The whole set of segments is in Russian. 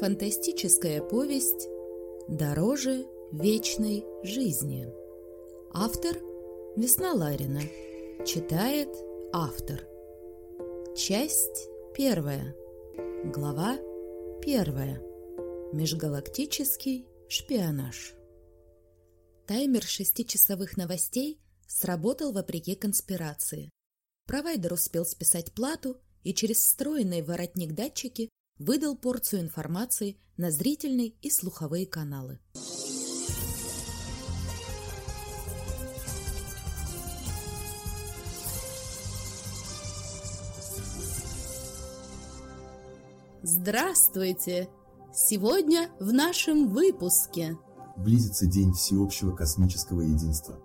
Фантастическая повесть «Дороже вечной жизни». Автор Весна Ларина. Читает автор. Часть первая. Глава первая. Межгалактический шпионаж. Таймер шестичасовых новостей сработал вопреки конспирации. Провайдер успел списать плату, и через встроенный воротник датчики выдал порцию информации на зрительные и слуховые каналы. Здравствуйте! Сегодня в нашем выпуске близится День всеобщего космического единства.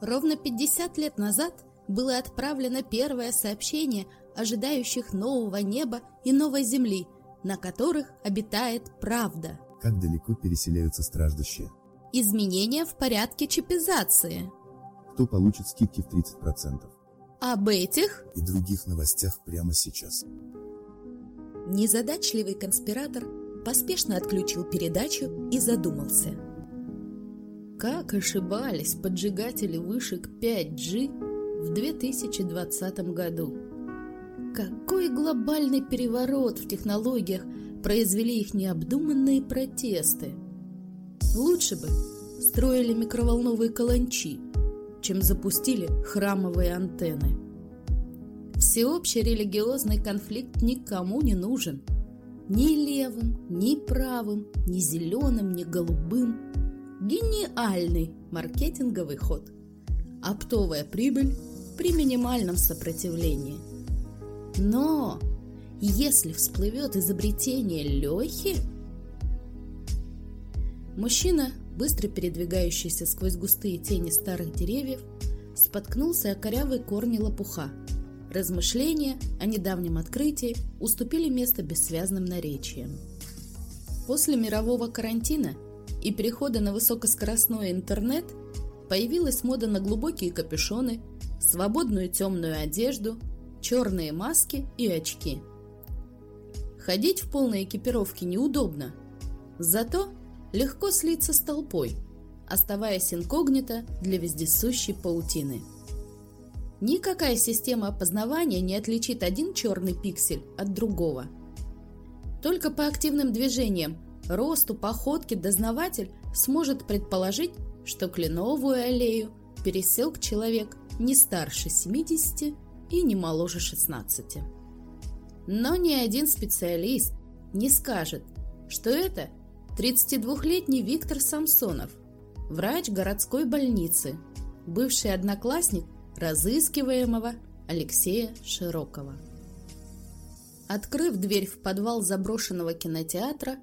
Ровно 50 лет назад было отправлено первое сообщение ожидающих нового неба и новой земли – на которых обитает правда. Как далеко переселяются страждущие? Изменения в порядке чипизации. Кто получит скидки в 30%? Об этих и других новостях прямо сейчас. Незадачливый конспиратор поспешно отключил передачу и задумался. Как ошибались поджигатели вышек 5G в 2020 году? Какой глобальный переворот в технологиях произвели их необдуманные протесты? Лучше бы строили микроволновые каланчи, чем запустили храмовые антенны. Всеобщий религиозный конфликт никому не нужен. Ни левым, ни правым, ни зеленым, ни голубым. Гениальный маркетинговый ход. Оптовая прибыль при минимальном сопротивлении – но если всплывет изобретение Лехи... Мужчина, быстро передвигающийся сквозь густые тени старых деревьев, споткнулся о корявые корни лопуха. Размышления о недавнем открытии уступили место бессвязным наречиям. После мирового карантина и перехода на высокоскоростной интернет появилась мода на глубокие капюшоны, свободную темную одежду черные маски и очки. Ходить в полной экипировке неудобно, зато легко слиться с толпой, оставаясь инкогнито для вездесущей паутины. Никакая система опознавания не отличит один черный пиксель от другого. Только по активным движениям, росту, походке дознаватель сможет предположить, что кленовую аллею пересек человек не старше 70 и не моложе 16. Но ни один специалист не скажет, что это 32-летний Виктор Самсонов, врач городской больницы, бывший одноклассник разыскиваемого Алексея Широкого. Открыв дверь в подвал заброшенного кинотеатра,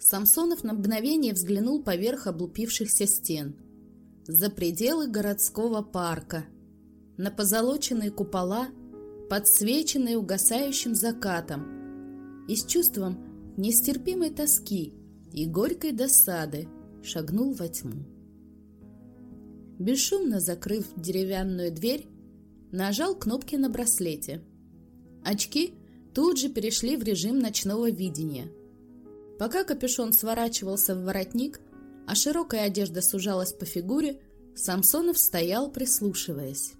Самсонов на мгновение взглянул поверх облупившихся стен, за пределы городского парка – на позолоченные купола, подсвеченные угасающим закатом, и с чувством нестерпимой тоски и горькой досады шагнул во тьму. Бесшумно закрыв деревянную дверь, нажал кнопки на браслете. Очки тут же перешли в режим ночного видения. Пока капюшон сворачивался в воротник, а широкая одежда сужалась по фигуре, Самсонов стоял, прислушиваясь.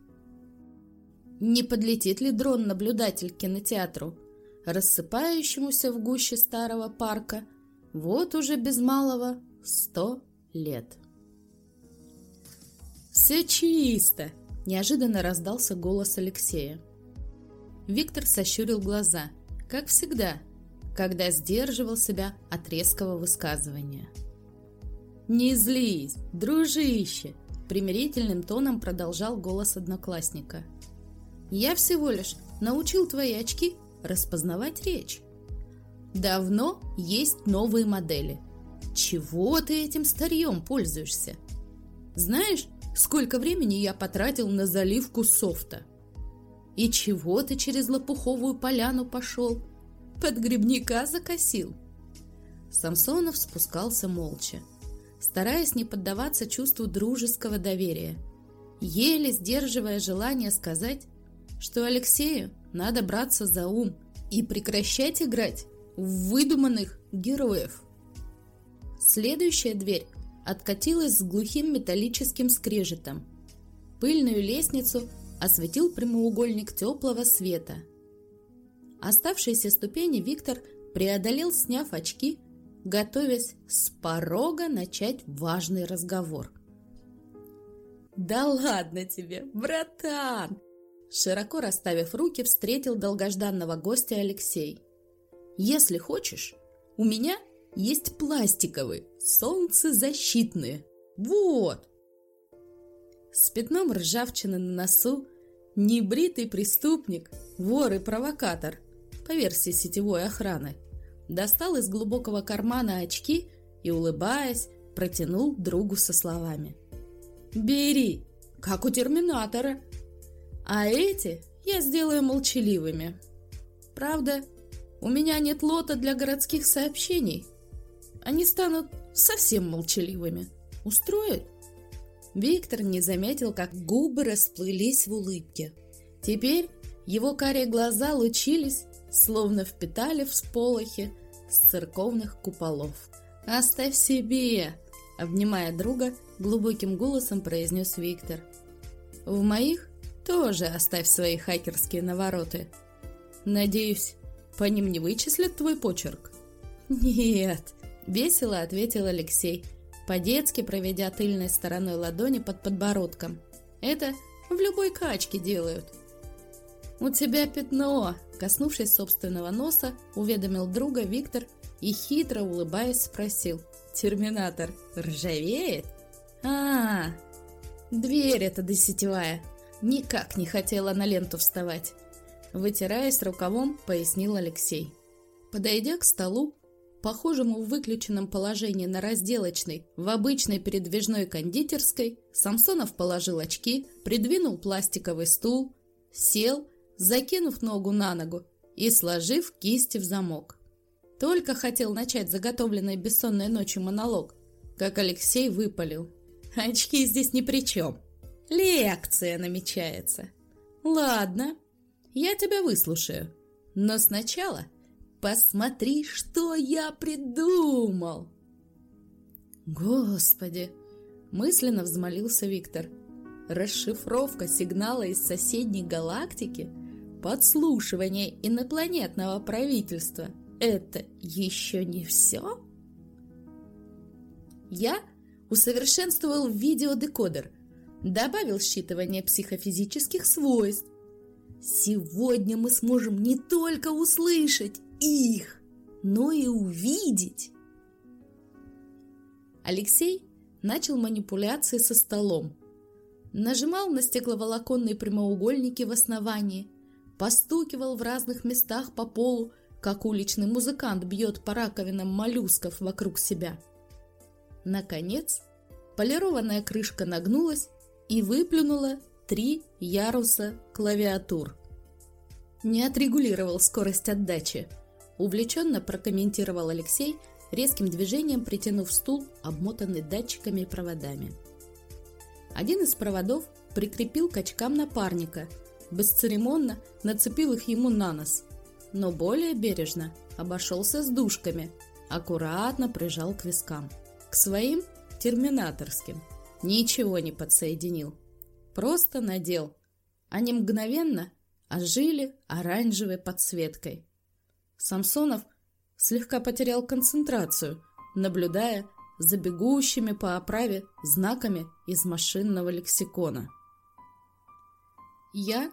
Не подлетит ли дрон-наблюдатель к кинотеатру, рассыпающемуся в гуще старого парка, вот уже без малого сто лет. «Все чисто!» – неожиданно раздался голос Алексея. Виктор сощурил глаза, как всегда, когда сдерживал себя от резкого высказывания. «Не злись, дружище!» – примирительным тоном продолжал голос одноклассника – я всего лишь научил твои очки распознавать речь. Давно есть новые модели. Чего ты этим старьем пользуешься? Знаешь, сколько времени я потратил на заливку софта? И чего ты через лопуховую поляну пошел? Под грибника закосил? Самсонов спускался молча, стараясь не поддаваться чувству дружеского доверия, еле сдерживая желание сказать что Алексею надо браться за ум и прекращать играть в выдуманных героев. Следующая дверь откатилась с глухим металлическим скрежетом. Пыльную лестницу осветил прямоугольник теплого света. Оставшиеся ступени Виктор преодолел, сняв очки, готовясь с порога начать важный разговор. «Да ладно тебе, братан!» Широко расставив руки, встретил долгожданного гостя Алексей. «Если хочешь, у меня есть пластиковые, солнцезащитные. Вот!» С пятном ржавчины на носу, небритый преступник, вор и провокатор, по версии сетевой охраны, достал из глубокого кармана очки и, улыбаясь, протянул другу со словами – Бери, как у терминатора. А эти я сделаю молчаливыми. Правда, у меня нет лота для городских сообщений. Они станут совсем молчаливыми. Устроит? Виктор не заметил, как губы расплылись в улыбке. Теперь его карие глаза лучились, словно впитали в сполохи с церковных куполов. «Оставь себе!» Обнимая друга, глубоким голосом произнес Виктор. В моих тоже оставь свои хакерские навороты. Надеюсь, по ним не вычислят твой почерк? Нет, весело ответил Алексей, по-детски проведя тыльной стороной ладони под подбородком. Это в любой качке делают. «У тебя пятно!» Коснувшись собственного носа, уведомил друга Виктор и, хитро улыбаясь, спросил. «Терминатор ржавеет?» а, дверь эта десятевая. Никак не хотела на ленту вставать. Вытираясь рукавом, пояснил Алексей. Подойдя к столу, похожему в выключенном положении на разделочной, в обычной передвижной кондитерской, Самсонов положил очки, придвинул пластиковый стул, сел, закинув ногу на ногу и сложив кисти в замок. Только хотел начать заготовленный бессонной ночью монолог, как Алексей выпалил. Очки здесь ни при чем. Лекция намечается. Ладно, я тебя выслушаю. Но сначала посмотри, что я придумал. Господи, мысленно взмолился Виктор. Расшифровка сигнала из соседней галактики, подслушивание инопланетного правительства – это еще не все? Я усовершенствовал видеодекодер, добавил считывание психофизических свойств. Сегодня мы сможем не только услышать их, но и увидеть. Алексей начал манипуляции со столом. Нажимал на стекловолоконные прямоугольники в основании, постукивал в разных местах по полу, как уличный музыкант бьет по раковинам моллюсков вокруг себя. Наконец, полированная крышка нагнулась и выплюнула три яруса клавиатур. Не отрегулировал скорость отдачи. Увлеченно прокомментировал Алексей, резким движением притянув стул, обмотанный датчиками и проводами. Один из проводов прикрепил к очкам напарника, бесцеремонно нацепил их ему на нос, но более бережно обошелся с дужками, аккуратно прижал к вискам. К своим терминаторским ничего не подсоединил. Просто надел. Они мгновенно ожили оранжевой подсветкой. Самсонов слегка потерял концентрацию, наблюдая за бегущими по оправе знаками из машинного лексикона. «Я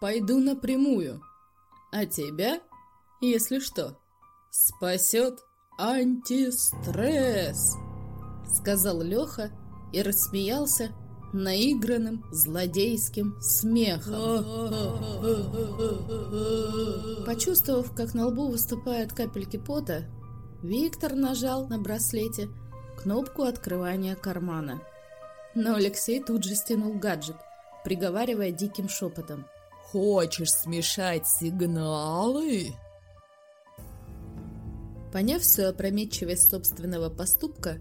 пойду напрямую, а тебя, если что, спасет антистресс!» сказал Леха и рассмеялся наигранным злодейским смехом. Почувствовав, как на лбу выступают капельки пота, Виктор нажал на браслете кнопку открывания кармана. Но Алексей тут же стянул гаджет, приговаривая диким шепотом. «Хочешь смешать сигналы?» Поняв всю опрометчивость собственного поступка,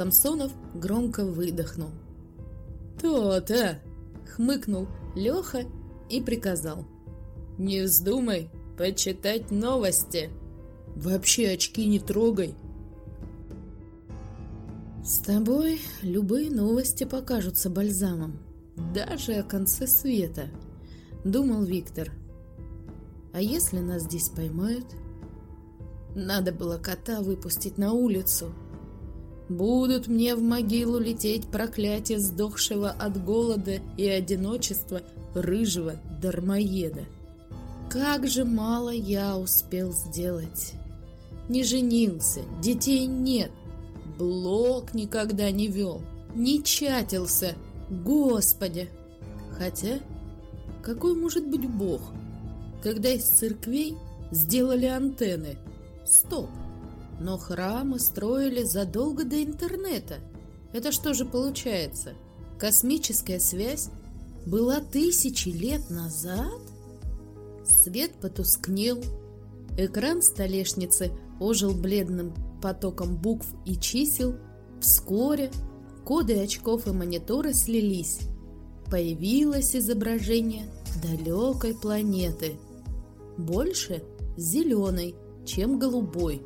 Самсонов громко выдохнул. «То-то!» — хмыкнул Леха и приказал. «Не вздумай почитать новости. Вообще очки не трогай. С тобой любые новости покажутся бальзамом. Даже о конце света, думал Виктор. А если нас здесь поймают? Надо было кота выпустить на улицу. Будут мне в могилу лететь проклятия сдохшего от голода и одиночества рыжего дармоеда. Как же мало я успел сделать. Не женился, детей нет, блок никогда не вел, не чатился, господи. Хотя, какой может быть бог, когда из церквей сделали антенны? Стоп! Но храмы строили задолго до интернета. Это что же получается? Космическая связь была тысячи лет назад? Свет потускнел. Экран столешницы ожил бледным потоком букв и чисел. Вскоре коды очков и монитора слились. Появилось изображение далекой планеты. Больше зеленой, чем голубой.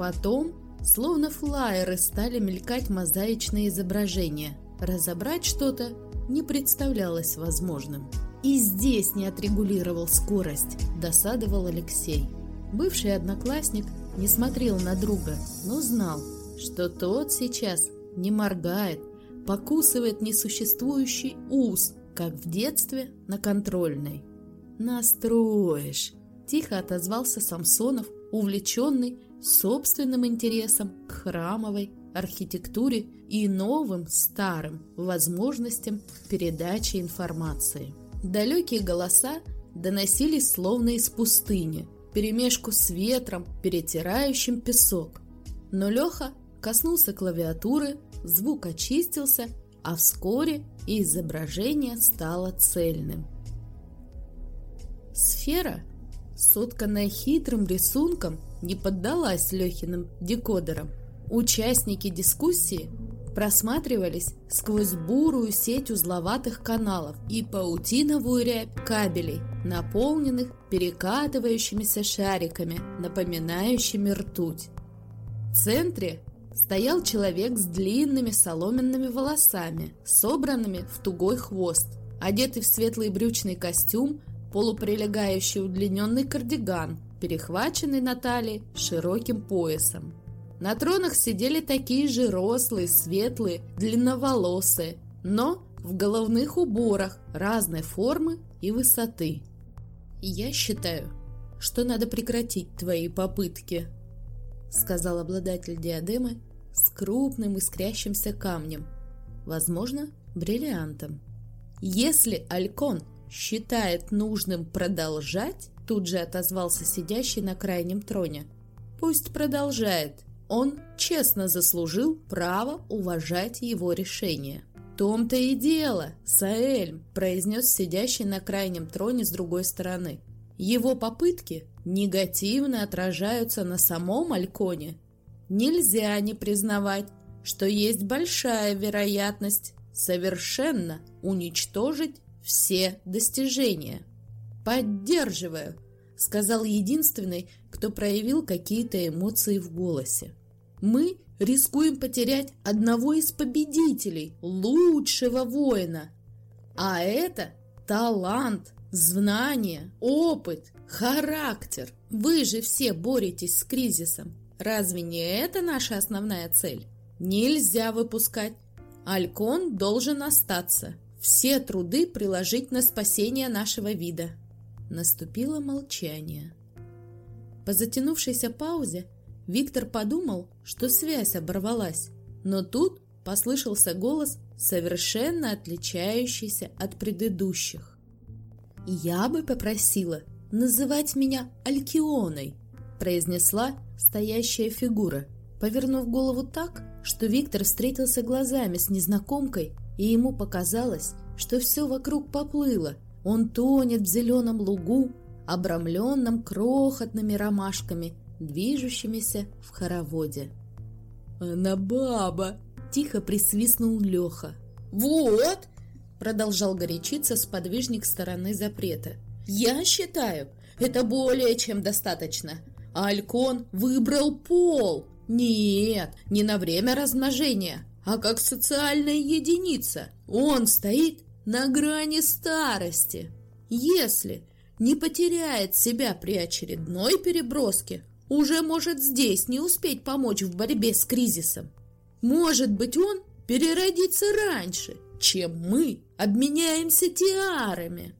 Потом, словно флайеры, стали мелькать мозаичные изображения. Разобрать что-то не представлялось возможным. И здесь не отрегулировал скорость, досадовал Алексей. Бывший одноклассник не смотрел на друга, но знал, что тот сейчас не моргает, покусывает несуществующий ус, как в детстве на контрольной. «Настроишь!» – тихо отозвался Самсонов, увлеченный собственным интересом к храмовой архитектуре и новым старым возможностям передачи информации. Далекие голоса доносились словно из пустыни, перемешку с ветром, перетирающим песок. Но Леха коснулся клавиатуры, звук очистился, а вскоре и изображение стало цельным. Сфера, сотканная хитрым рисунком, не поддалась Лехиным декодерам. Участники дискуссии просматривались сквозь бурую сеть узловатых каналов и паутиновую рябь кабелей, наполненных перекатывающимися шариками, напоминающими ртуть. В центре стоял человек с длинными соломенными волосами, собранными в тугой хвост, одетый в светлый брючный костюм, полуприлегающий удлиненный кардиган, перехваченный на широким поясом. На тронах сидели такие же рослые, светлые, длинноволосые, но в головных уборах разной формы и высоты. «Я считаю, что надо прекратить твои попытки», сказал обладатель диадемы с крупным искрящимся камнем, возможно, бриллиантом. «Если Алькон считает нужным продолжать», тут же отозвался сидящий на крайнем троне, «пусть продолжает, он честно заслужил право уважать его решение. «Том-то и дело, Саэльм», – произнес сидящий на крайнем троне с другой стороны. «Его попытки негативно отражаются на самом Альконе. Нельзя не признавать, что есть большая вероятность совершенно уничтожить все достижения. Поддерживаю», – сказал единственный, кто проявил какие-то эмоции в голосе мы рискуем потерять одного из победителей, лучшего воина. А это талант, знание, опыт, характер. Вы же все боретесь с кризисом. Разве не это наша основная цель? Нельзя выпускать. Алькон должен остаться. Все труды приложить на спасение нашего вида. Наступило молчание. По затянувшейся паузе Виктор подумал, что связь оборвалась, но тут послышался голос, совершенно отличающийся от предыдущих. «Я бы попросила называть меня Алькионой», произнесла стоящая фигура, повернув голову так, что Виктор встретился глазами с незнакомкой, и ему показалось, что все вокруг поплыло. Он тонет в зеленом лугу, обрамленном крохотными ромашками движущимися в хороводе. «Она баба!» – тихо присвистнул Леха. «Вот!» – продолжал горячиться сподвижник стороны запрета. «Я считаю, это более чем достаточно. а Алькон выбрал пол. Нет, не на время размножения, а как социальная единица. Он стоит на грани старости. Если не потеряет себя при очередной переброске, уже может здесь не успеть помочь в борьбе с кризисом. Может быть, он переродится раньше, чем мы обменяемся тиарами.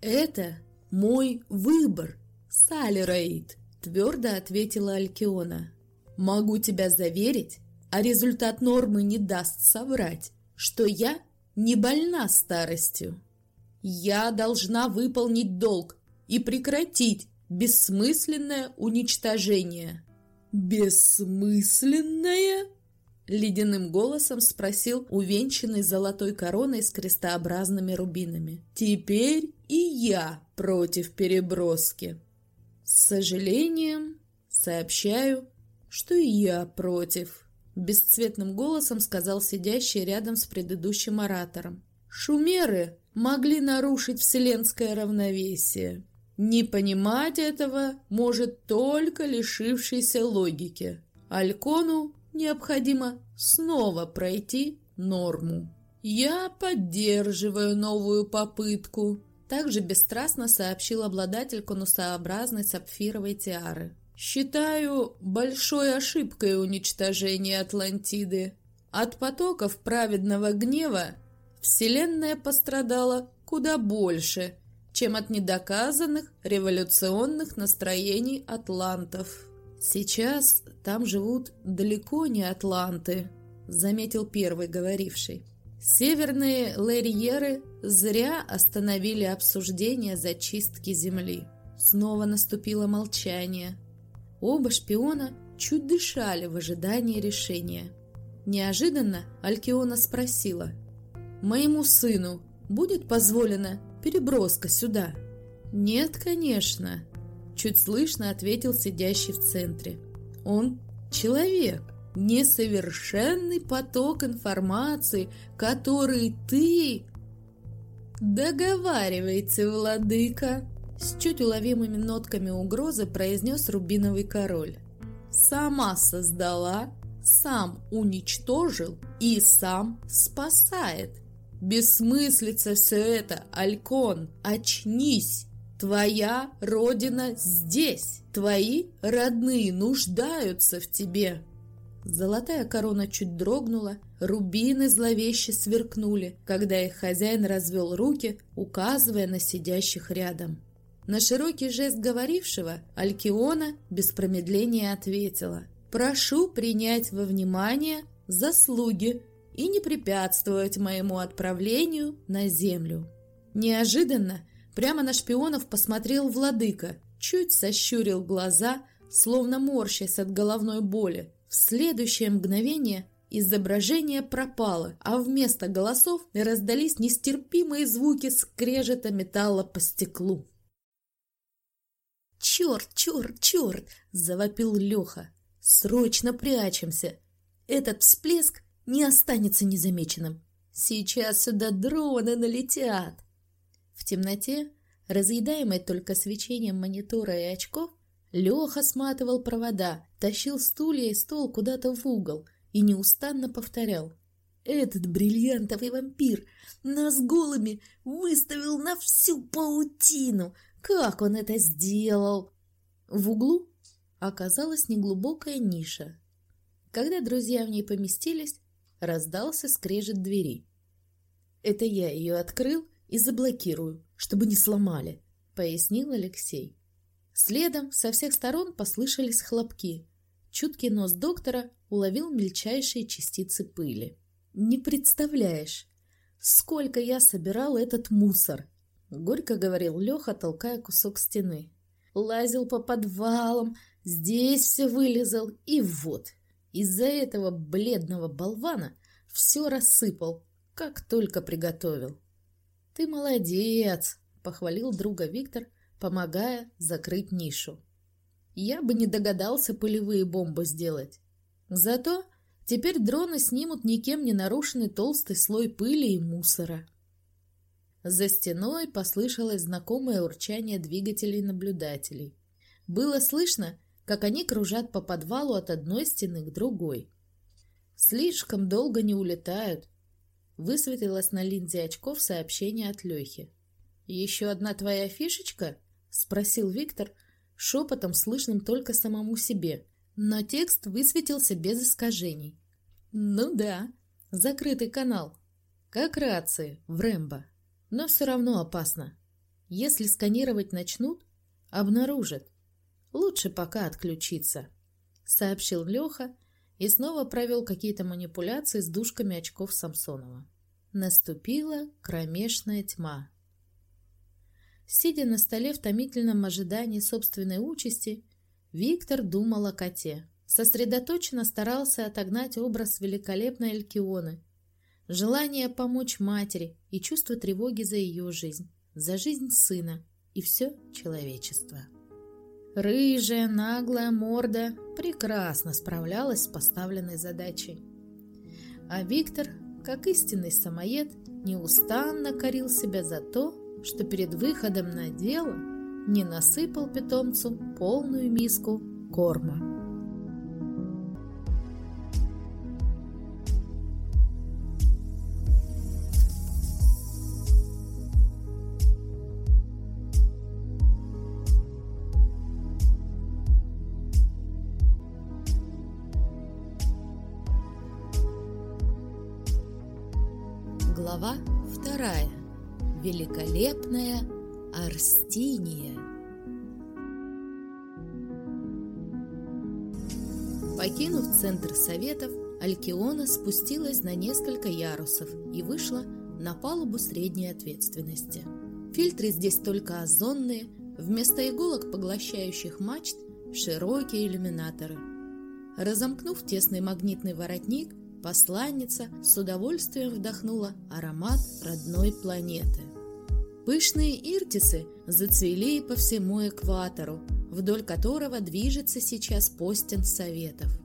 Это мой выбор, Салерейд, твердо ответила Алькиона. Могу тебя заверить, а результат нормы не даст соврать, что я не больна старостью. Я должна выполнить долг и прекратить бессмысленное уничтожение. Бессмысленное? Ледяным голосом спросил увенчанный золотой короной с крестообразными рубинами. «Теперь и я против переброски». «С сожалением сообщаю, что и я против», — бесцветным голосом сказал сидящий рядом с предыдущим оратором. «Шумеры могли нарушить вселенское равновесие. Не понимать этого может только лишившийся логики. Алькону необходимо снова пройти норму. «Я поддерживаю новую попытку», – также бесстрастно сообщил обладатель конусообразной сапфировой тиары. «Считаю большой ошибкой уничтожение Атлантиды. От потоков праведного гнева Вселенная пострадала куда больше, чем от недоказанных революционных настроений атлантов». «Сейчас там живут далеко не атланты», — заметил первый говоривший. Северные лерьеры зря остановили обсуждение зачистки земли. Снова наступило молчание. Оба шпиона чуть дышали в ожидании решения. Неожиданно Алькиона спросила. «Моему сыну будет позволена переброска сюда?» «Нет, конечно», Чуть слышно ответил сидящий в центре. Он человек, несовершенный поток информации, который ты... Договаривайте, владыка, с чуть уловимыми нотками угрозы произнес Рубиновый король. Сама создала, сам уничтожил и сам спасает. Бессмыслица все это, Алькон, очнись! Твоя родина здесь. Твои родные нуждаются в тебе. Золотая корона чуть дрогнула, рубины зловеще сверкнули, когда их хозяин развел руки, указывая на сидящих рядом. На широкий жест говорившего Алькиона без промедления ответила «Прошу принять во внимание заслуги и не препятствовать моему отправлению на землю». Неожиданно Прямо на шпионов посмотрел владыка, чуть сощурил глаза, словно морщась от головной боли. В следующее мгновение изображение пропало, а вместо голосов раздались нестерпимые звуки скрежета металла по стеклу. «Черт, черт, черт!» – завопил Леха. «Срочно прячемся! Этот всплеск не останется незамеченным. Сейчас сюда дроны налетят!» В темноте, разъедаемой только свечением монитора и очков, Леха сматывал провода, тащил стулья и стол куда-то в угол и неустанно повторял. «Этот бриллиантовый вампир нас голыми выставил на всю паутину! Как он это сделал?» В углу оказалась неглубокая ниша. Когда друзья в ней поместились, раздался скрежет двери. Это я ее открыл и заблокирую, чтобы не сломали», — пояснил Алексей. Следом со всех сторон послышались хлопки. Чуткий нос доктора уловил мельчайшие частицы пыли. «Не представляешь, сколько я собирал этот мусор!» — горько говорил Леха, толкая кусок стены. «Лазил по подвалам, здесь все вылезал, и вот, из-за этого бледного болвана все рассыпал, как только приготовил. «Ты молодец!» — похвалил друга Виктор, помогая закрыть нишу. «Я бы не догадался пылевые бомбы сделать. Зато теперь дроны снимут никем не нарушенный толстый слой пыли и мусора». За стеной послышалось знакомое урчание двигателей наблюдателей. Было слышно, как они кружат по подвалу от одной стены к другой. Слишком долго не улетают. Высветилось на линзе очков сообщение от Лехи. «Еще одна твоя фишечка?» — спросил Виктор, шепотом слышным только самому себе, но текст высветился без искажений. «Ну да, закрытый канал, как рации в Рэмбо, но все равно опасно. Если сканировать начнут, обнаружат. Лучше пока отключиться», — сообщил Леха и снова провел какие-то манипуляции с дужками очков Самсонова. Наступила кромешная тьма. Сидя на столе в томительном ожидании собственной участи, Виктор думал о коте. Сосредоточенно старался отогнать образ великолепной Элькионы, желание помочь матери и чувство тревоги за ее жизнь, за жизнь сына и все человечество. Рыжая, наглая морда прекрасно справлялась с поставленной задачей. А Виктор, как истинный самоед, неустанно корил себя за то, что перед выходом на дело не насыпал питомцу полную миску корма. Великолепная Арстиния. Покинув центр советов, Алькиона спустилась на несколько ярусов и вышла на палубу средней ответственности. Фильтры здесь только озонные, вместо иголок, поглощающих мачт, широкие иллюминаторы. Разомкнув тесный магнитный воротник, посланница с удовольствием вдохнула аромат родной планеты. Пышные иртисы зацвели по всему экватору, вдоль которого движется сейчас постен советов.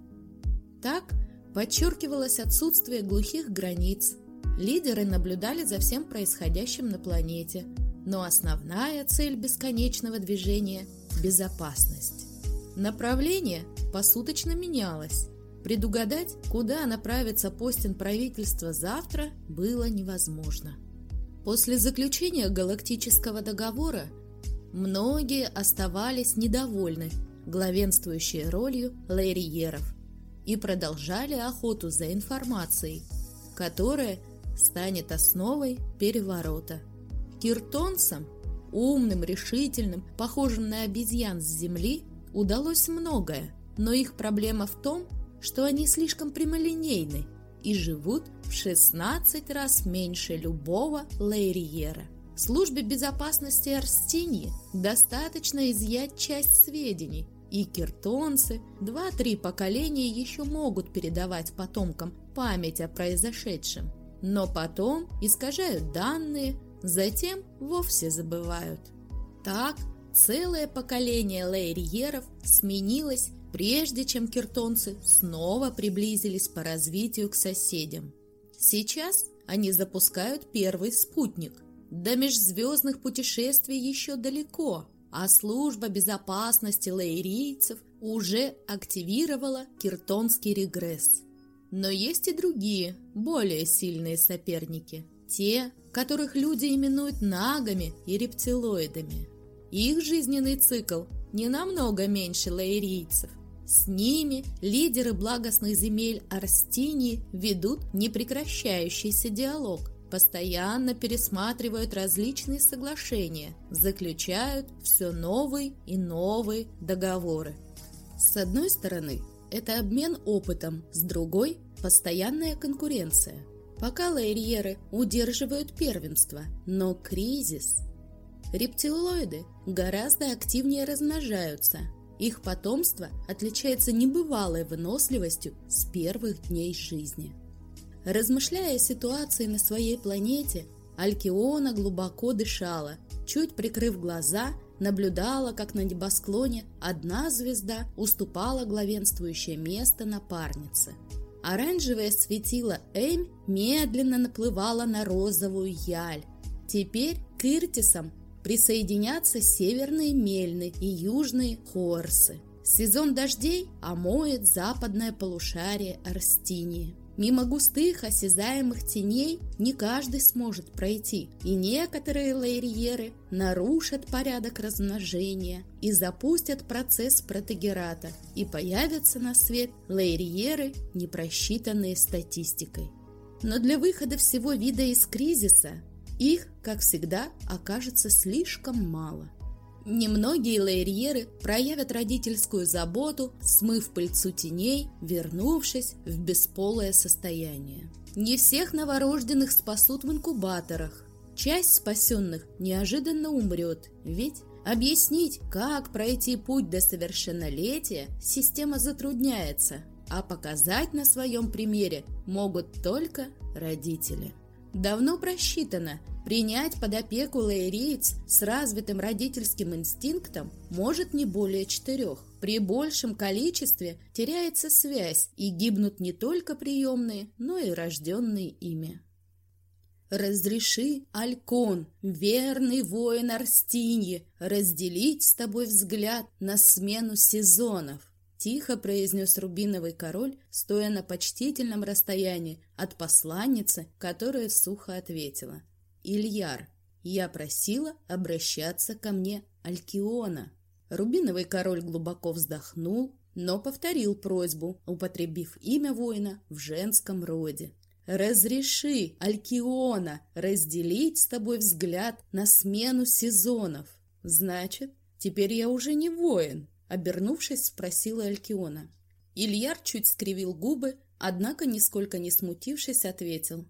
Так подчеркивалось отсутствие глухих границ. Лидеры наблюдали за всем происходящим на планете, но основная цель бесконечного движения – безопасность. Направление посуточно менялось. Предугадать, куда направится постен правительства завтра, было невозможно. После заключения галактического договора многие оставались недовольны главенствующей ролью лейриеров и продолжали охоту за информацией, которая станет основой переворота. Киртонцам, умным, решительным, похожим на обезьян с Земли, удалось многое, но их проблема в том, что они слишком прямолинейны и живут в 16 раз меньше любого лейриера. Службе безопасности Арстиньи достаточно изъять часть сведений, и киртонцы два-три поколения еще могут передавать потомкам память о произошедшем, но потом искажают данные, затем вовсе забывают. Так целое поколение лейриеров сменилось прежде чем киртонцы снова приблизились по развитию к соседям. Сейчас они запускают первый спутник. До межзвездных путешествий еще далеко, а служба безопасности лаирийцев уже активировала киртонский регресс. Но есть и другие, более сильные соперники. Те, которых люди именуют нагами и рептилоидами. Их жизненный цикл не намного меньше лаирийцев – с ними лидеры благостных земель Арстинии ведут непрекращающийся диалог, постоянно пересматривают различные соглашения, заключают все новые и новые договоры. С одной стороны, это обмен опытом, с другой – постоянная конкуренция. Пока лаэрьеры удерживают первенство, но кризис. Рептилоиды гораздо активнее размножаются – их потомство отличается небывалой выносливостью с первых дней жизни. Размышляя о ситуации на своей планете, Алькиона глубоко дышала, чуть прикрыв глаза, наблюдала, как на небосклоне одна звезда уступала главенствующее место напарнице. Оранжевое светило Эйм медленно наплывало на розовую яль. Теперь к Иртисам присоединятся северные Мельны и южные Хорсы. Сезон дождей омоет западное полушарие Арстинии. Мимо густых осязаемых теней не каждый сможет пройти, и некоторые лаэрьеры нарушат порядок размножения и запустят процесс протегерата, и появятся на свет лаэрьеры, не просчитанные статистикой. Но для выхода всего вида из кризиса их, как всегда, окажется слишком мало. Немногие лаэрьеры проявят родительскую заботу, смыв пыльцу теней, вернувшись в бесполое состояние. Не всех новорожденных спасут в инкубаторах. Часть спасенных неожиданно умрет, ведь объяснить, как пройти путь до совершеннолетия, система затрудняется, а показать на своем примере могут только родители. Давно просчитано, принять под опеку лаэриец с развитым родительским инстинктом может не более четырех. При большем количестве теряется связь и гибнут не только приемные, но и рожденные ими. Разреши, Алькон, верный воин Арстиньи, разделить с тобой взгляд на смену сезонов. Тихо произнес рубиновый король, стоя на почтительном расстоянии от посланницы, которая сухо ответила. «Ильяр, я просила обращаться ко мне Алькиона». Рубиновый король глубоко вздохнул, но повторил просьбу, употребив имя воина в женском роде. «Разреши, Алькиона, разделить с тобой взгляд на смену сезонов. Значит, теперь я уже не воин, Обернувшись, спросила Алькиона. Ильяр чуть скривил губы, однако, нисколько не смутившись, ответил.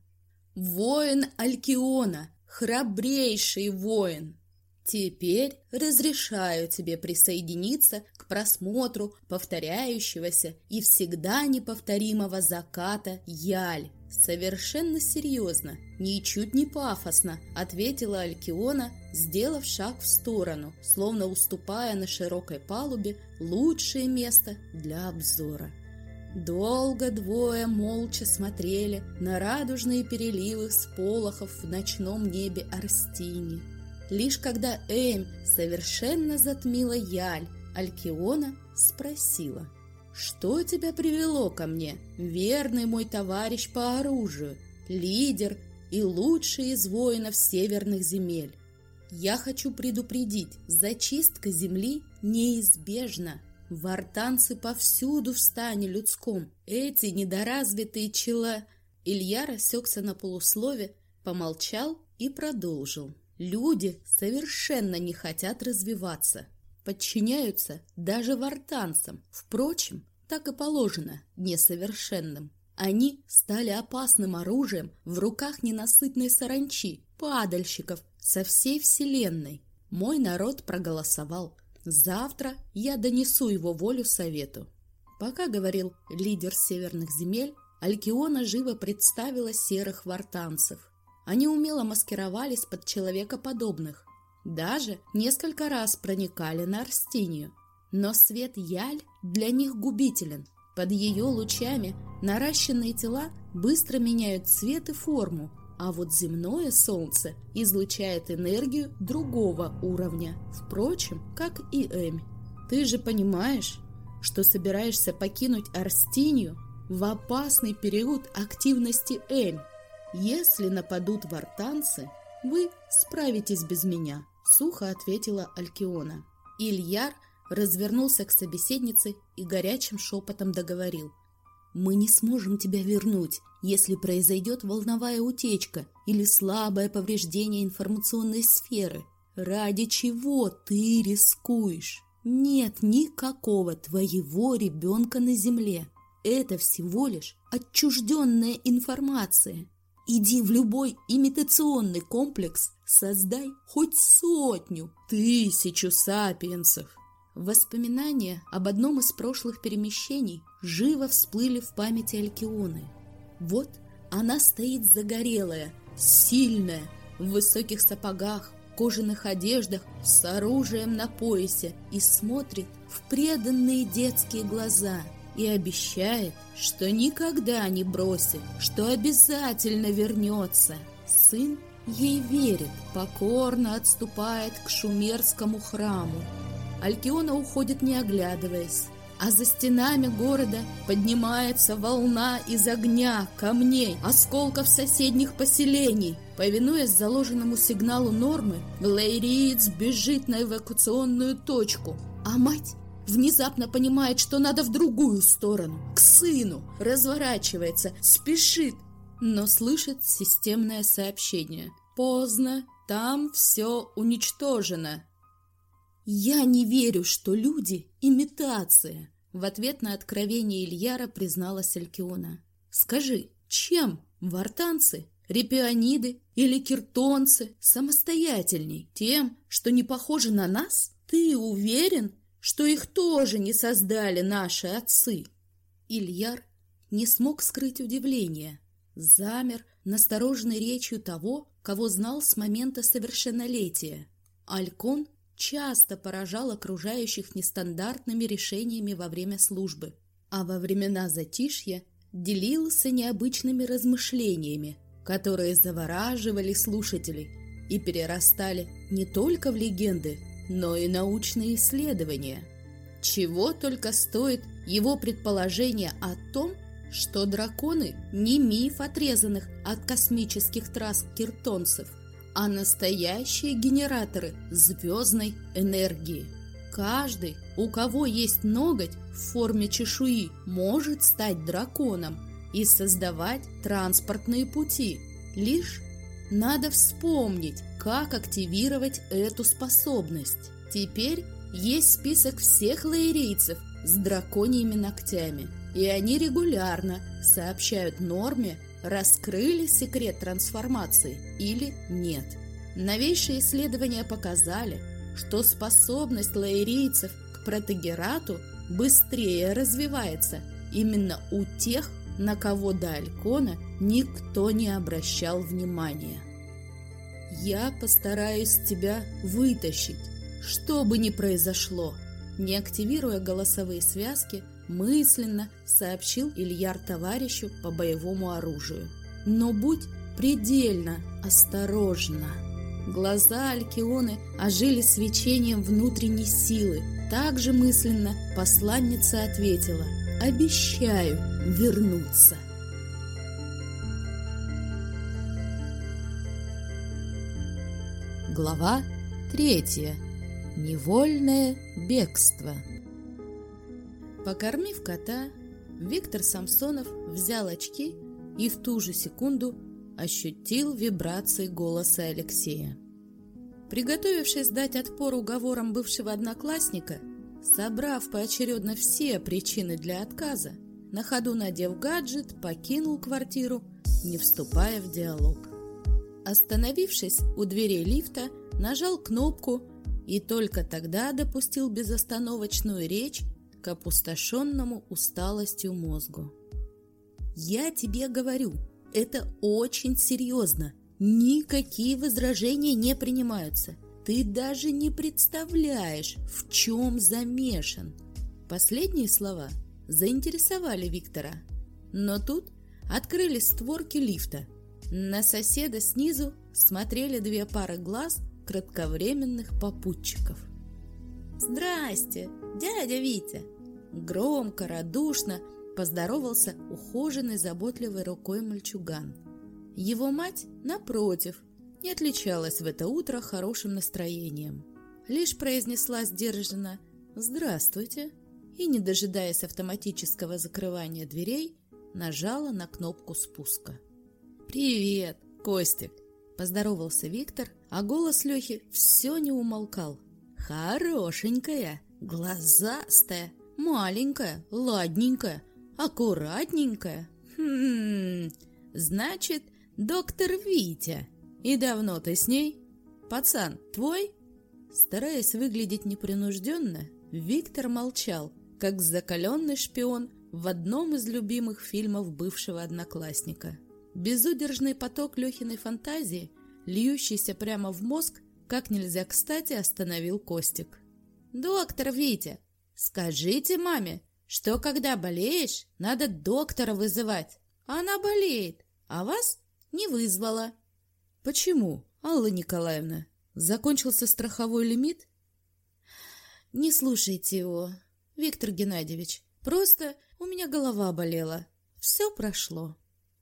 «Воин Алькиона! Храбрейший воин!» Теперь разрешаю тебе присоединиться к просмотру повторяющегося и всегда неповторимого заката Яль. Совершенно серьезно, ничуть не пафосно, ответила Алькиона, сделав шаг в сторону, словно уступая на широкой палубе лучшее место для обзора. Долго двое молча смотрели на радужные переливы сполохов в ночном небе Арстини. Лишь когда Эйм совершенно затмила Яль, Алькиона спросила, «Что тебя привело ко мне, верный мой товарищ по оружию, лидер и лучший из воинов северных земель? Я хочу предупредить, зачистка земли неизбежна. Вартанцы повсюду в стане людском. Эти недоразвитые чела...» Илья рассекся на полуслове, помолчал и продолжил. Люди совершенно не хотят развиваться, подчиняются даже вартанцам. Впрочем, так и положено несовершенным. Они стали опасным оружием в руках ненасытной саранчи, падальщиков со всей вселенной. Мой народ проголосовал. Завтра я донесу его волю совету. Пока говорил лидер северных земель, Алькиона живо представила серых вартанцев – они умело маскировались под человекоподобных. Даже несколько раз проникали на Арстинию. Но свет Яль для них губителен. Под ее лучами наращенные тела быстро меняют цвет и форму, а вот земное солнце излучает энергию другого уровня, впрочем, как и Эмь. Ты же понимаешь, что собираешься покинуть Арстинию в опасный период активности Эмь. «Если нападут вартанцы, вы справитесь без меня», — сухо ответила Алькиона. Ильяр развернулся к собеседнице и горячим шепотом договорил. «Мы не сможем тебя вернуть, если произойдет волновая утечка или слабое повреждение информационной сферы. Ради чего ты рискуешь? Нет никакого твоего ребенка на Земле. Это всего лишь отчужденная информация, Иди в любой имитационный комплекс, создай хоть сотню, тысячу сапиенсов. Воспоминания об одном из прошлых перемещений живо всплыли в памяти Алькионы. Вот она стоит загорелая, сильная, в высоких сапогах, кожаных одеждах, с оружием на поясе и смотрит в преданные детские глаза – и обещает, что никогда не бросит, что обязательно вернется. Сын ей верит, покорно отступает к шумерскому храму. Алькиона уходит не оглядываясь. А за стенами города поднимается волна из огня, камней, осколков соседних поселений. Повинуясь заложенному сигналу нормы, Лейриец бежит на эвакуационную точку. А мать внезапно понимает, что надо в другую сторону, к сыну, разворачивается, спешит, но слышит системное сообщение. Поздно, там все уничтожено. «Я не верю, что люди – имитация!» В ответ на откровение Ильяра призналась Алькиона. «Скажи, чем вартанцы, репиониды или киртонцы самостоятельней? Тем, что не похожи на нас? Ты уверен, что их тоже не создали наши отцы?» Ильяр не смог скрыть удивление. Замер, настороженной речью того, кого знал с момента совершеннолетия. Алькон часто поражал окружающих нестандартными решениями во время службы, а во времена затишья делился необычными размышлениями, которые завораживали слушателей и перерастали не только в легенды, но и научные исследования. Чего только стоит его предположение о том, что драконы не миф отрезанных от космических трасс киртонцев – а настоящие генераторы звездной энергии. Каждый, у кого есть ноготь в форме чешуи, может стать драконом и создавать транспортные пути. Лишь надо вспомнить, как активировать эту способность. Теперь есть список всех лаерийцев с драконьими ногтями, и они регулярно сообщают норме раскрыли секрет трансформации или нет. Новейшие исследования показали, что способность лаэрийцев к протегерату быстрее развивается именно у тех, на кого до Алькона никто не обращал внимания. «Я постараюсь тебя вытащить, что бы ни произошло», не активируя голосовые связки, мысленно сообщил Ильяр товарищу по боевому оружию. Но будь предельно осторожна. Глаза Алькионы ожили свечением внутренней силы. Также мысленно посланница ответила «Обещаю вернуться». Глава третья. Невольное бегство. Покормив кота, Виктор Самсонов взял очки и в ту же секунду ощутил вибрации голоса Алексея. Приготовившись дать отпор уговорам бывшего одноклассника, собрав поочередно все причины для отказа, на ходу надев гаджет, покинул квартиру, не вступая в диалог. Остановившись у дверей лифта, нажал кнопку и только тогда допустил безостановочную речь к опустошенному усталостью мозгу. «Я тебе говорю, это очень серьезно. Никакие возражения не принимаются. Ты даже не представляешь, в чем замешан». Последние слова заинтересовали Виктора. Но тут открылись створки лифта. На соседа снизу смотрели две пары глаз кратковременных попутчиков. «Здрасте, дядя Витя!» Громко, радушно поздоровался ухоженный заботливой рукой мальчуган. Его мать, напротив, не отличалась в это утро хорошим настроением. Лишь произнесла сдержанно «Здравствуйте» и, не дожидаясь автоматического закрывания дверей, нажала на кнопку спуска. «Привет, Костик!» – поздоровался Виктор, а голос Лехи все не умолкал. «Хорошенькая, глазастая, Маленькая, ладненькая, аккуратненькая. Хм, значит, доктор Витя. И давно ты с ней? Пацан, твой? Стараясь выглядеть непринужденно, Виктор молчал, как закаленный шпион в одном из любимых фильмов бывшего одноклассника. Безудержный поток Лехиной фантазии, льющийся прямо в мозг, как нельзя кстати остановил Костик. «Доктор Витя, Скажите маме, что когда болеешь, надо доктора вызывать. Она болеет, а вас не вызвала. Почему, Алла Николаевна? Закончился страховой лимит? Не слушайте его, Виктор Геннадьевич. Просто у меня голова болела. Все прошло.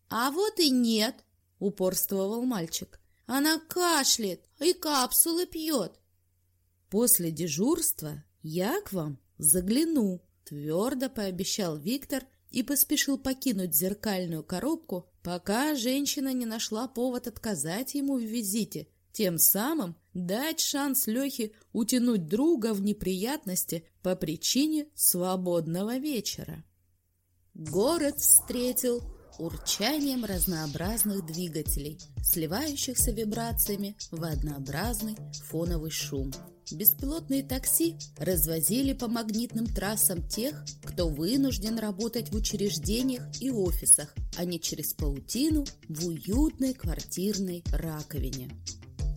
А вот и нет, упорствовал мальчик. Она кашляет и капсулы пьет. После дежурства я к вам загляну, твердо пообещал Виктор и поспешил покинуть зеркальную коробку, пока женщина не нашла повод отказать ему в визите, тем самым дать шанс Лехе утянуть друга в неприятности по причине свободного вечера. Город встретил урчанием разнообразных двигателей, сливающихся вибрациями в однообразный фоновый шум. Беспилотные такси развозили по магнитным трассам тех, кто вынужден работать в учреждениях и офисах, а не через паутину в уютной квартирной раковине.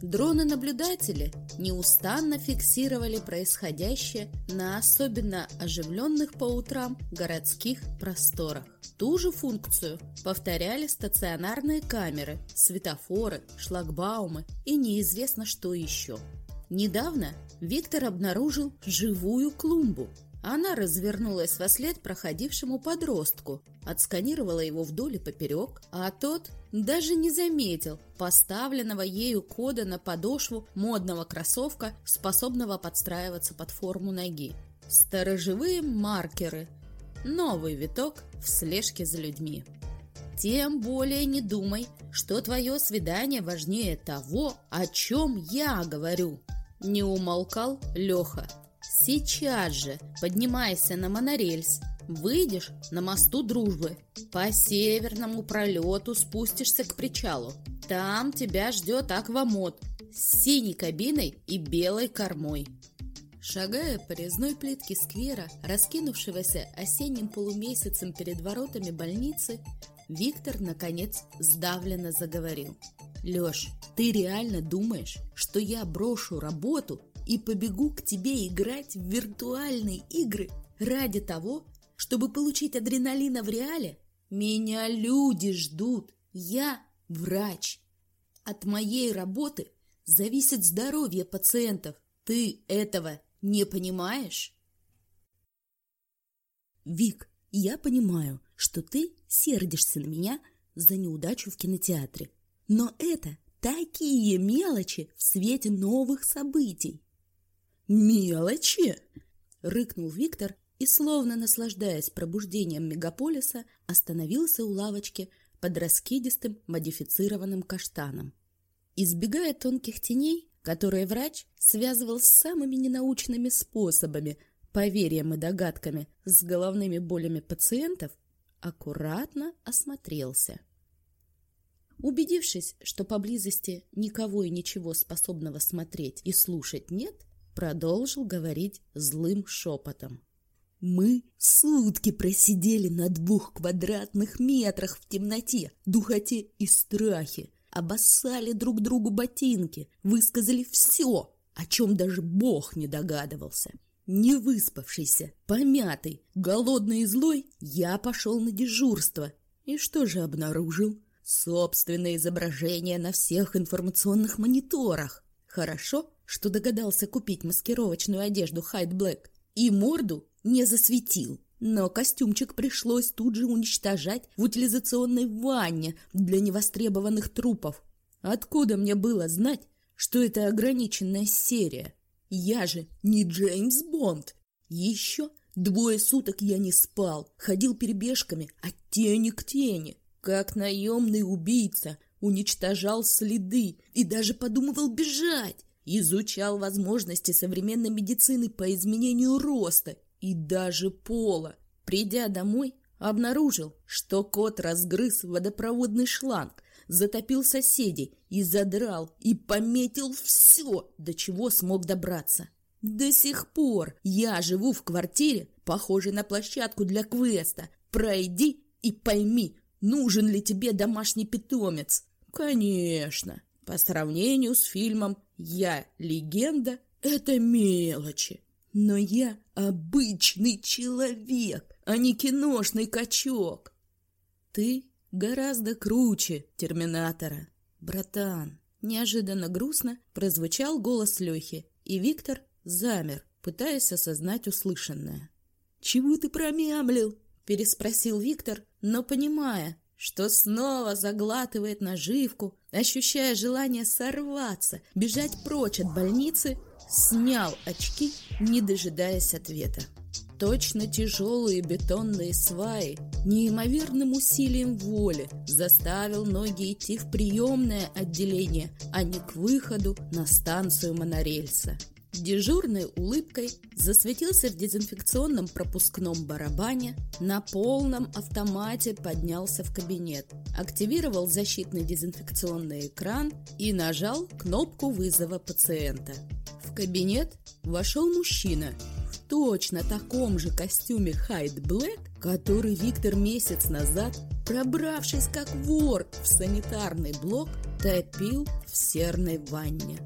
Дроны-наблюдатели неустанно фиксировали происходящее на особенно оживленных по утрам городских просторах. Ту же функцию повторяли стационарные камеры, светофоры, шлагбаумы и неизвестно что еще. Недавно Виктор обнаружил живую клумбу. Она развернулась во след проходившему подростку, отсканировала его вдоль и поперек, а тот даже не заметил поставленного ею кода на подошву модного кроссовка, способного подстраиваться под форму ноги. Сторожевые маркеры. Новый виток в слежке за людьми. Тем более не думай, что твое свидание важнее того, о чем я говорю. Не умолкал Леха. Сейчас же поднимайся на монорельс, выйдешь на мосту дружбы, по северному пролету спустишься к причалу. Там тебя ждет аквамод с синей кабиной и белой кормой. Шагая по резной плитке сквера, раскинувшегося осенним полумесяцем перед воротами больницы, Виктор, наконец, сдавленно заговорил. «Лёш, ты реально думаешь, что я брошу работу и побегу к тебе играть в виртуальные игры ради того, чтобы получить адреналина в реале? Меня люди ждут. Я врач. От моей работы зависит здоровье пациентов. Ты этого не понимаешь? Вик, я понимаю, что ты сердишься на меня за неудачу в кинотеатре. Но это такие мелочи в свете новых событий. «Мелочи!» — рыкнул Виктор и, словно наслаждаясь пробуждением мегаполиса, остановился у лавочки под раскидистым модифицированным каштаном. Избегая тонких теней, которые врач связывал с самыми ненаучными способами, поверьем и догадками, с головными болями пациентов, аккуратно осмотрелся. Убедившись, что поблизости никого и ничего способного смотреть и слушать нет, продолжил говорить злым шепотом. Мы сутки просидели на двух квадратных метрах в темноте, духоте и страхе, обоссали друг другу ботинки, высказали все, о чем даже Бог не догадывался. Не выспавшийся, помятый, голодный и злой, я пошел на дежурство. И что же обнаружил? Собственное изображение на всех информационных мониторах. Хорошо, что догадался купить маскировочную одежду Хайд Блэк и морду не засветил. Но костюмчик пришлось тут же уничтожать в утилизационной ванне для невостребованных трупов. Откуда мне было знать, что это ограниченная серия? Я же не Джеймс Бонд. Еще двое суток я не спал, ходил перебежками от тени к тени, как наемный убийца, уничтожал следы и даже подумывал бежать. Изучал возможности современной медицины по изменению роста и даже пола. Придя домой, обнаружил, что кот разгрыз водопроводный шланг, затопил соседей и задрал, и пометил все, до чего смог добраться. До сих пор я живу в квартире, похожей на площадку для квеста. Пройди и пойми, нужен ли тебе домашний питомец. Конечно, по сравнению с фильмом «Я легенда» — это мелочи. Но я обычный человек, а не киношный качок. Ты гораздо круче Терминатора, братан. Неожиданно грустно прозвучал голос Лехи, и Виктор замер, пытаясь осознать услышанное. «Чего ты промямлил?» – переспросил Виктор, но понимая, что снова заглатывает наживку, ощущая желание сорваться, бежать прочь от больницы, снял очки, не дожидаясь ответа. Точно тяжелые бетонные сваи неимоверным усилием воли заставил ноги идти в приемное отделение, а не к выходу на станцию монорельса. Дежурной улыбкой засветился в дезинфекционном пропускном барабане, на полном автомате поднялся в кабинет, активировал защитный дезинфекционный экран и нажал кнопку вызова пациента. В кабинет вошел мужчина точно таком же костюме Хайд Блэк, который Виктор месяц назад, пробравшись как вор в санитарный блок, топил в серной ванне.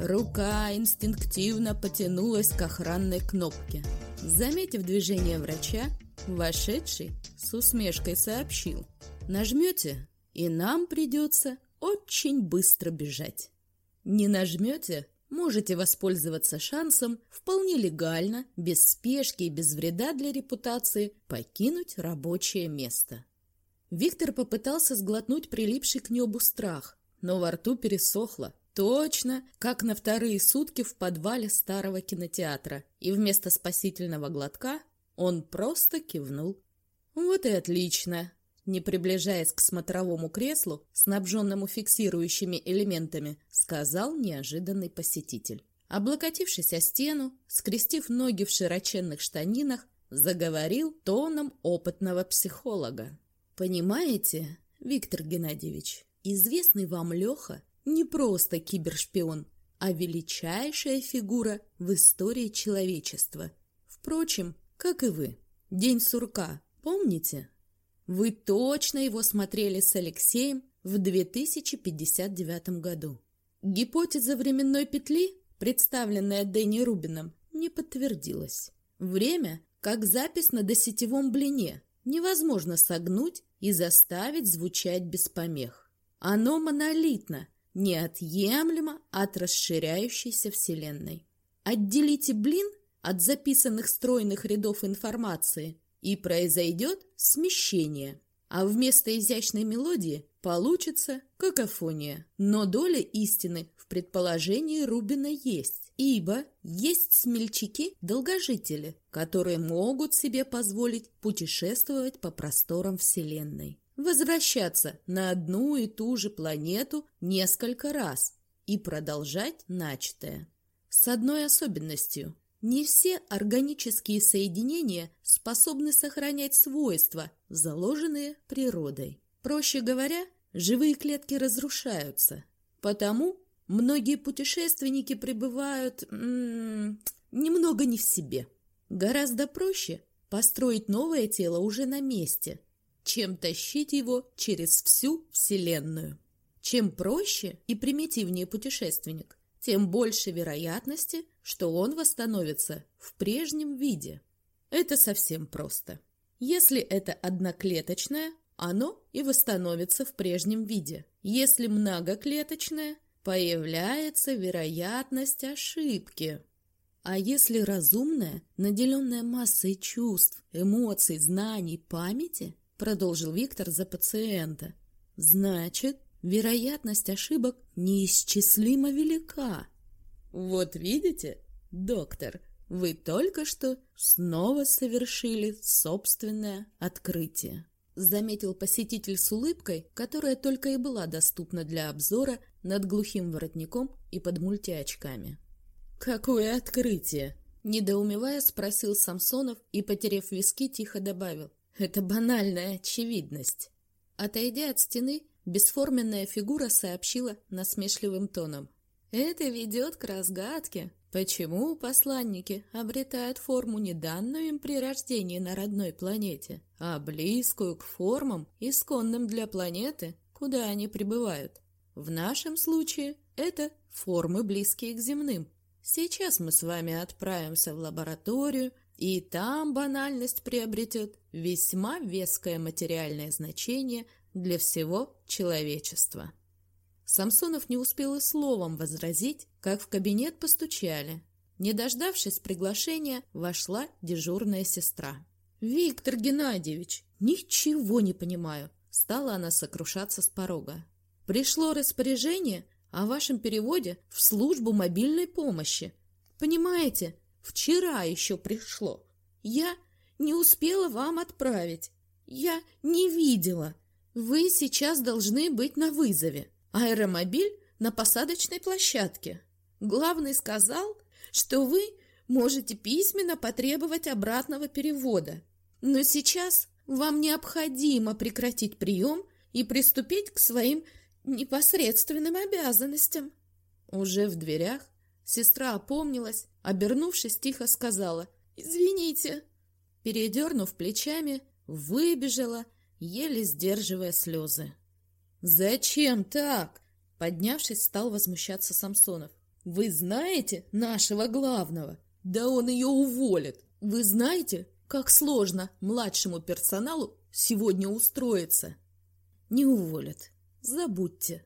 Рука инстинктивно потянулась к охранной кнопке. Заметив движение врача, вошедший с усмешкой сообщил. «Нажмете, и нам придется очень быстро бежать. Не нажмете, можете воспользоваться шансом вполне легально, без спешки и без вреда для репутации покинуть рабочее место». Виктор попытался сглотнуть прилипший к небу страх, но во рту пересохло, Точно, как на вторые сутки в подвале старого кинотеатра. И вместо спасительного глотка он просто кивнул. Вот и отлично. Не приближаясь к смотровому креслу, снабженному фиксирующими элементами, сказал неожиданный посетитель. Облокотившись о стену, скрестив ноги в широченных штанинах, заговорил тоном опытного психолога. «Понимаете, Виктор Геннадьевич, известный вам Леха не просто кибершпион, а величайшая фигура в истории человечества. Впрочем, как и вы. День сурка, помните? Вы точно его смотрели с Алексеем в 2059 году. Гипотеза временной петли, представленная Дэнни Рубином, не подтвердилась. Время, как запись на досетевом блине, невозможно согнуть и заставить звучать без помех. Оно монолитно, неотъемлемо от расширяющейся Вселенной. Отделите блин от записанных стройных рядов информации, и произойдет смещение, а вместо изящной мелодии получится какофония. Но доля истины в предположении Рубина есть, ибо есть смельчаки-долгожители, которые могут себе позволить путешествовать по просторам Вселенной возвращаться на одну и ту же планету несколько раз и продолжать начатое. С одной особенностью. Не все органические соединения способны сохранять свойства, заложенные природой. Проще говоря, живые клетки разрушаются. Потому многие путешественники пребывают м -м, немного не в себе. Гораздо проще построить новое тело уже на месте – чем тащить его через всю Вселенную. Чем проще и примитивнее путешественник, тем больше вероятности, что он восстановится в прежнем виде. Это совсем просто. Если это одноклеточное, оно и восстановится в прежнем виде. Если многоклеточное, появляется вероятность ошибки. А если разумное, наделенное массой чувств, эмоций, знаний, памяти, продолжил Виктор за пациента. Значит, вероятность ошибок неисчислимо велика. Вот видите, доктор, вы только что снова совершили собственное открытие. Заметил посетитель с улыбкой, которая только и была доступна для обзора над глухим воротником и под мультиочками. «Какое открытие!» Недоумевая, спросил Самсонов и, потеряв виски, тихо добавил. Это банальная очевидность. Отойдя от стены, бесформенная фигура сообщила насмешливым тоном. Это ведет к разгадке, почему посланники обретают форму не данную им при рождении на родной планете, а близкую к формам, исконным для планеты, куда они прибывают. В нашем случае это формы, близкие к земным. Сейчас мы с вами отправимся в лабораторию, и там банальность приобретет весьма веское материальное значение для всего человечества. Самсонов не успел и словом возразить, как в кабинет постучали. Не дождавшись приглашения, вошла дежурная сестра. «Виктор Геннадьевич, ничего не понимаю!» Стала она сокрушаться с порога. «Пришло распоряжение о вашем переводе в службу мобильной помощи. Понимаете, вчера еще пришло. Я не успела вам отправить. Я не видела. Вы сейчас должны быть на вызове. Аэромобиль на посадочной площадке. Главный сказал, что вы можете письменно потребовать обратного перевода. Но сейчас вам необходимо прекратить прием и приступить к своим непосредственным обязанностям. Уже в дверях сестра опомнилась, обернувшись, тихо сказала «Извините». Передернув плечами, выбежала, еле сдерживая слезы. «Зачем так?» Поднявшись, стал возмущаться Самсонов. «Вы знаете нашего главного? Да он ее уволит! Вы знаете, как сложно младшему персоналу сегодня устроиться?» «Не уволят. Забудьте.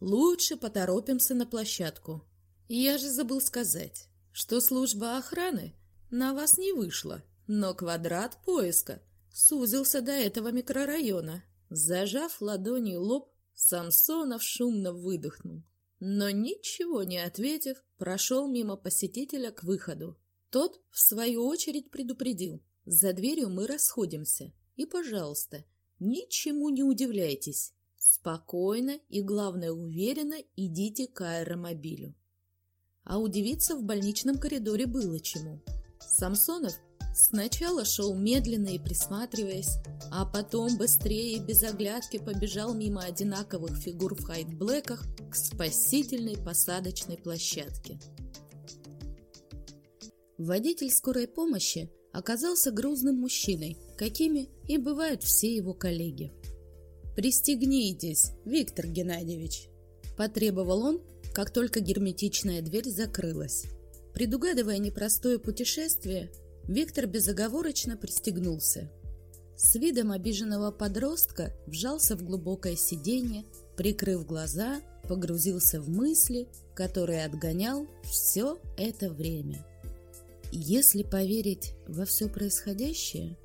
Лучше поторопимся на площадку. Я же забыл сказать, что служба охраны на вас не вышла, но квадрат поиска сузился до этого микрорайона. Зажав ладонью лоб, Самсонов шумно выдохнул, но ничего не ответив, прошел мимо посетителя к выходу. Тот, в свою очередь, предупредил. За дверью мы расходимся. И, пожалуйста, ничему не удивляйтесь. Спокойно и, главное, уверенно идите к аэромобилю. А удивиться в больничном коридоре было чему. Самсонов Сначала шел медленно и присматриваясь, а потом быстрее и без оглядки побежал мимо одинаковых фигур в хайт-блэках к спасительной посадочной площадке. Водитель скорой помощи оказался грузным мужчиной, какими и бывают все его коллеги. «Пристегнитесь, Виктор Геннадьевич!» – потребовал он, как только герметичная дверь закрылась. Предугадывая непростое путешествие, Виктор безоговорочно пристегнулся. С видом обиженного подростка вжался в глубокое сиденье, прикрыв глаза, погрузился в мысли, которые отгонял все это время. Если поверить во все происходящее,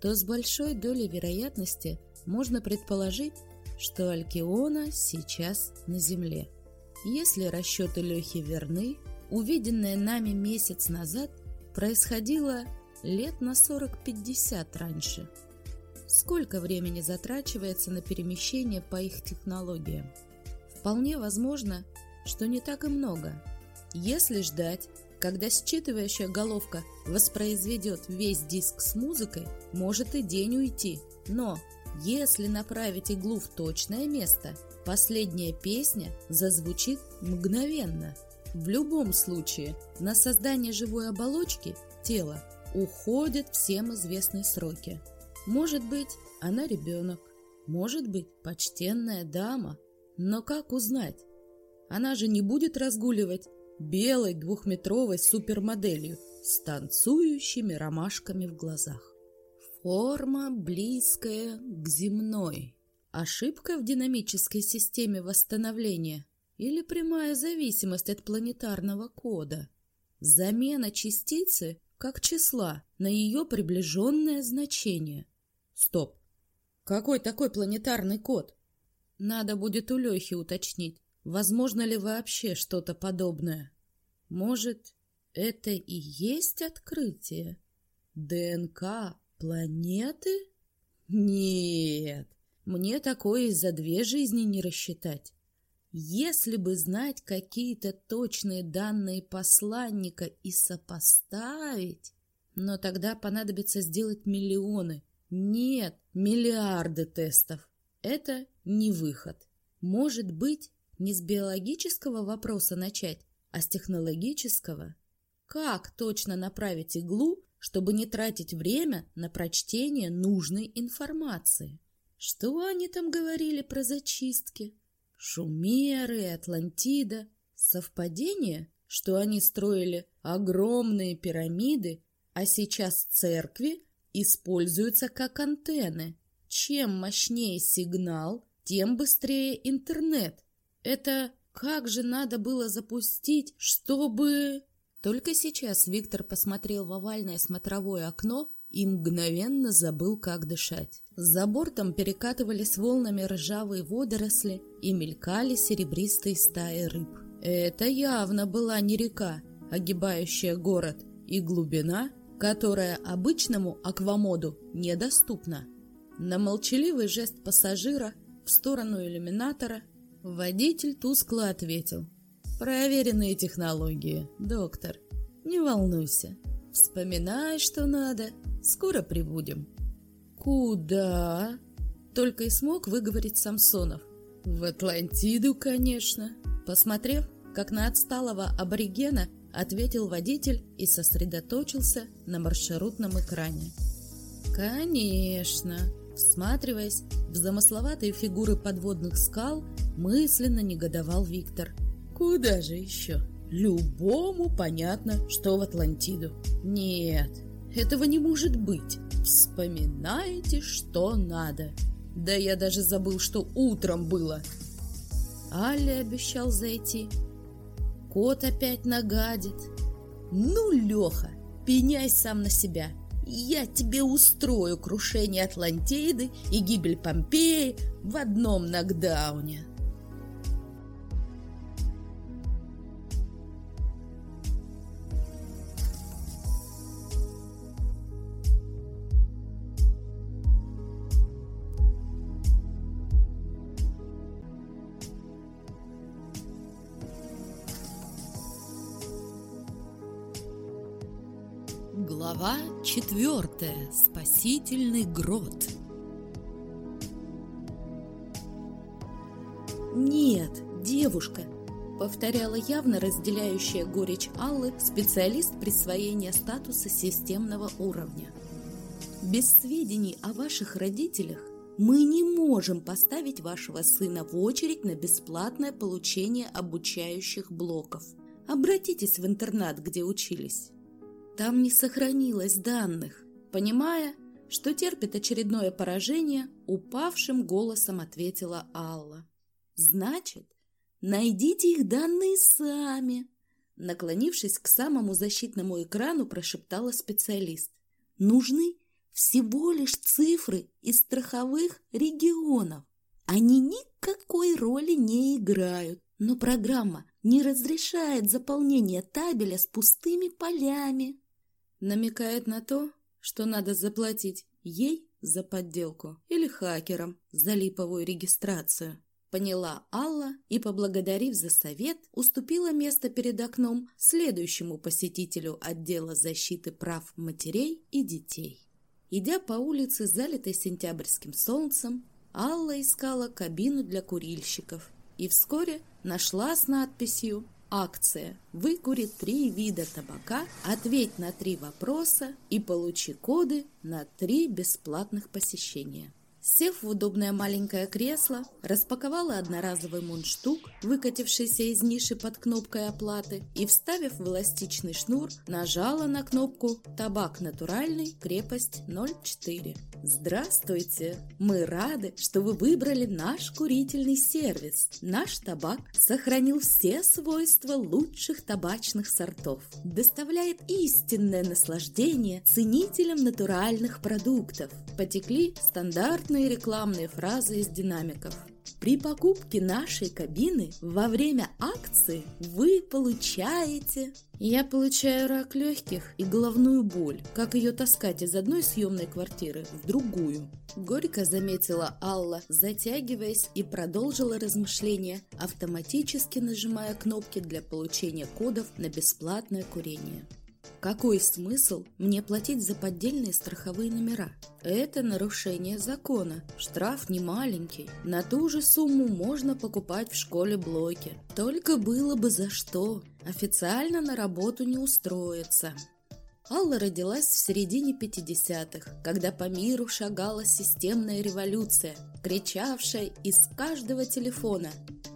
то с большой долей вероятности можно предположить, что Алькиона сейчас на Земле. Если расчеты Лехи верны, увиденное нами месяц назад – происходило лет на 40-50 раньше. Сколько времени затрачивается на перемещение по их технологиям? Вполне возможно, что не так и много. Если ждать, когда считывающая головка воспроизведет весь диск с музыкой, может и день уйти. Но если направить иглу в точное место, последняя песня зазвучит мгновенно – в любом случае, на создание живой оболочки тела уходят всем известные сроки. Может быть, она ребенок, может быть, почтенная дама. Но как узнать? Она же не будет разгуливать белой двухметровой супермоделью с танцующими ромашками в глазах. Форма близкая к земной. Ошибка в динамической системе восстановления или прямая зависимость от планетарного кода. Замена частицы как числа на ее приближенное значение. Стоп. Какой такой планетарный код? Надо будет у Лехи уточнить, возможно ли вообще что-то подобное. Может, это и есть открытие? ДНК планеты? Нет, мне такое из за две жизни не рассчитать. Если бы знать какие-то точные данные посланника и сопоставить, но тогда понадобится сделать миллионы, нет, миллиарды тестов. Это не выход. Может быть, не с биологического вопроса начать, а с технологического? Как точно направить иглу, чтобы не тратить время на прочтение нужной информации? Что они там говорили про зачистки? Шумеры Атлантида. Совпадение, что они строили огромные пирамиды, а сейчас церкви используются как антенны. Чем мощнее сигнал, тем быстрее интернет. Это как же надо было запустить, чтобы... Только сейчас Виктор посмотрел в овальное смотровое окно и мгновенно забыл, как дышать. За бортом перекатывались волнами ржавые водоросли и мелькали серебристые стаи рыб. Это явно была не река, огибающая город, и глубина, которая обычному аквамоду недоступна. На молчаливый жест пассажира в сторону иллюминатора водитель тускло ответил. «Проверенные технологии, доктор. Не волнуйся. Вспоминай, что надо. Скоро прибудем». «Куда?» Только и смог выговорить Самсонов. «В Атлантиду, конечно». Посмотрев, как на отсталого аборигена, ответил водитель и сосредоточился на маршрутном экране. «Конечно!» Всматриваясь в замысловатые фигуры подводных скал, мысленно негодовал Виктор. «Куда же еще? Любому понятно, что в Атлантиду. Нет, этого не может быть. Вспоминайте, что надо. Да я даже забыл, что утром было. Аля обещал зайти. Кот опять нагадит. Ну, Леха, пеняй сам на себя. Я тебе устрою крушение Атлантиды и гибель Помпеи в одном нокдауне. Глава четвертая. Спасительный грот. «Нет, девушка!» — повторяла явно разделяющая горечь Аллы специалист присвоения статуса системного уровня. «Без сведений о ваших родителях мы не можем поставить вашего сына в очередь на бесплатное получение обучающих блоков. Обратитесь в интернат, где учились». Там не сохранилось данных. Понимая, что терпит очередное поражение, упавшим голосом ответила Алла. «Значит, найдите их данные сами!» Наклонившись к самому защитному экрану, прошептала специалист. «Нужны всего лишь цифры из страховых регионов. Они никакой роли не играют, но программа не разрешает заполнение табеля с пустыми полями намекает на то, что надо заплатить ей за подделку или хакерам за липовую регистрацию. Поняла Алла и, поблагодарив за совет, уступила место перед окном следующему посетителю отдела защиты прав матерей и детей. Идя по улице, залитой сентябрьским солнцем, Алла искала кабину для курильщиков и вскоре нашла с надписью Акция «Выкури три вида табака, ответь на три вопроса и получи коды на три бесплатных посещения». Сев в удобное маленькое кресло, распаковала одноразовый мундштук, выкатившийся из ниши под кнопкой оплаты, и, вставив в эластичный шнур, нажала на кнопку «Табак натуральный, крепость 0,4». Здравствуйте! Мы рады, что вы выбрали наш курительный сервис. Наш табак сохранил все свойства лучших табачных сортов. Доставляет истинное наслаждение ценителям натуральных продуктов. Потекли стандартные рекламные фразы из динамиков. При покупке нашей кабины во время акции вы получаете... Я получаю рак легких и головную боль. Как ее таскать из одной съемной квартиры в другую? Горько заметила Алла, затягиваясь и продолжила размышления, автоматически нажимая кнопки для получения кодов на бесплатное курение. Какой смысл мне платить за поддельные страховые номера? Это нарушение закона. Штраф не маленький. На ту же сумму можно покупать в школе блоки. Только было бы за что. Официально на работу не устроиться. Алла родилась в середине 50-х, когда по миру шагала системная революция, кричавшая из каждого телефона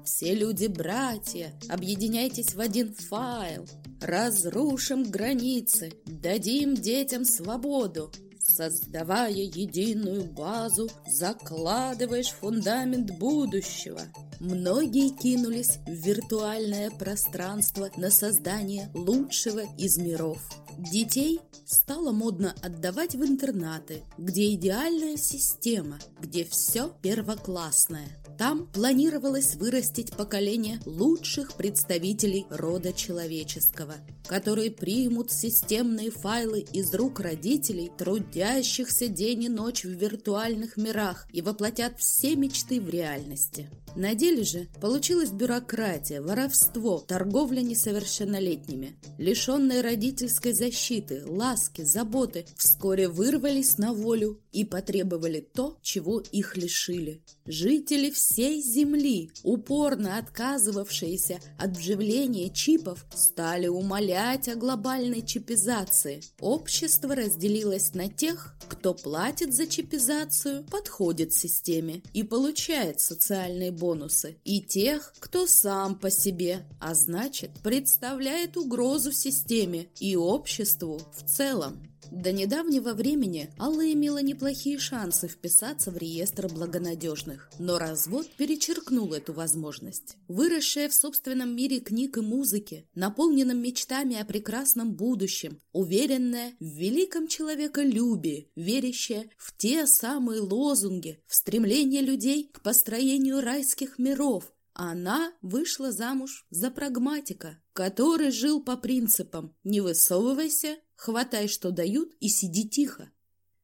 «Все люди братья, объединяйтесь в один файл, Разрушим границы, дадим детям свободу. Создавая единую базу, закладываешь фундамент будущего. многие кинулись в виртуальное пространство на создание лучшего из миров. Детей стало модно отдавать в интернаты, где идеальная система, где все первоклассное. Там планировалось вырастить поколение лучших представителей рода человеческого, которые примут системные файлы из рук родителей, трудящихся день и ночь в виртуальных мирах и воплотят все мечты в реальности. На деле же получилась бюрократия, воровство, торговля несовершеннолетними. Лишенные родительской защиты, ласки, заботы вскоре вырвались на волю и потребовали то, чего их лишили. Жители всей Земли, упорно отказывавшиеся от вживления чипов, стали умолять о глобальной чипизации. Общество разделилось на тех, кто платит за чипизацию, подходит системе и получает социальные бонусы, и тех, кто сам по себе, а значит, представляет угрозу системе и обществу в целом. До недавнего времени Алла имела неплохие шансы вписаться в реестр благонадежных, но развод перечеркнул эту возможность. Выросшая в собственном мире книг и музыки, наполненном мечтами о прекрасном будущем, уверенная в великом человеколюбии, верящая в те самые лозунги, в стремление людей к построению райских миров, она вышла замуж за прагматика, который жил по принципам «не высовывайся, хватай, что дают, и сиди тихо».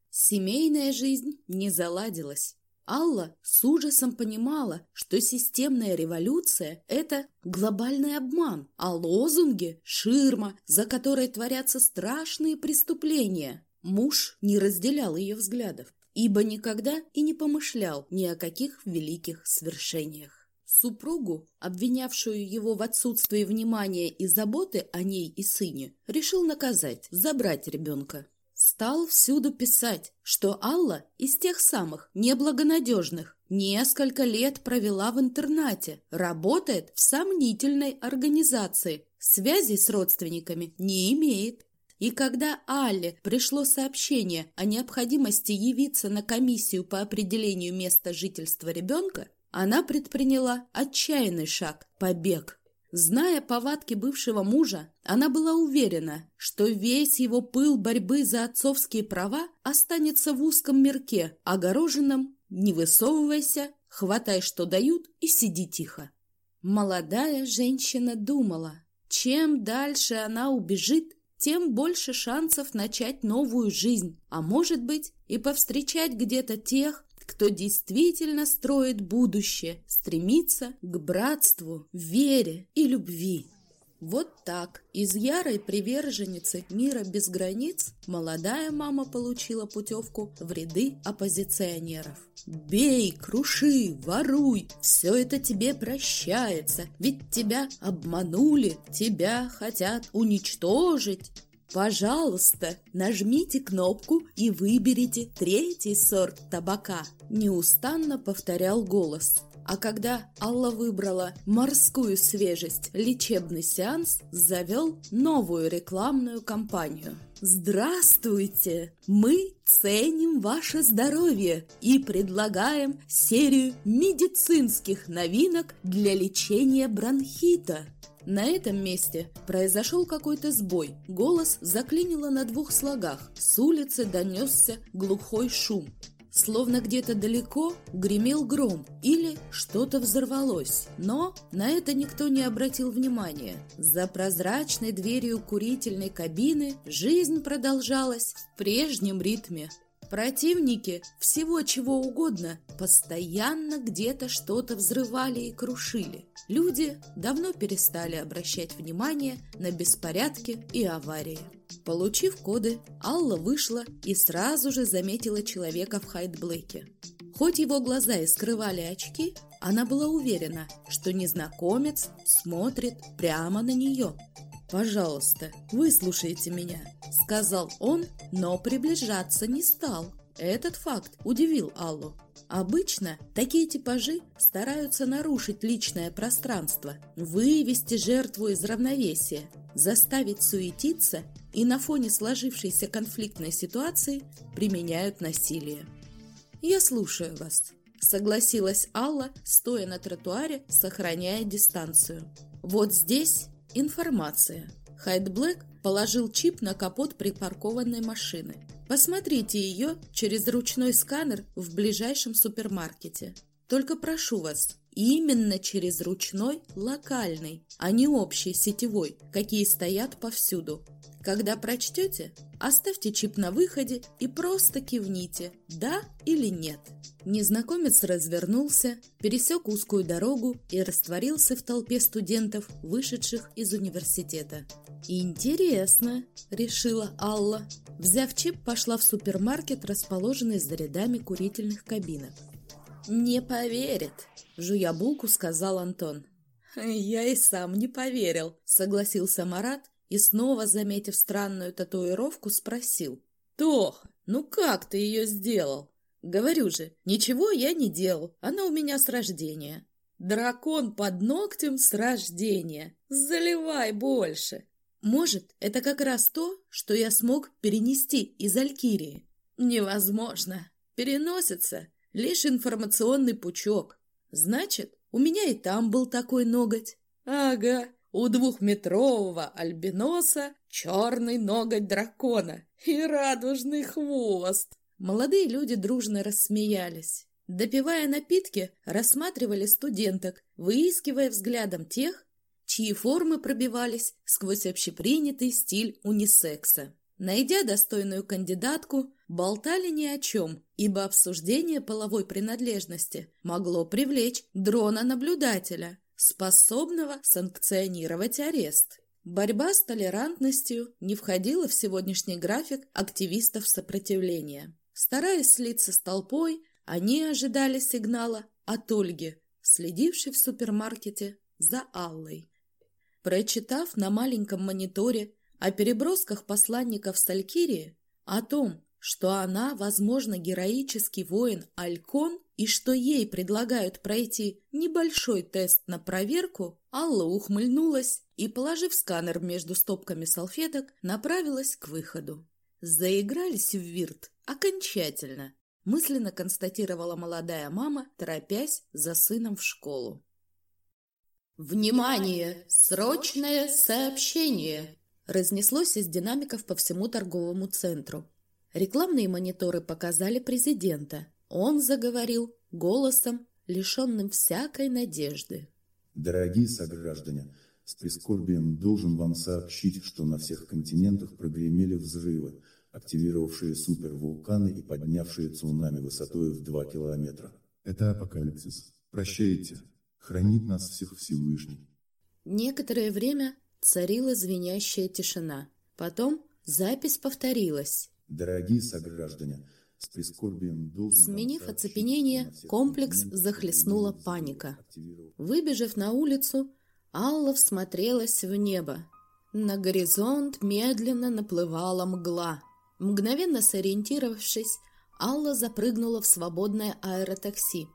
Семейная жизнь не заладилась. Алла с ужасом понимала, что системная революция – это глобальный обман, а лозунги – ширма, за которой творятся страшные преступления. Муж не разделял ее взглядов, ибо никогда и не помышлял ни о каких великих свершениях. Супругу, обвинявшую его в отсутствии внимания и заботы о ней и сыне, решил наказать, забрать ребенка. Стал всюду писать, что Алла из тех самых неблагонадежных несколько лет провела в интернате, работает в сомнительной организации, связи с родственниками не имеет. И когда Алле пришло сообщение о необходимости явиться на комиссию по определению места жительства ребенка, она предприняла отчаянный шаг – побег. Зная повадки бывшего мужа, она была уверена, что весь его пыл борьбы за отцовские права останется в узком мирке, огороженном «не высовывайся», «хватай, что дают» и «сиди тихо». Молодая женщина думала, чем дальше она убежит, тем больше шансов начать новую жизнь, а может быть и повстречать где-то тех, кто действительно строит будущее, стремится к братству, вере и любви. Вот так, из ярой приверженницы мира без границ, молодая мама получила путевку в ряды оппозиционеров. «Бей, круши, воруй, все это тебе прощается, ведь тебя обманули, тебя хотят уничтожить». Пожалуйста, нажмите кнопку и выберите третий сорт табака. Неустанно повторял голос. А когда Алла выбрала морскую свежесть, лечебный сеанс завел новую рекламную кампанию. Здравствуйте! Мы ценим ваше здоровье и предлагаем серию медицинских новинок для лечения бронхита. На этом месте произошел какой-то сбой. Голос заклинило на двух слогах. С улицы донесся глухой шум. Словно где-то далеко гремел гром или что-то взорвалось. Но на это никто не обратил внимания. За прозрачной дверью курительной кабины жизнь продолжалась в прежнем ритме. Противники всего чего угодно постоянно где-то что-то взрывали и крушили. Люди давно перестали обращать внимание на беспорядки и аварии. Получив коды, Алла вышла и сразу же заметила человека в хайдблэке. Хоть его глаза и скрывали очки, она была уверена, что незнакомец смотрит прямо на нее. «Пожалуйста, выслушайте меня», — сказал он, но приближаться не стал. Этот факт удивил Аллу. Обычно такие типажи стараются нарушить личное пространство, вывести жертву из равновесия, заставить суетиться и на фоне сложившейся конфликтной ситуации применяют насилие. «Я слушаю вас», согласилась Алла, стоя на тротуаре, сохраняя дистанцию. Вот здесь информация. Хайд Блэк положил чип на капот припаркованной машины. Посмотрите ее через ручной сканер в ближайшем супермаркете. Только прошу вас, именно через ручной локальный, а не общий сетевой, какие стоят повсюду. Когда прочтете, оставьте чип на выходе и просто кивните «да» или «нет». Незнакомец развернулся, пересек узкую дорогу и растворился в толпе студентов, вышедших из университета. «Интересно», — решила Алла. Взяв чип, пошла в супермаркет, расположенный за рядами курительных кабинок. «Не поверит», — жуя булку, сказал Антон. «Я и сам не поверил», — согласился Марат и снова, заметив странную татуировку, спросил. «Тоха, ну как ты ее сделал?» «Говорю же, ничего я не делал, она у меня с рождения». «Дракон под ногтем с рождения! Заливай больше!» «Может, это как раз то, что я смог перенести из Алькирии?» «Невозможно. Переносится лишь информационный пучок. Значит, у меня и там был такой ноготь. Ага, у двухметрового альбиноса черный ноготь дракона и радужный хвост. Молодые люди дружно рассмеялись. Допивая напитки, рассматривали студенток, выискивая взглядом тех, чьи формы пробивались сквозь общепринятый стиль унисекса. Найдя достойную кандидатку, болтали ни о чем, ибо обсуждение половой принадлежности могло привлечь дрона-наблюдателя, способного санкционировать арест. Борьба с толерантностью не входила в сегодняшний график активистов сопротивления. Стараясь слиться с толпой, они ожидали сигнала от Ольги, следившей в супермаркете за Аллой. Прочитав на маленьком мониторе о перебросках посланников Салькирии, о том, что она, возможно, героический воин Алькон и что ей предлагают пройти небольшой тест на проверку, Алла ухмыльнулась и, положив сканер между стопками салфеток, направилась к выходу. Заигрались в вирт окончательно, мысленно констатировала молодая мама, торопясь за сыном в школу. «Внимание! Срочное сообщение!» разнеслось из динамиков по всему торговому центру. Рекламные мониторы показали президента. Он заговорил голосом, лишенным всякой надежды. Дорогие сограждане, с прискорбием должен вам сообщить, что на всех континентах прогремели взрывы, активировавшие супервулканы и поднявшие цунами высотой в 2 километра. Это апокалипсис. Прощайте. Хранит нас всех Всевышний. Некоторое время Царила звенящая тишина. Потом запись повторилась. Дорогие сограждане, с прискорбием должен... Сменив оцепенение, комплекс захлестнула паника. Выбежав на улицу, Алла всмотрелась в небо. На горизонт медленно наплывала мгла. Мгновенно сориентировавшись, Алла запрыгнула в свободное аэротакси.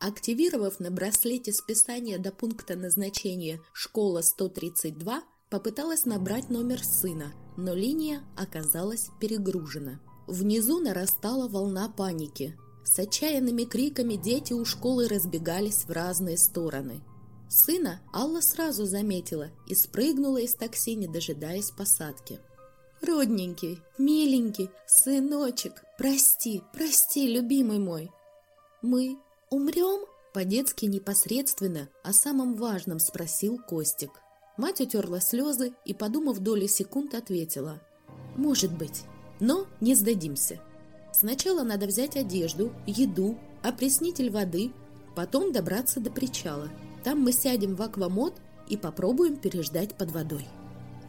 Активировав на браслете списание до пункта назначения «Школа 132», попыталась набрать номер сына, но линия оказалась перегружена. Внизу нарастала волна паники. С отчаянными криками дети у школы разбегались в разные стороны. Сына Алла сразу заметила и спрыгнула из такси, не дожидаясь посадки. «Родненький, миленький, сыночек, прости, прости, любимый мой!» «Мы «Умрем?» – по-детски непосредственно о самом важном спросил Костик. Мать утерла слезы и, подумав доли секунд, ответила. «Может быть, но не сдадимся. Сначала надо взять одежду, еду, опреснитель воды, потом добраться до причала. Там мы сядем в аквамод и попробуем переждать под водой».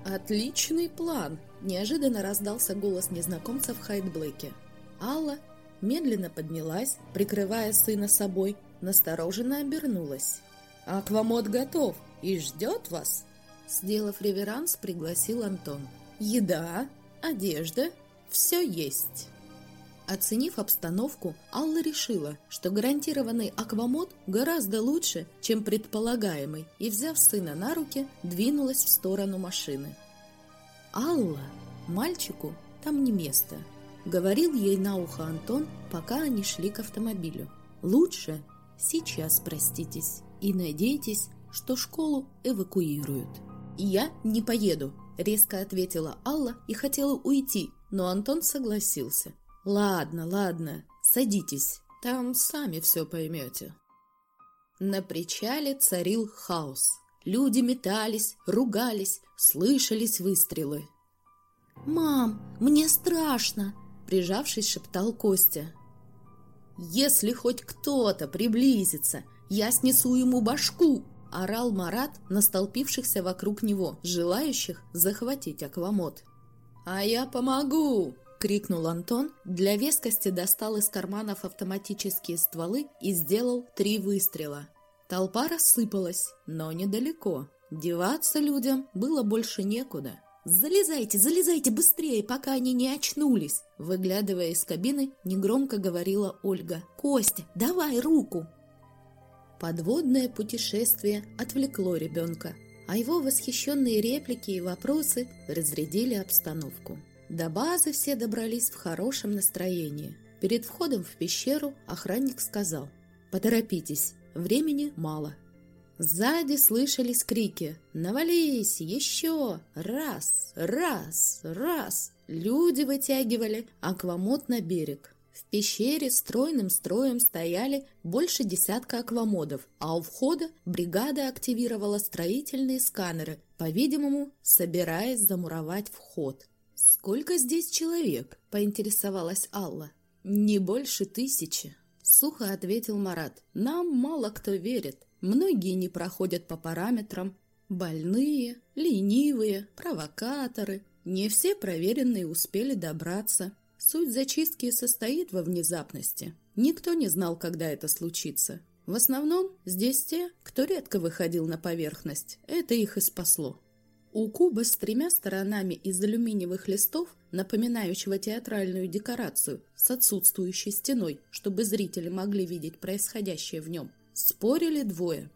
«Отличный план!» – неожиданно раздался голос незнакомца в Хайдблэке. Алла медленно поднялась, прикрывая сына собой, настороженно обернулась. «Аквамод готов и ждет вас!» Сделав реверанс, пригласил Антон. «Еда, одежда, все есть!» Оценив обстановку, Алла решила, что гарантированный аквамод гораздо лучше, чем предполагаемый, и, взяв сына на руки, двинулась в сторону машины. «Алла, мальчику там не место!» Говорил ей на ухо Антон, пока они шли к автомобилю. Лучше сейчас проститесь и надейтесь, что школу эвакуируют. «Я не поеду», – резко ответила Алла и хотела уйти, но Антон согласился. «Ладно, ладно, садитесь, там сами все поймете». На причале царил хаос. Люди метались, ругались, слышались выстрелы. «Мам, мне страшно!» – прижавшись, шептал Костя. «Если хоть кто-то приблизится, я снесу ему башку!» – орал Марат на столпившихся вокруг него, желающих захватить аквамод. «А я помогу!» – крикнул Антон, для вескости достал из карманов автоматические стволы и сделал три выстрела. Толпа рассыпалась, но недалеко. Деваться людям было больше некуда. «Залезайте, залезайте быстрее, пока они не очнулись!» Выглядывая из кабины, негромко говорила Ольга. «Костя, давай руку!» Подводное путешествие отвлекло ребенка, а его восхищенные реплики и вопросы разрядили обстановку. До базы все добрались в хорошем настроении. Перед входом в пещеру охранник сказал «Поторопитесь, времени мало». Сзади слышались крики «Навались! Еще! Раз! Раз! Раз!» Люди вытягивали аквамод на берег. В пещере стройным строем стояли больше десятка аквамодов, а у входа бригада активировала строительные сканеры, по-видимому, собираясь замуровать вход. «Сколько здесь человек?» – поинтересовалась Алла. «Не больше тысячи», – сухо ответил Марат. «Нам мало кто верит. Многие не проходят по параметрам. Больные, ленивые, провокаторы. Не все проверенные успели добраться. Суть зачистки состоит во внезапности. Никто не знал, когда это случится. В основном здесь те, кто редко выходил на поверхность. Это их и спасло. У куба с тремя сторонами из алюминиевых листов, напоминающего театральную декорацию, с отсутствующей стеной, чтобы зрители могли видеть происходящее в нем, Спорили двое.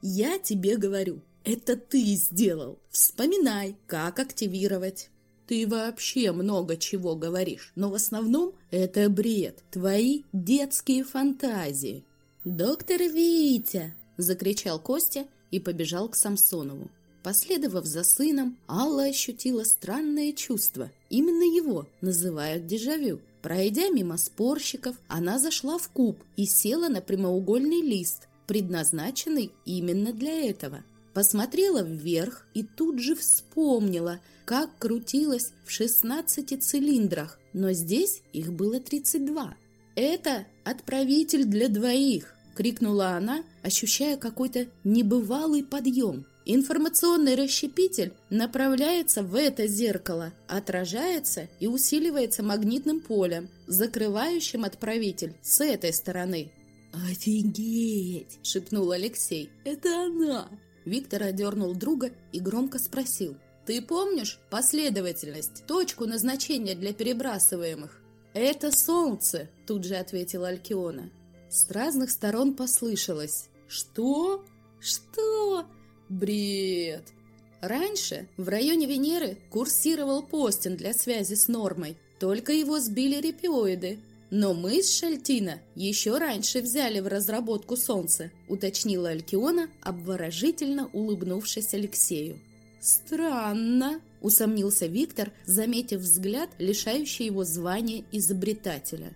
«Я тебе говорю, это ты сделал. Вспоминай, как активировать». Ты вообще много чего говоришь, но в основном это бред, твои детские фантазии. «Доктор Витя!» – закричал Костя и побежал к Самсонову. Последовав за сыном, Алла ощутила странное чувство. Именно его называют дежавю. Пройдя мимо спорщиков, она зашла в куб и села на прямоугольный лист, предназначенный именно для этого. Посмотрела вверх и тут же вспомнила, как крутилась в 16 цилиндрах, но здесь их было 32. «Это отправитель для двоих!» – крикнула она, ощущая какой-то небывалый подъем – Информационный расщепитель направляется в это зеркало, отражается и усиливается магнитным полем, закрывающим отправитель с этой стороны. «Офигеть!» – шепнул Алексей. «Это она!» Виктор одернул друга и громко спросил. «Ты помнишь последовательность, точку назначения для перебрасываемых?» «Это Солнце!» – тут же ответила Алькиона. С разных сторон послышалось. «Что? Что?» Бред! Раньше в районе Венеры курсировал постин для связи с нормой, только его сбили репиоиды. Но мы с Шальтина еще раньше взяли в разработку Солнце, уточнила Алькиона, обворожительно улыбнувшись Алексею. Странно, усомнился Виктор, заметив взгляд, лишающий его звания изобретателя.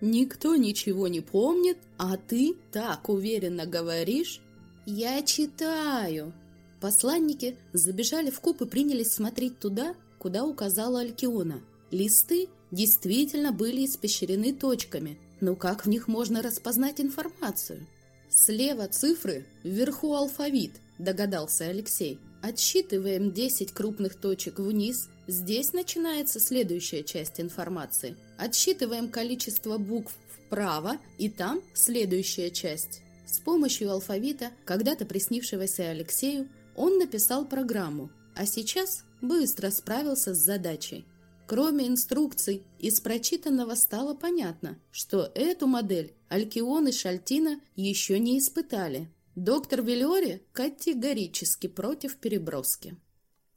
Никто ничего не помнит, а ты так уверенно говоришь, «Я читаю!» Посланники забежали в куб и принялись смотреть туда, куда указала Алькиона. Листы действительно были испещрены точками, но как в них можно распознать информацию? Слева цифры, вверху алфавит, догадался Алексей. Отсчитываем 10 крупных точек вниз. Здесь начинается следующая часть информации. Отсчитываем количество букв вправо, и там следующая часть. С помощью алфавита, когда-то приснившегося Алексею, он написал программу, а сейчас быстро справился с задачей. Кроме инструкций, из прочитанного стало понятно, что эту модель Алькион и Шальтина еще не испытали. Доктор Вильори категорически против переброски.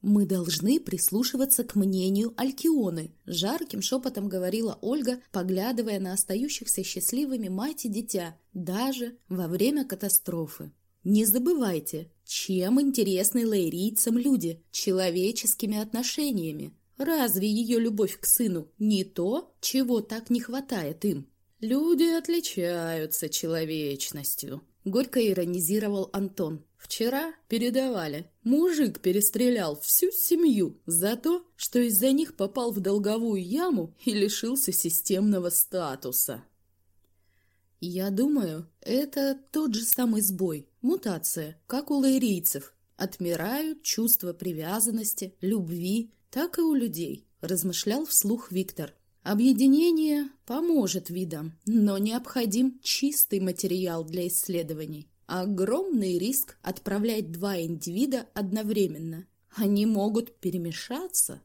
Мы должны прислушиваться к мнению Алькионы, жарким шепотом говорила Ольга, поглядывая на остающихся счастливыми мать и дитя, даже во время катастрофы. Не забывайте, чем интересны лейрийцам люди человеческими отношениями. Разве ее любовь к сыну не то, чего так не хватает им? Люди отличаются человечностью, горько иронизировал Антон. Вчера передавали. Мужик перестрелял всю семью за то, что из-за них попал в долговую яму и лишился системного статуса. Я думаю, это тот же самый сбой, мутация, как у лаирийцев. Отмирают чувства привязанности, любви, так и у людей, размышлял вслух Виктор. Объединение поможет видам, но необходим чистый материал для исследований. Огромный риск отправлять два индивида одновременно. Они могут перемешаться.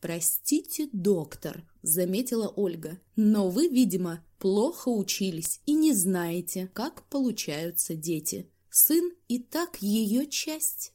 «Простите, доктор», — заметила Ольга, «но вы, видимо, плохо учились и не знаете, как получаются дети. Сын и так ее часть».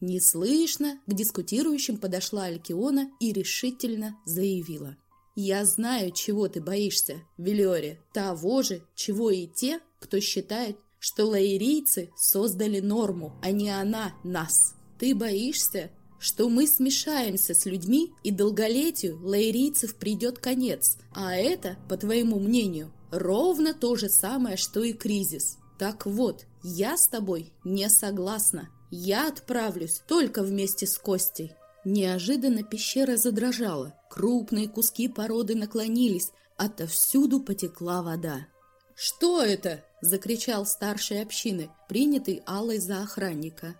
Неслышно к дискутирующим подошла Алькиона и решительно заявила. «Я знаю, чего ты боишься, Велиоре, того же, чего и те, кто считает, что лаирийцы создали норму, а не она нас. Ты боишься, что мы смешаемся с людьми, и долголетию лаирийцев придет конец. А это, по твоему мнению, ровно то же самое, что и кризис. Так вот, я с тобой не согласна. Я отправлюсь только вместе с Костей. Неожиданно пещера задрожала. Крупные куски породы наклонились. Отовсюду потекла вода. «Что это?» – закричал старший общины, принятый Аллой за охранника.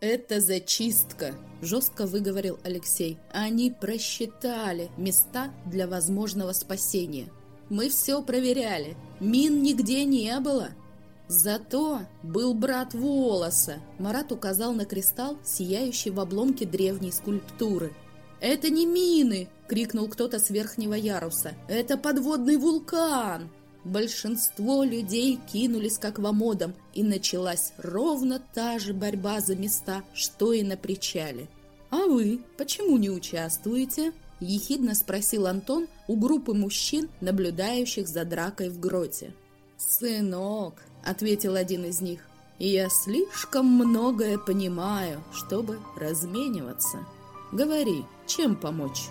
«Это зачистка», – жестко выговорил Алексей. «Они просчитали места для возможного спасения. Мы все проверяли. Мин нигде не было». Зато был брат Волоса. Марат указал на кристалл, сияющий в обломке древней скульптуры. «Это не мины!» – крикнул кто-то с верхнего яруса. «Это подводный вулкан!» Большинство людей кинулись к аквамодам, и началась ровно та же борьба за места, что и на причале. «А вы почему не участвуете?» – ехидно спросил Антон у группы мужчин, наблюдающих за дракой в гроте. «Сынок», – ответил один из них, – «я слишком многое понимаю, чтобы размениваться. Говори, чем помочь?»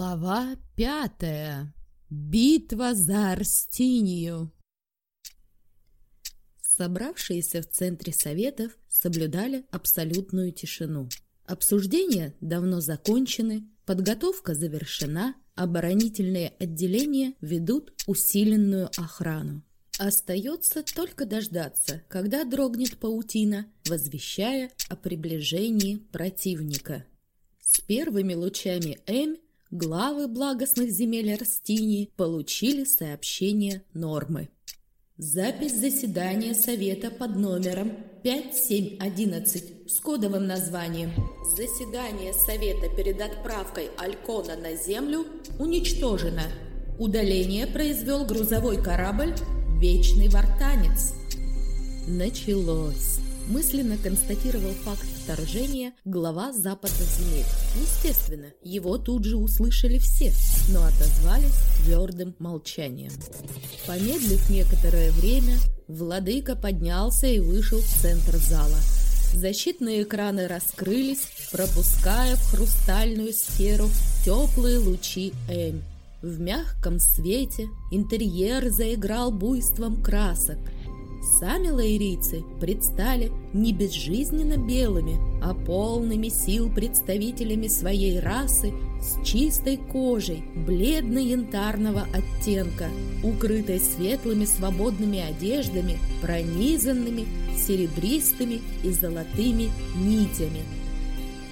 Глава пятая. Битва за Арстинию. Собравшиеся в центре советов соблюдали абсолютную тишину. Обсуждения давно закончены, подготовка завершена, оборонительные отделения ведут усиленную охрану. Остается только дождаться, когда дрогнет паутина, возвещая о приближении противника. С первыми лучами Эмь главы благостных земель Растинии получили сообщение нормы. Запись заседания Совета под номером 5711 с кодовым названием «Заседание Совета перед отправкой Алькона на Землю уничтожено. Удаление произвел грузовой корабль «Вечный Вартанец». Началось мысленно констатировал факт вторжения глава западных земель. Естественно, его тут же услышали все, но отозвались твердым молчанием. Помедлив некоторое время, владыка поднялся и вышел в центр зала. Защитные экраны раскрылись, пропуская в хрустальную сферу теплые лучи Эмь. В мягком свете интерьер заиграл буйством красок – Сами лаирийцы предстали не безжизненно белыми, а полными сил представителями своей расы с чистой кожей бледно-янтарного оттенка, укрытой светлыми свободными одеждами, пронизанными серебристыми и золотыми нитями.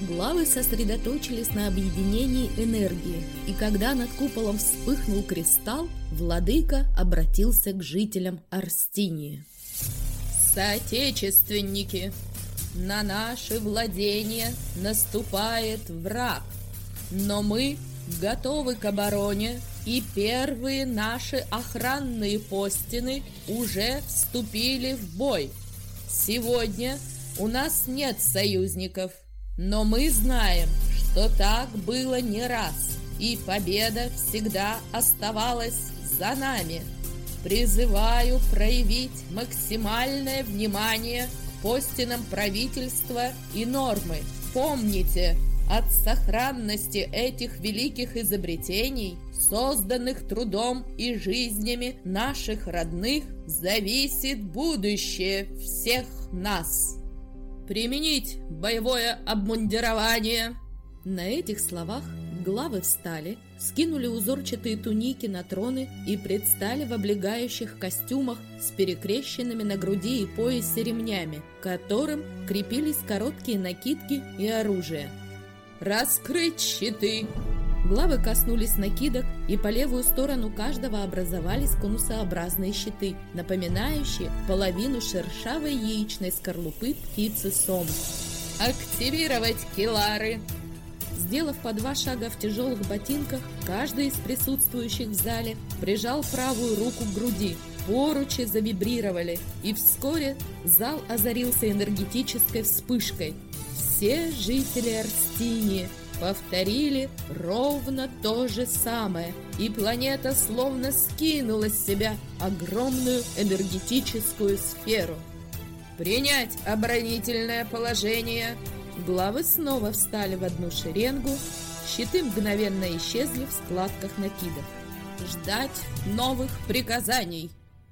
Главы сосредоточились на объединении энергии, и когда над куполом вспыхнул кристалл, владыка обратился к жителям Арстинии. «Соотечественники, на наши владения наступает враг, но мы готовы к обороне, и первые наши охранные постины уже вступили в бой. Сегодня у нас нет союзников, но мы знаем, что так было не раз, и победа всегда оставалась за нами. Призываю проявить максимальное внимание постинам правительства и нормы. Помните, от сохранности этих великих изобретений, созданных трудом и жизнями наших родных, зависит будущее всех нас. Применить боевое обмундирование. На этих словах главы встали, скинули узорчатые туники на троны и предстали в облегающих костюмах с перекрещенными на груди и поясе ремнями, к которым крепились короткие накидки и оружие. «Раскрыть щиты!» Главы коснулись накидок, и по левую сторону каждого образовались конусообразные щиты, напоминающие половину шершавой яичной скорлупы птицы сом. «Активировать килары!» Сделав по два шага в тяжелых ботинках, каждый из присутствующих в зале прижал правую руку к груди. Поручи завибрировали, и вскоре зал озарился энергетической вспышкой. Все жители Арстинии повторили ровно то же самое, и планета словно скинула с себя огромную энергетическую сферу. Принять оборонительное положение – Главы снова встали в одну шеренгу, щиты мгновенно исчезли в складках накидов. Ждать новых приказаний.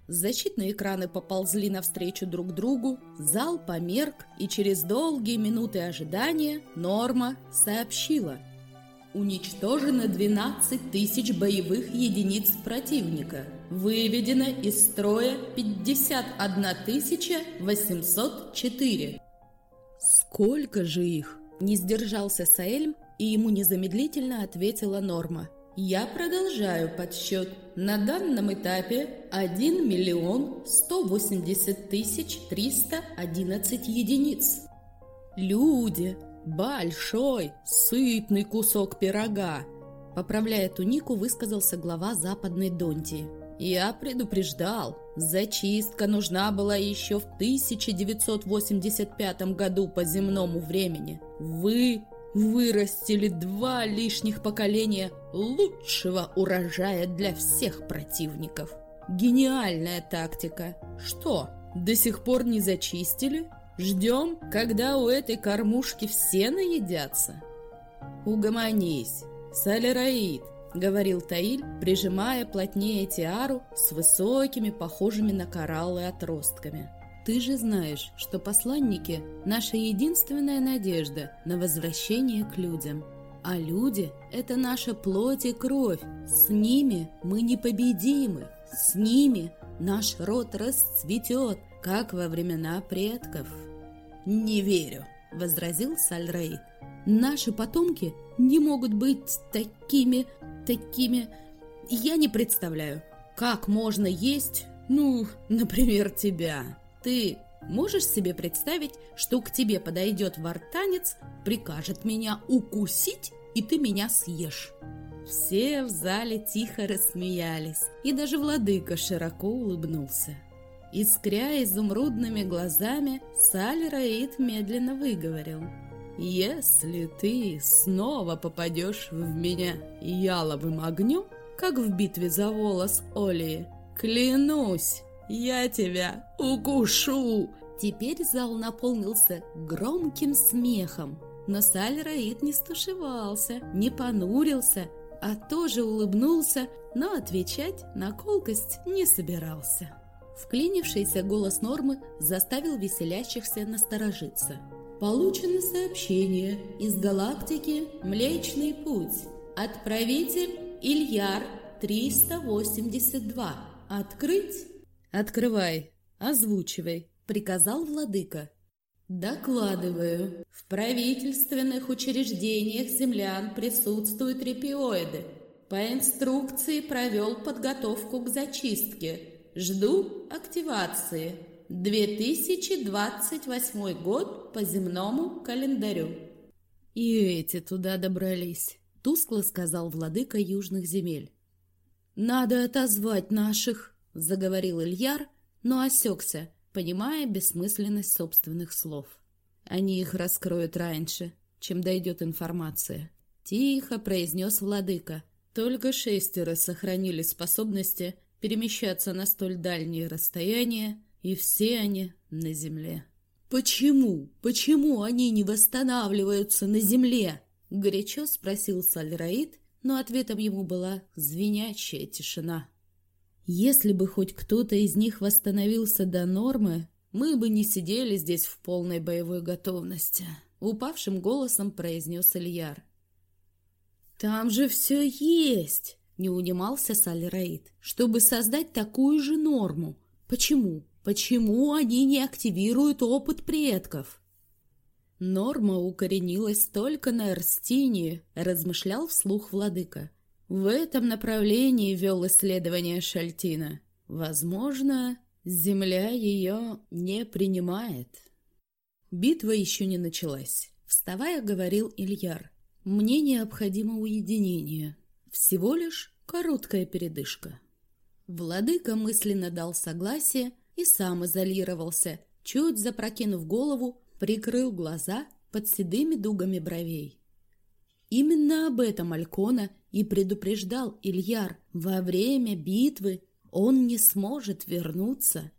Защитные экраны поползли навстречу друг другу, зал померк, и через долгие минуты ожидания Норма сообщила. Уничтожено 12 тысяч боевых единиц противника. Выведено из строя 51 804. «Сколько же их?» Не сдержался Саэльм, и ему незамедлительно ответила Норма. «Я продолжаю подсчет. На данном этапе 1 миллион 180 тысяч 311 единиц». «Люди! Большой, сытный кусок пирога!» Поправляя тунику, высказался глава Западной Донтии. Я предупреждал. Зачистка нужна была еще в 1985 году по земному времени. Вы вырастили два лишних поколения лучшего урожая для всех противников. Гениальная тактика. Что, до сих пор не зачистили? Ждем, когда у этой кормушки все наедятся? Угомонись, Салераид, говорил Таиль, прижимая плотнее тиару с высокими, похожими на кораллы отростками. Ты же знаешь, что посланники – наша единственная надежда на возвращение к людям. А люди – это наша плоть и кровь. С ними мы непобедимы. С ними наш род расцветет, как во времена предков. «Не верю», – возразил Сальрейд. «Наши потомки не могут быть такими такими... Я не представляю, как можно есть, ну, например, тебя. Ты можешь себе представить, что к тебе подойдет вартанец, прикажет меня укусить, и ты меня съешь? Все в зале тихо рассмеялись, и даже владыка широко улыбнулся. Искря изумрудными глазами, Саль Раид медленно выговорил – если ты снова попадешь в меня яловым огнем, как в битве за волос Олии, клянусь, я тебя укушу!» Теперь зал наполнился громким смехом, но Саль Раид не стушевался, не понурился, а тоже улыбнулся, но отвечать на колкость не собирался. Вклинившийся голос Нормы заставил веселящихся насторожиться – Получено сообщение из галактики Млечный Путь. Отправитель Ильяр 382. Открыть? Открывай. Озвучивай, приказал владыка. Докладываю. В правительственных учреждениях землян присутствуют репиоиды. По инструкции провел подготовку к зачистке. Жду активации. 2028 год по земному календарю. И эти туда добрались, тускло сказал владыка южных земель. Надо отозвать наших, заговорил Ильяр, но осекся, понимая бессмысленность собственных слов. Они их раскроют раньше, чем дойдет информация. Тихо произнес владыка. Только шестеро сохранили способности перемещаться на столь дальние расстояния, и все они на земле. «Почему? Почему они не восстанавливаются на земле?» — горячо спросил Сальраид, но ответом ему была звенящая тишина. Если бы хоть кто-то из них восстановился до нормы, мы бы не сидели здесь в полной боевой готовности, упавшим голосом произнес Ильяр. Там же все есть, не унимался Сальраид, чтобы создать такую же норму. Почему? Почему они не активируют опыт предков? Норма укоренилась только на Эрстине, размышлял вслух владыка. В этом направлении вел исследование Шальтина. Возможно, Земля ее не принимает. Битва еще не началась. Вставая, говорил Ильяр. Мне необходимо уединение. Всего лишь короткая передышка. Владыка мысленно дал согласие и сам изолировался, чуть запрокинув голову, прикрыл глаза под седыми дугами бровей. Именно об этом Алькона и предупреждал Ильяр. Во время битвы он не сможет вернуться.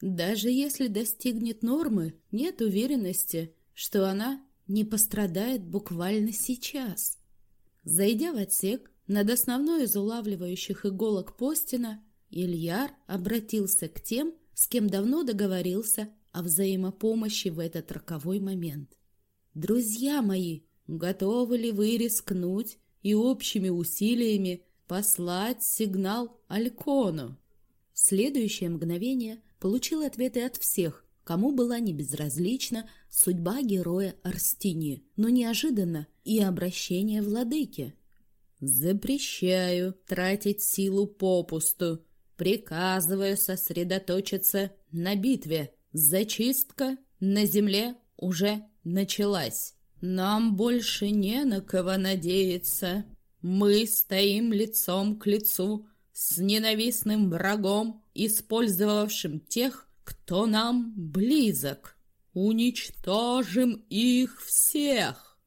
Даже если достигнет нормы, нет уверенности, что она не пострадает буквально сейчас. Зайдя в отсек, над основной из улавливающих иголок Постина, Ильяр обратился к тем, с кем давно договорился о взаимопомощи в этот роковой момент. «Друзья мои, Готовы ли вы рискнуть и общими усилиями послать сигнал Алькону? В следующее мгновение получил ответы от всех, кому была не безразлична судьба героя Арстини, но неожиданно и обращение владыки. «Запрещаю тратить силу попусту, приказываю сосредоточиться на битве. Зачистка на земле уже началась». Нам больше не на кого надеяться. Мы стоим лицом к лицу с ненавистным врагом, использовавшим тех, кто нам близок. Уничтожим их всех.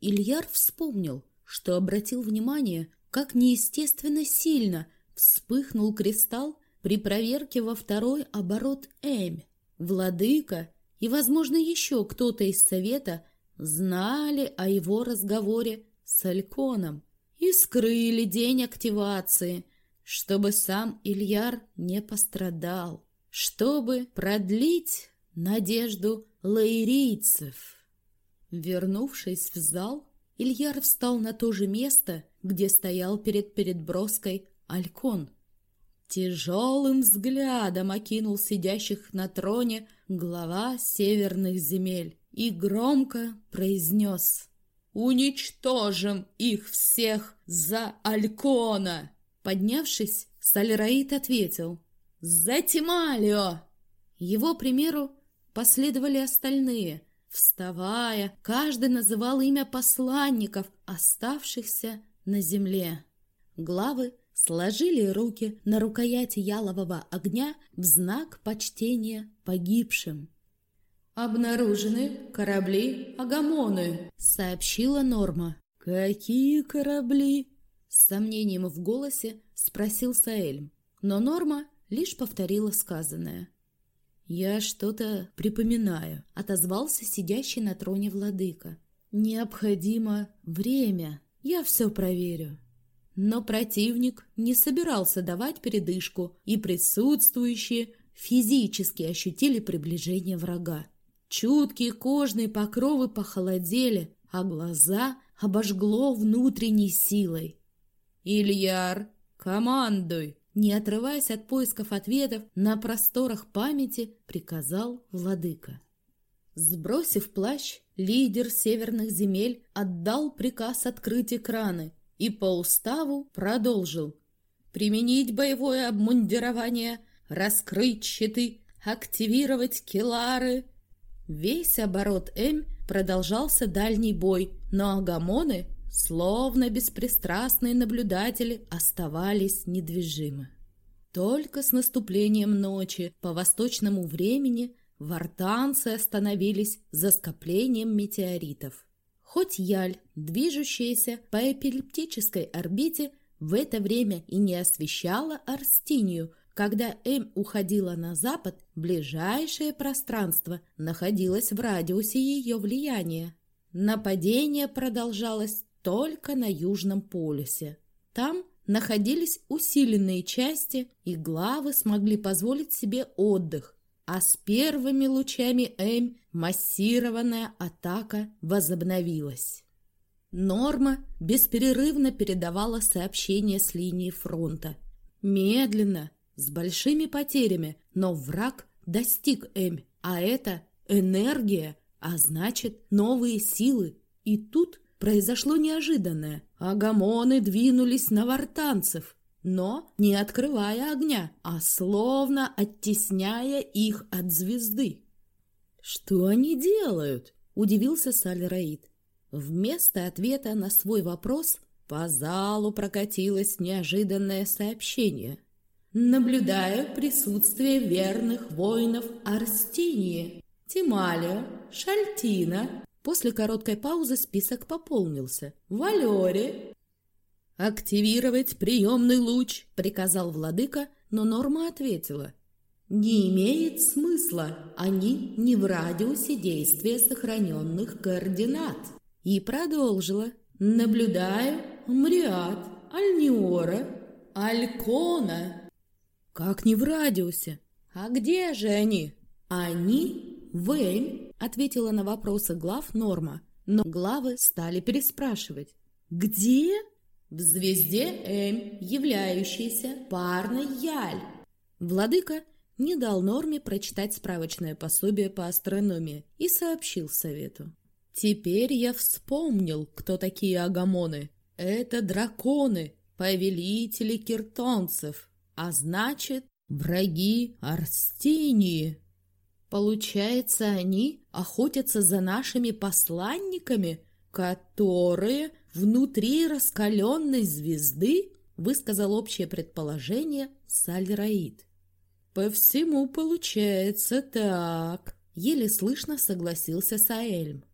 Ильяр вспомнил, что обратил внимание, как неестественно сильно вспыхнул кристалл при проверке во второй оборот Эмь. Владыка и, возможно, еще кто-то из совета – знали о его разговоре с Альконом и скрыли день активации, чтобы сам Ильяр не пострадал, чтобы продлить надежду лаирийцев. Вернувшись в зал, Ильяр встал на то же место, где стоял перед передброской Алькон. Тяжелым взглядом окинул сидящих на троне глава северных земель и громко произнес «Уничтожим их всех за Алькона!» Поднявшись, Сальраид ответил «За Тималио!» Его примеру последовали остальные. Вставая, каждый называл имя посланников, оставшихся на земле. Главы сложили руки на рукояти ялового огня в знак почтения погибшим. «Обнаружены корабли Агамоны», — сообщила Норма. «Какие корабли?» С сомнением в голосе спросил Саэльм, но Норма лишь повторила сказанное. «Я что-то припоминаю», — отозвался сидящий на троне владыка. «Необходимо время. Я все проверю». Но противник не собирался давать передышку, и присутствующие физически ощутили приближение врага. Чуткие кожные покровы похолодели, а глаза обожгло внутренней силой. «Ильяр, командуй!» Не отрываясь от поисков ответов, на просторах памяти приказал владыка. Сбросив плащ, лидер северных земель отдал приказ открыть экраны и по уставу продолжил применить боевое обмундирование, раскрыть щиты, активировать килары. Весь оборот М продолжался дальний бой, но агамоны словно беспристрастные наблюдатели, оставались недвижимы. Только с наступлением ночи по восточному времени вартанцы остановились за скоплением метеоритов. Хоть Яль, движущаяся по эпилептической орбите, в это время и не освещала Арстинию, когда М уходила на запад, ближайшее пространство находилось в радиусе ее влияния. Нападение продолжалось только на Южном полюсе. Там находились усиленные части, и главы смогли позволить себе отдых, а с первыми лучами Эм массированная атака возобновилась. Норма бесперерывно передавала сообщения с линии фронта. Медленно, с большими потерями, но враг достиг Эм, а это энергия, а значит новые силы. И тут произошло неожиданное. Агамоны двинулись на вартанцев, но не открывая огня, а словно оттесняя их от звезды. «Что они делают?» – удивился Сальраид. Вместо ответа на свой вопрос по залу прокатилось неожиданное сообщение. «Наблюдаю присутствие верных воинов Арстинии, Тималия, Шальтина, После короткой паузы список пополнился. «Валере!» «Активировать приемный луч!» — приказал владыка, но Норма ответила. «Не имеет смысла. Они не в радиусе действия сохраненных координат». И продолжила. «Наблюдаю Мриат, Альниора, Алькона». «Как не в радиусе? А где же они?» «Они в ответила на вопросы глав Норма, но главы стали переспрашивать. «Где?» «В звезде М, являющейся парной Яль». Владыка не дал Норме прочитать справочное пособие по астрономии и сообщил совету. «Теперь я вспомнил, кто такие агамоны. Это драконы, повелители киртонцев, а значит, враги Арстинии». Получается, они охотятся за нашими посланниками, которые внутри раскаленной звезды, высказал общее предположение Сальраид. По всему получается так, еле слышно согласился Саэльм.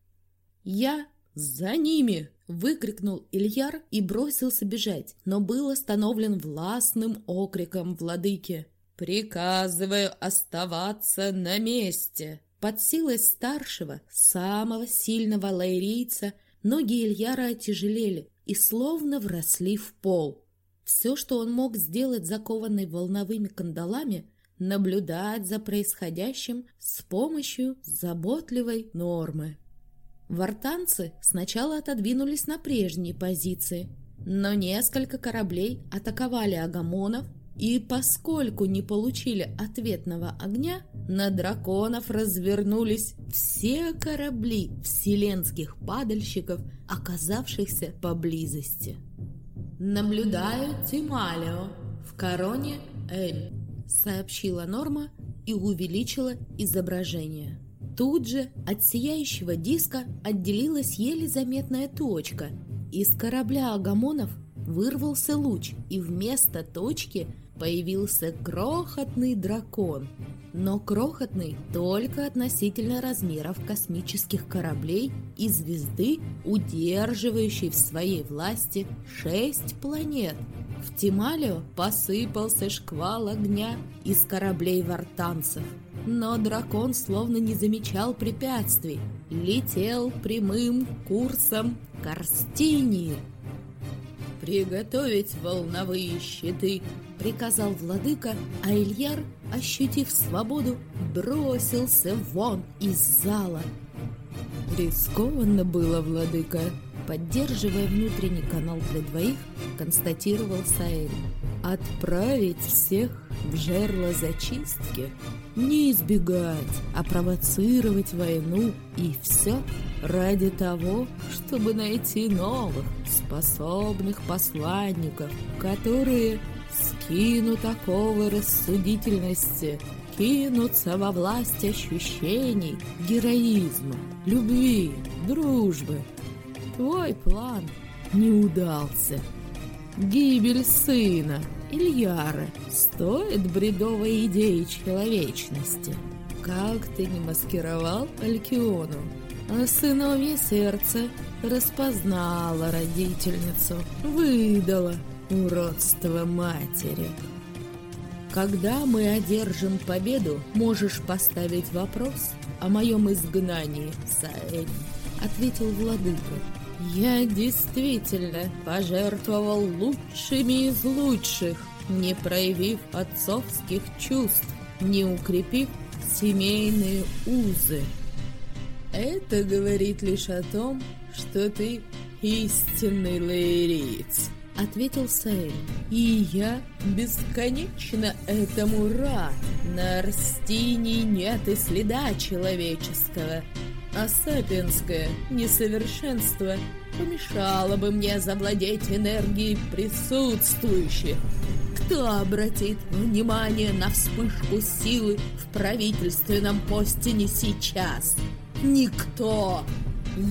Я за ними, выкрикнул Ильяр и бросился бежать, но был остановлен властным окриком владыки. «Приказываю оставаться на месте!» Под силой старшего, самого сильного лайрийца, ноги Ильяра отяжелели и словно вросли в пол. Все, что он мог сделать, закованный волновыми кандалами, наблюдать за происходящим с помощью заботливой нормы. Вартанцы сначала отодвинулись на прежние позиции, но несколько кораблей атаковали агамонов и поскольку не получили ответного огня, на драконов развернулись все корабли вселенских падальщиков, оказавшихся поблизости. «Наблюдаю Тималио в короне Эль», — сообщила Норма и увеличила изображение. Тут же от сияющего диска отделилась еле заметная точка. Из корабля Агамонов вырвался луч, и вместо точки — появился крохотный дракон. Но крохотный только относительно размеров космических кораблей и звезды, удерживающей в своей власти шесть планет. В Тималио посыпался шквал огня из кораблей вартанцев. Но дракон словно не замечал препятствий, летел прямым курсом к Арстинии. «Приготовить волновые щиты!» — приказал владыка, а Ильяр, ощутив свободу, бросился вон из зала. Рискованно было, владыка, поддерживая внутренний канал для двоих, констатировал Саэль. Отправить всех в жерло зачистки, не избегать, а провоцировать войну и все ради того, чтобы найти новых, способных посланников, которые скинут оковы рассудительности, кинутся во власть ощущений, героизма, любви, дружбы. Твой план не удался. Гибель сына Ильяра стоит бредовой идеи человечности. Как ты не маскировал Алькиону? А сыновье сердце распознала родительницу, выдала уродство матери. Когда мы одержим победу, можешь поставить вопрос о моем изгнании, Саэль, ответил владыка. Я действительно пожертвовал лучшими из лучших, не проявив отцовских чувств, не укрепив семейные узы. Это говорит лишь о том, что ты истинный лаириец, ответил Сейн. И я бесконечно этому рад. На Арстине нет и следа человеческого а сапиенское несовершенство помешало бы мне завладеть энергией присутствующих. Кто обратит внимание на вспышку силы в правительственном посте не сейчас? Никто!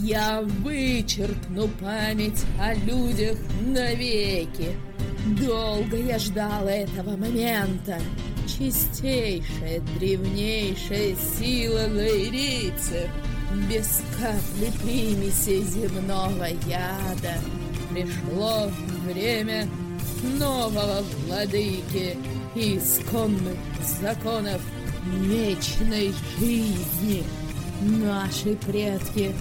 Я вычеркну память о людях навеки. Долго я ждал этого момента. Чистейшая, древнейшая сила лаирийцев — без капли примеси земного яда. Пришло время нового владыки исконных законов вечной жизни. Наши предки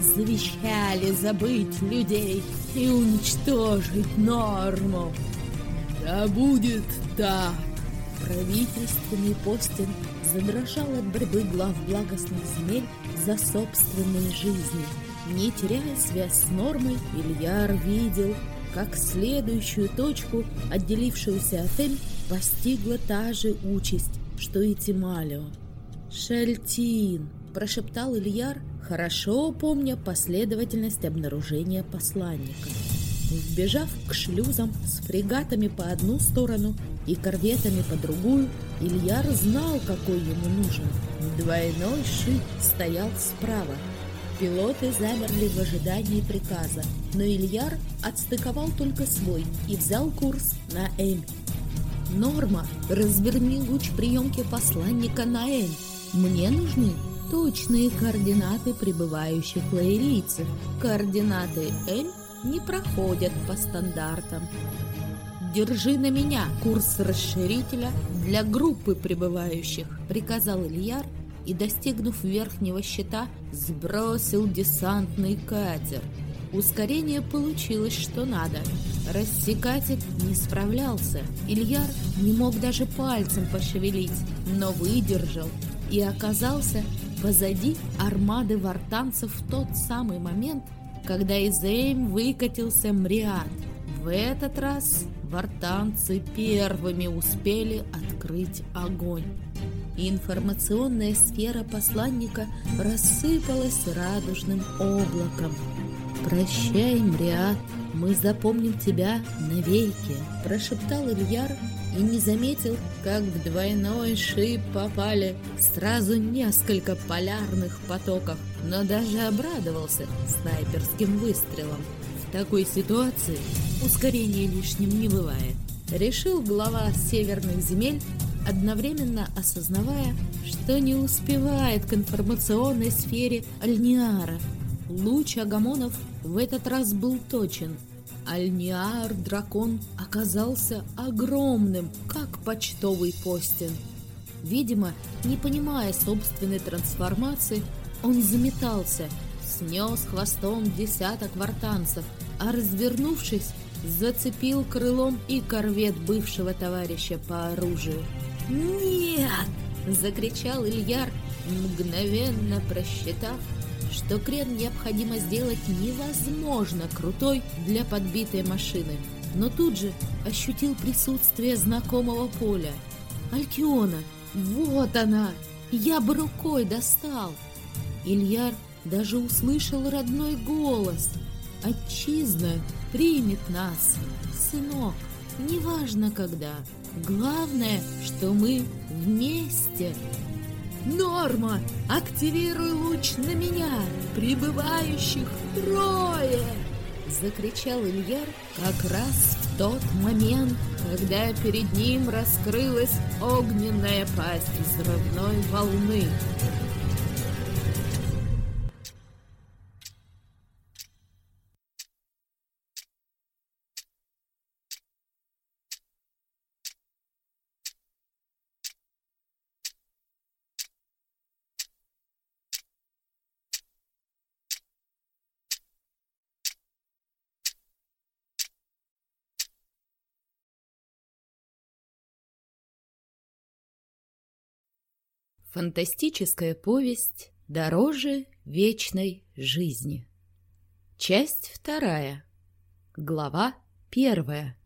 завещали забыть людей и уничтожить норму. Да будет так! Правительственный постин задрожал от борьбы глав благостных земель за собственной жизни. Не теряя связь с нормой, Ильяр видел, как следующую точку, отделившуюся от Эль, постигла та же участь, что и Тималио. «Шальтин!» – прошептал Ильяр, хорошо помня последовательность обнаружения посланника. Вбежав к шлюзам с фрегатами по одну сторону и корветами по другую, Ильяр знал, какой ему нужен. Двойной шип стоял справа. Пилоты замерли в ожидании приказа, но Ильяр отстыковал только свой и взял курс на Эль. «Норма, разверни луч приемки посланника на Эль. Мне нужны точные координаты прибывающих лаирийцев. Координаты Эль не проходят по стандартам. «Держи на меня курс расширителя для группы прибывающих», — приказал Ильяр и, достигнув верхнего щита, сбросил десантный катер. Ускорение получилось что надо. Рассекатель не справлялся. Ильяр не мог даже пальцем пошевелить, но выдержал и оказался позади армады вартанцев в тот самый момент, когда из Эйм выкатился Мриад. В этот раз вартанцы первыми успели открыть огонь. Информационная сфера посланника рассыпалась радужным облаком. «Прощай, Мриад, мы запомним тебя навеки», – прошептал Ильяр и не заметил, как в двойной шип попали сразу несколько полярных потоков, но даже обрадовался снайперским выстрелом. В такой ситуации ускорение лишним не бывает. Решил глава северных земель, одновременно осознавая, что не успевает к информационной сфере Альниара. Луч Агамонов в этот раз был точен – Альниар-дракон оказался огромным, как почтовый постин. Видимо, не понимая собственной трансформации, он заметался, снес хвостом десяток вартанцев, а развернувшись, зацепил крылом и корвет бывшего товарища по оружию. «Нет!» — закричал Ильяр, мгновенно просчитав, что крен необходимо сделать невозможно крутой для подбитой машины. Но тут же ощутил присутствие знакомого поля. «Алькиона! Вот она! Я бы рукой достал!» Ильяр даже услышал родной голос. «Отчизна примет нас, сынок, неважно когда. Главное, что мы вместе». «Норма, активируй луч на меня! Прибывающих трое!» Закричал Ильяр как раз в тот момент, когда перед ним раскрылась огненная пасть взрывной волны. Фантастическая повесть «Дороже вечной жизни». Часть вторая. Глава первая.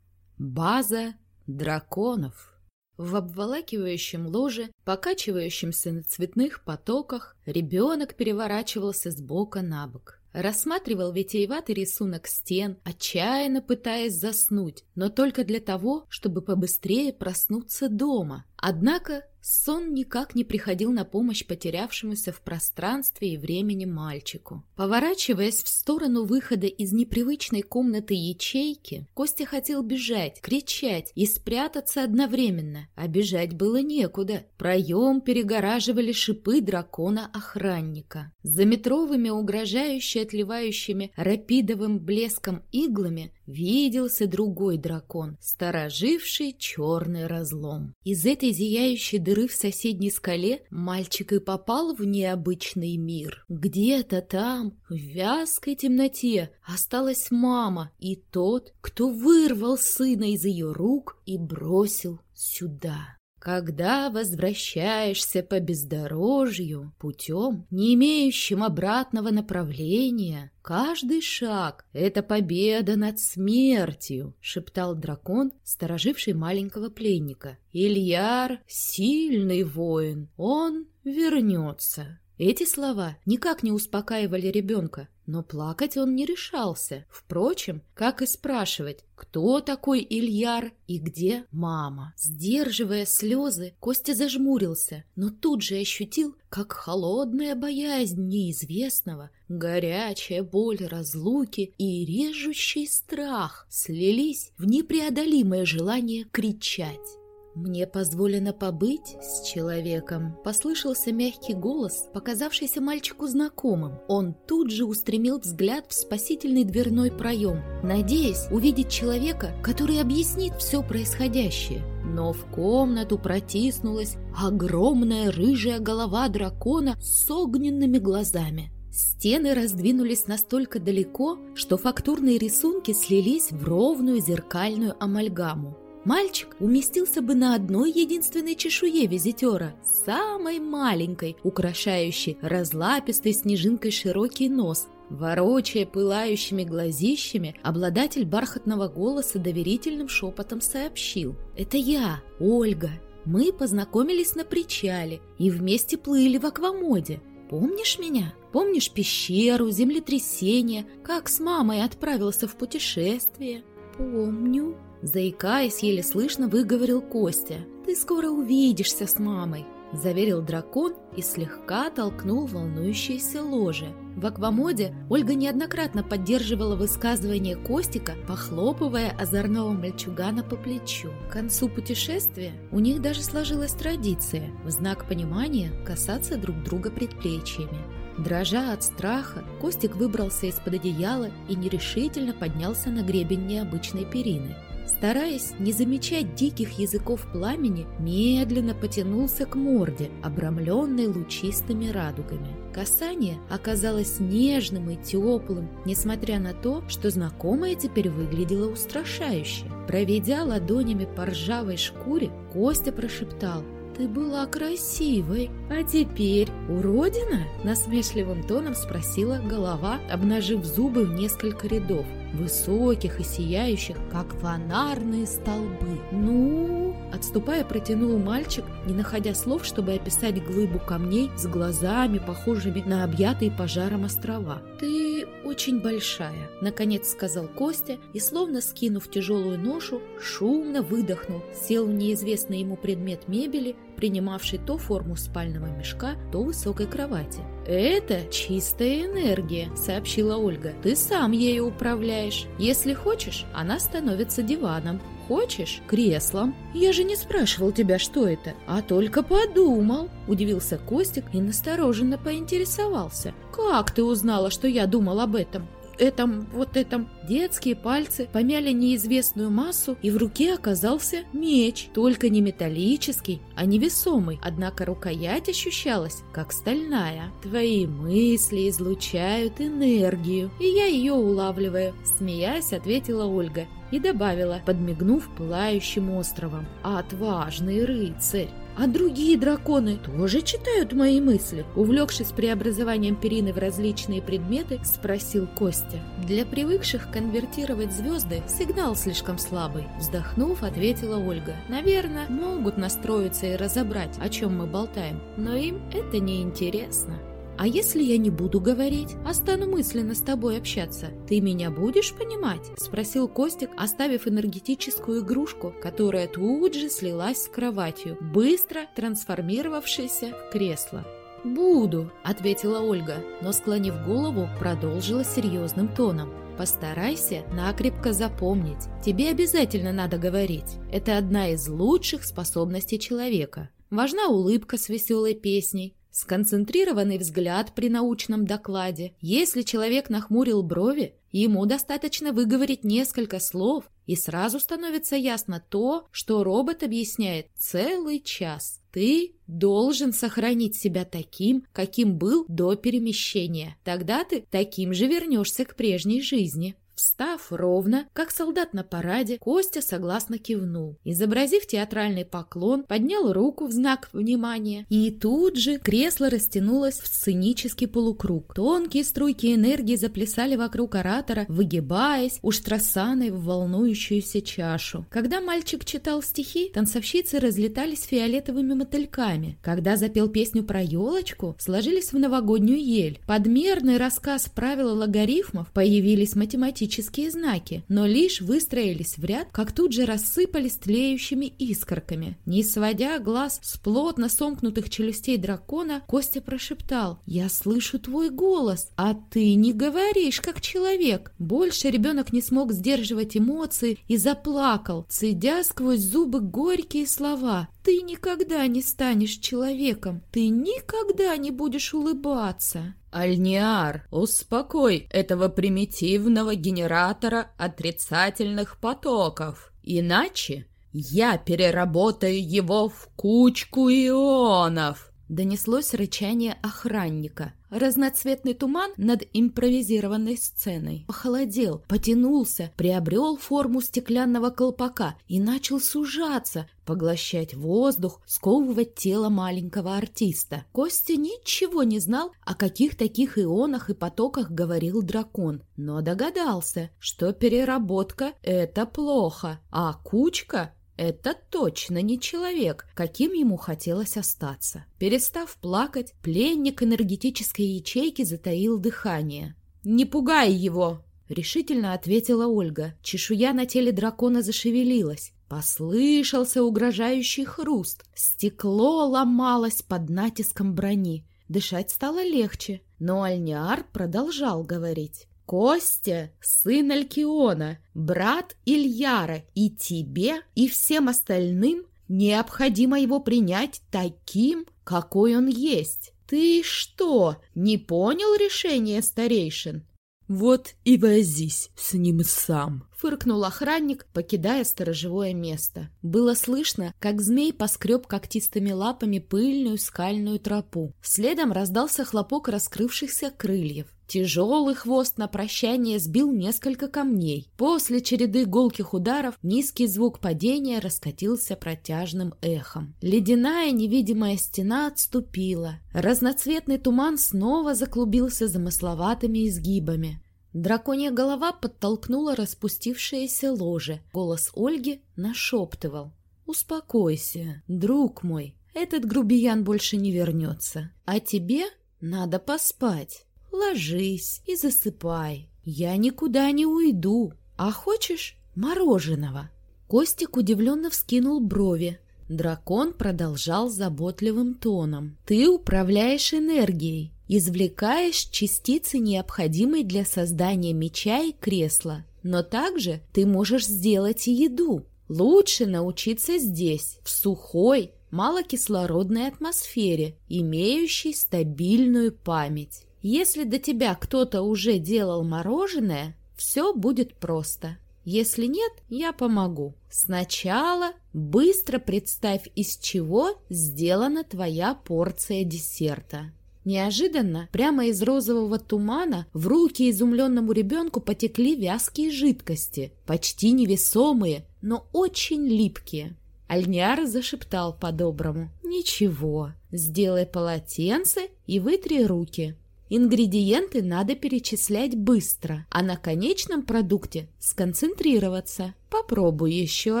База драконов. В обволакивающем ложе, покачивающемся на цветных потоках, ребенок переворачивался с бока на бок. Рассматривал витиеватый рисунок стен, отчаянно пытаясь заснуть, но только для того, чтобы побыстрее проснуться дома. Однако сон никак не приходил на помощь потерявшемуся в пространстве и времени мальчику. Поворачиваясь в сторону выхода из непривычной комнаты ячейки, Костя хотел бежать, кричать и спрятаться одновременно, а бежать было некуда. Проем перегораживали шипы дракона-охранника. За метровыми угрожающе отливающими рапидовым блеском иглами виделся другой дракон, стороживший черный разлом. Из этой зияющей дыры в соседней скале мальчик и попал в необычный мир. Где-то там, в вязкой темноте, осталась мама и тот, кто вырвал сына из ее рук и бросил сюда. Когда возвращаешься по бездорожью путем, не имеющим обратного направления, каждый шаг — это победа над смертью, — шептал дракон, стороживший маленького пленника. Ильяр — сильный воин, он вернется. Эти слова никак не успокаивали ребенка, но плакать он не решался. Впрочем, как и спрашивать, кто такой Ильяр и где мама. Сдерживая слезы, Костя зажмурился, но тут же ощутил, как холодная боязнь неизвестного, горячая боль разлуки и режущий страх слились в непреодолимое желание кричать. «Мне позволено побыть с человеком», — послышался мягкий голос, показавшийся мальчику знакомым. Он тут же устремил взгляд в спасительный дверной проем, надеясь увидеть человека, который объяснит все происходящее. Но в комнату протиснулась огромная рыжая голова дракона с огненными глазами. Стены раздвинулись настолько далеко, что фактурные рисунки слились в ровную зеркальную амальгаму. Мальчик уместился бы на одной единственной чешуе визитера, самой маленькой, украшающей разлапистой снежинкой широкий нос. Ворочая пылающими глазищами, обладатель бархатного голоса доверительным шепотом сообщил. «Это я, Ольга. Мы познакомились на причале и вместе плыли в аквамоде. Помнишь меня? Помнишь пещеру, землетрясение, как с мамой отправился в путешествие?» «Помню», Заикаясь, еле слышно выговорил Костя. «Ты скоро увидишься с мамой», — заверил дракон и слегка толкнул волнующееся ложе. В аквамоде Ольга неоднократно поддерживала высказывание Костика, похлопывая озорного мальчугана по плечу. К концу путешествия у них даже сложилась традиция в знак понимания касаться друг друга предплечьями. Дрожа от страха, Костик выбрался из-под одеяла и нерешительно поднялся на гребень необычной перины. Стараясь не замечать диких языков пламени, медленно потянулся к морде, обрамленной лучистыми радугами. Касание оказалось нежным и теплым, несмотря на то, что знакомое теперь выглядело устрашающе. Проведя ладонями по ржавой шкуре, Костя прошептал «Ты была красивой, а теперь уродина?» Насмешливым тоном спросила голова, обнажив зубы в несколько рядов, высоких и сияющих, как фонарные столбы. «Ну?» Отступая, протянул мальчик, не находя слов, чтобы описать глыбу камней с глазами, похожими на объятые пожаром острова. «Ты очень большая», — наконец сказал Костя, и, словно скинув тяжелую ношу, шумно выдохнул, сел в неизвестный ему предмет мебели, принимавший то форму спального мешка, то высокой кровати. «Это чистая энергия», — сообщила Ольга. «Ты сам ею управляешь. Если хочешь, она становится диваном. Хочешь? Креслом. Я же не спрашивал тебя, что это, а только подумал. Удивился Костик и настороженно поинтересовался. Как ты узнала, что я думал об этом? Этом, вот этом. Детские пальцы помяли неизвестную массу, и в руке оказался меч, только не металлический, а невесомый, однако рукоять ощущалась, как стальная. Твои мысли излучают энергию, и я ее улавливаю, смеясь, ответила Ольга и добавила, подмигнув пылающим островом. «Отважный рыцарь!» А другие драконы тоже читают мои мысли? Увлекшись преобразованием перины в различные предметы, спросил Костя. Для привыкших конвертировать звезды сигнал слишком слабый. Вздохнув, ответила Ольга. Наверное, могут настроиться и разобрать, о чем мы болтаем, но им это не интересно. А если я не буду говорить, а стану мысленно с тобой общаться, ты меня будешь понимать? Спросил Костик, оставив энергетическую игрушку, которая тут же слилась с кроватью, быстро трансформировавшейся в кресло. «Буду», — ответила Ольга, но, склонив голову, продолжила серьезным тоном. Постарайся накрепко запомнить. Тебе обязательно надо говорить. Это одна из лучших способностей человека. Важна улыбка с веселой песней, Сконцентрированный взгляд при научном докладе. Если человек нахмурил брови, ему достаточно выговорить несколько слов, и сразу становится ясно то, что робот объясняет целый час. Ты должен сохранить себя таким, каким был до перемещения. Тогда ты таким же вернешься к прежней жизни. Встав ровно, как солдат на параде, Костя согласно кивнул. Изобразив театральный поклон, поднял руку в знак внимания, и тут же кресло растянулось в сценический полукруг. Тонкие струйки энергии заплясали вокруг оратора, выгибаясь, уж тросаной в волнующуюся чашу. Когда мальчик читал стихи, танцовщицы разлетались фиолетовыми мотыльками. Когда запел песню про елочку, сложились в новогоднюю ель. Подмерный рассказ правил логарифмов появились математические магические знаки, но лишь выстроились в ряд, как тут же рассыпались тлеющими искорками. Не сводя глаз с плотно сомкнутых челюстей дракона, Костя прошептал «Я слышу твой голос, а ты не говоришь, как человек». Больше ребенок не смог сдерживать эмоции и заплакал, цедя сквозь зубы горькие слова «Ты никогда не станешь человеком, ты никогда не будешь улыбаться». Альниар, успокой этого примитивного генератора отрицательных потоков. Иначе я переработаю его в кучку ионов. Донеслось рычание охранника. Разноцветный туман над импровизированной сценой похолодел, потянулся, приобрел форму стеклянного колпака и начал сужаться, поглощать воздух, сковывать тело маленького артиста. Костя ничего не знал, о каких таких ионах и потоках говорил дракон, но догадался, что переработка – это плохо, а кучка это точно не человек, каким ему хотелось остаться. Перестав плакать, пленник энергетической ячейки затаил дыхание. «Не пугай его!» — решительно ответила Ольга. Чешуя на теле дракона зашевелилась. Послышался угрожающий хруст. Стекло ломалось под натиском брони. Дышать стало легче, но Альниар продолжал говорить. Костя, сын Алькиона, брат Ильяра, и тебе, и всем остальным необходимо его принять таким, какой он есть. Ты что, не понял решение старейшин? Вот и возись с ним сам, фыркнул охранник, покидая сторожевое место. Было слышно, как змей поскреб когтистыми лапами пыльную скальную тропу. Следом раздался хлопок раскрывшихся крыльев. Тяжелый хвост на прощание сбил несколько камней. После череды гулких ударов низкий звук падения раскатился протяжным эхом. Ледяная невидимая стена отступила. Разноцветный туман снова заклубился замысловатыми изгибами. Драконья голова подтолкнула распустившееся ложе. Голос Ольги нашептывал. «Успокойся, друг мой, этот грубиян больше не вернется. А тебе надо поспать». Ложись и засыпай. Я никуда не уйду. А хочешь мороженого?» Костик удивленно вскинул брови. Дракон продолжал заботливым тоном. «Ты управляешь энергией, извлекаешь частицы, необходимые для создания меча и кресла. Но также ты можешь сделать и еду. Лучше научиться здесь, в сухой, малокислородной атмосфере, имеющей стабильную память. Если до тебя кто-то уже делал мороженое, все будет просто. Если нет, я помогу. Сначала быстро представь, из чего сделана твоя порция десерта. Неожиданно, прямо из розового тумана, в руки изумленному ребенку потекли вязкие жидкости, почти невесомые, но очень липкие. Альняр зашептал по-доброму. «Ничего, сделай полотенце и вытри руки. Ингредиенты надо перечислять быстро, а на конечном продукте сконцентрироваться. Попробуй еще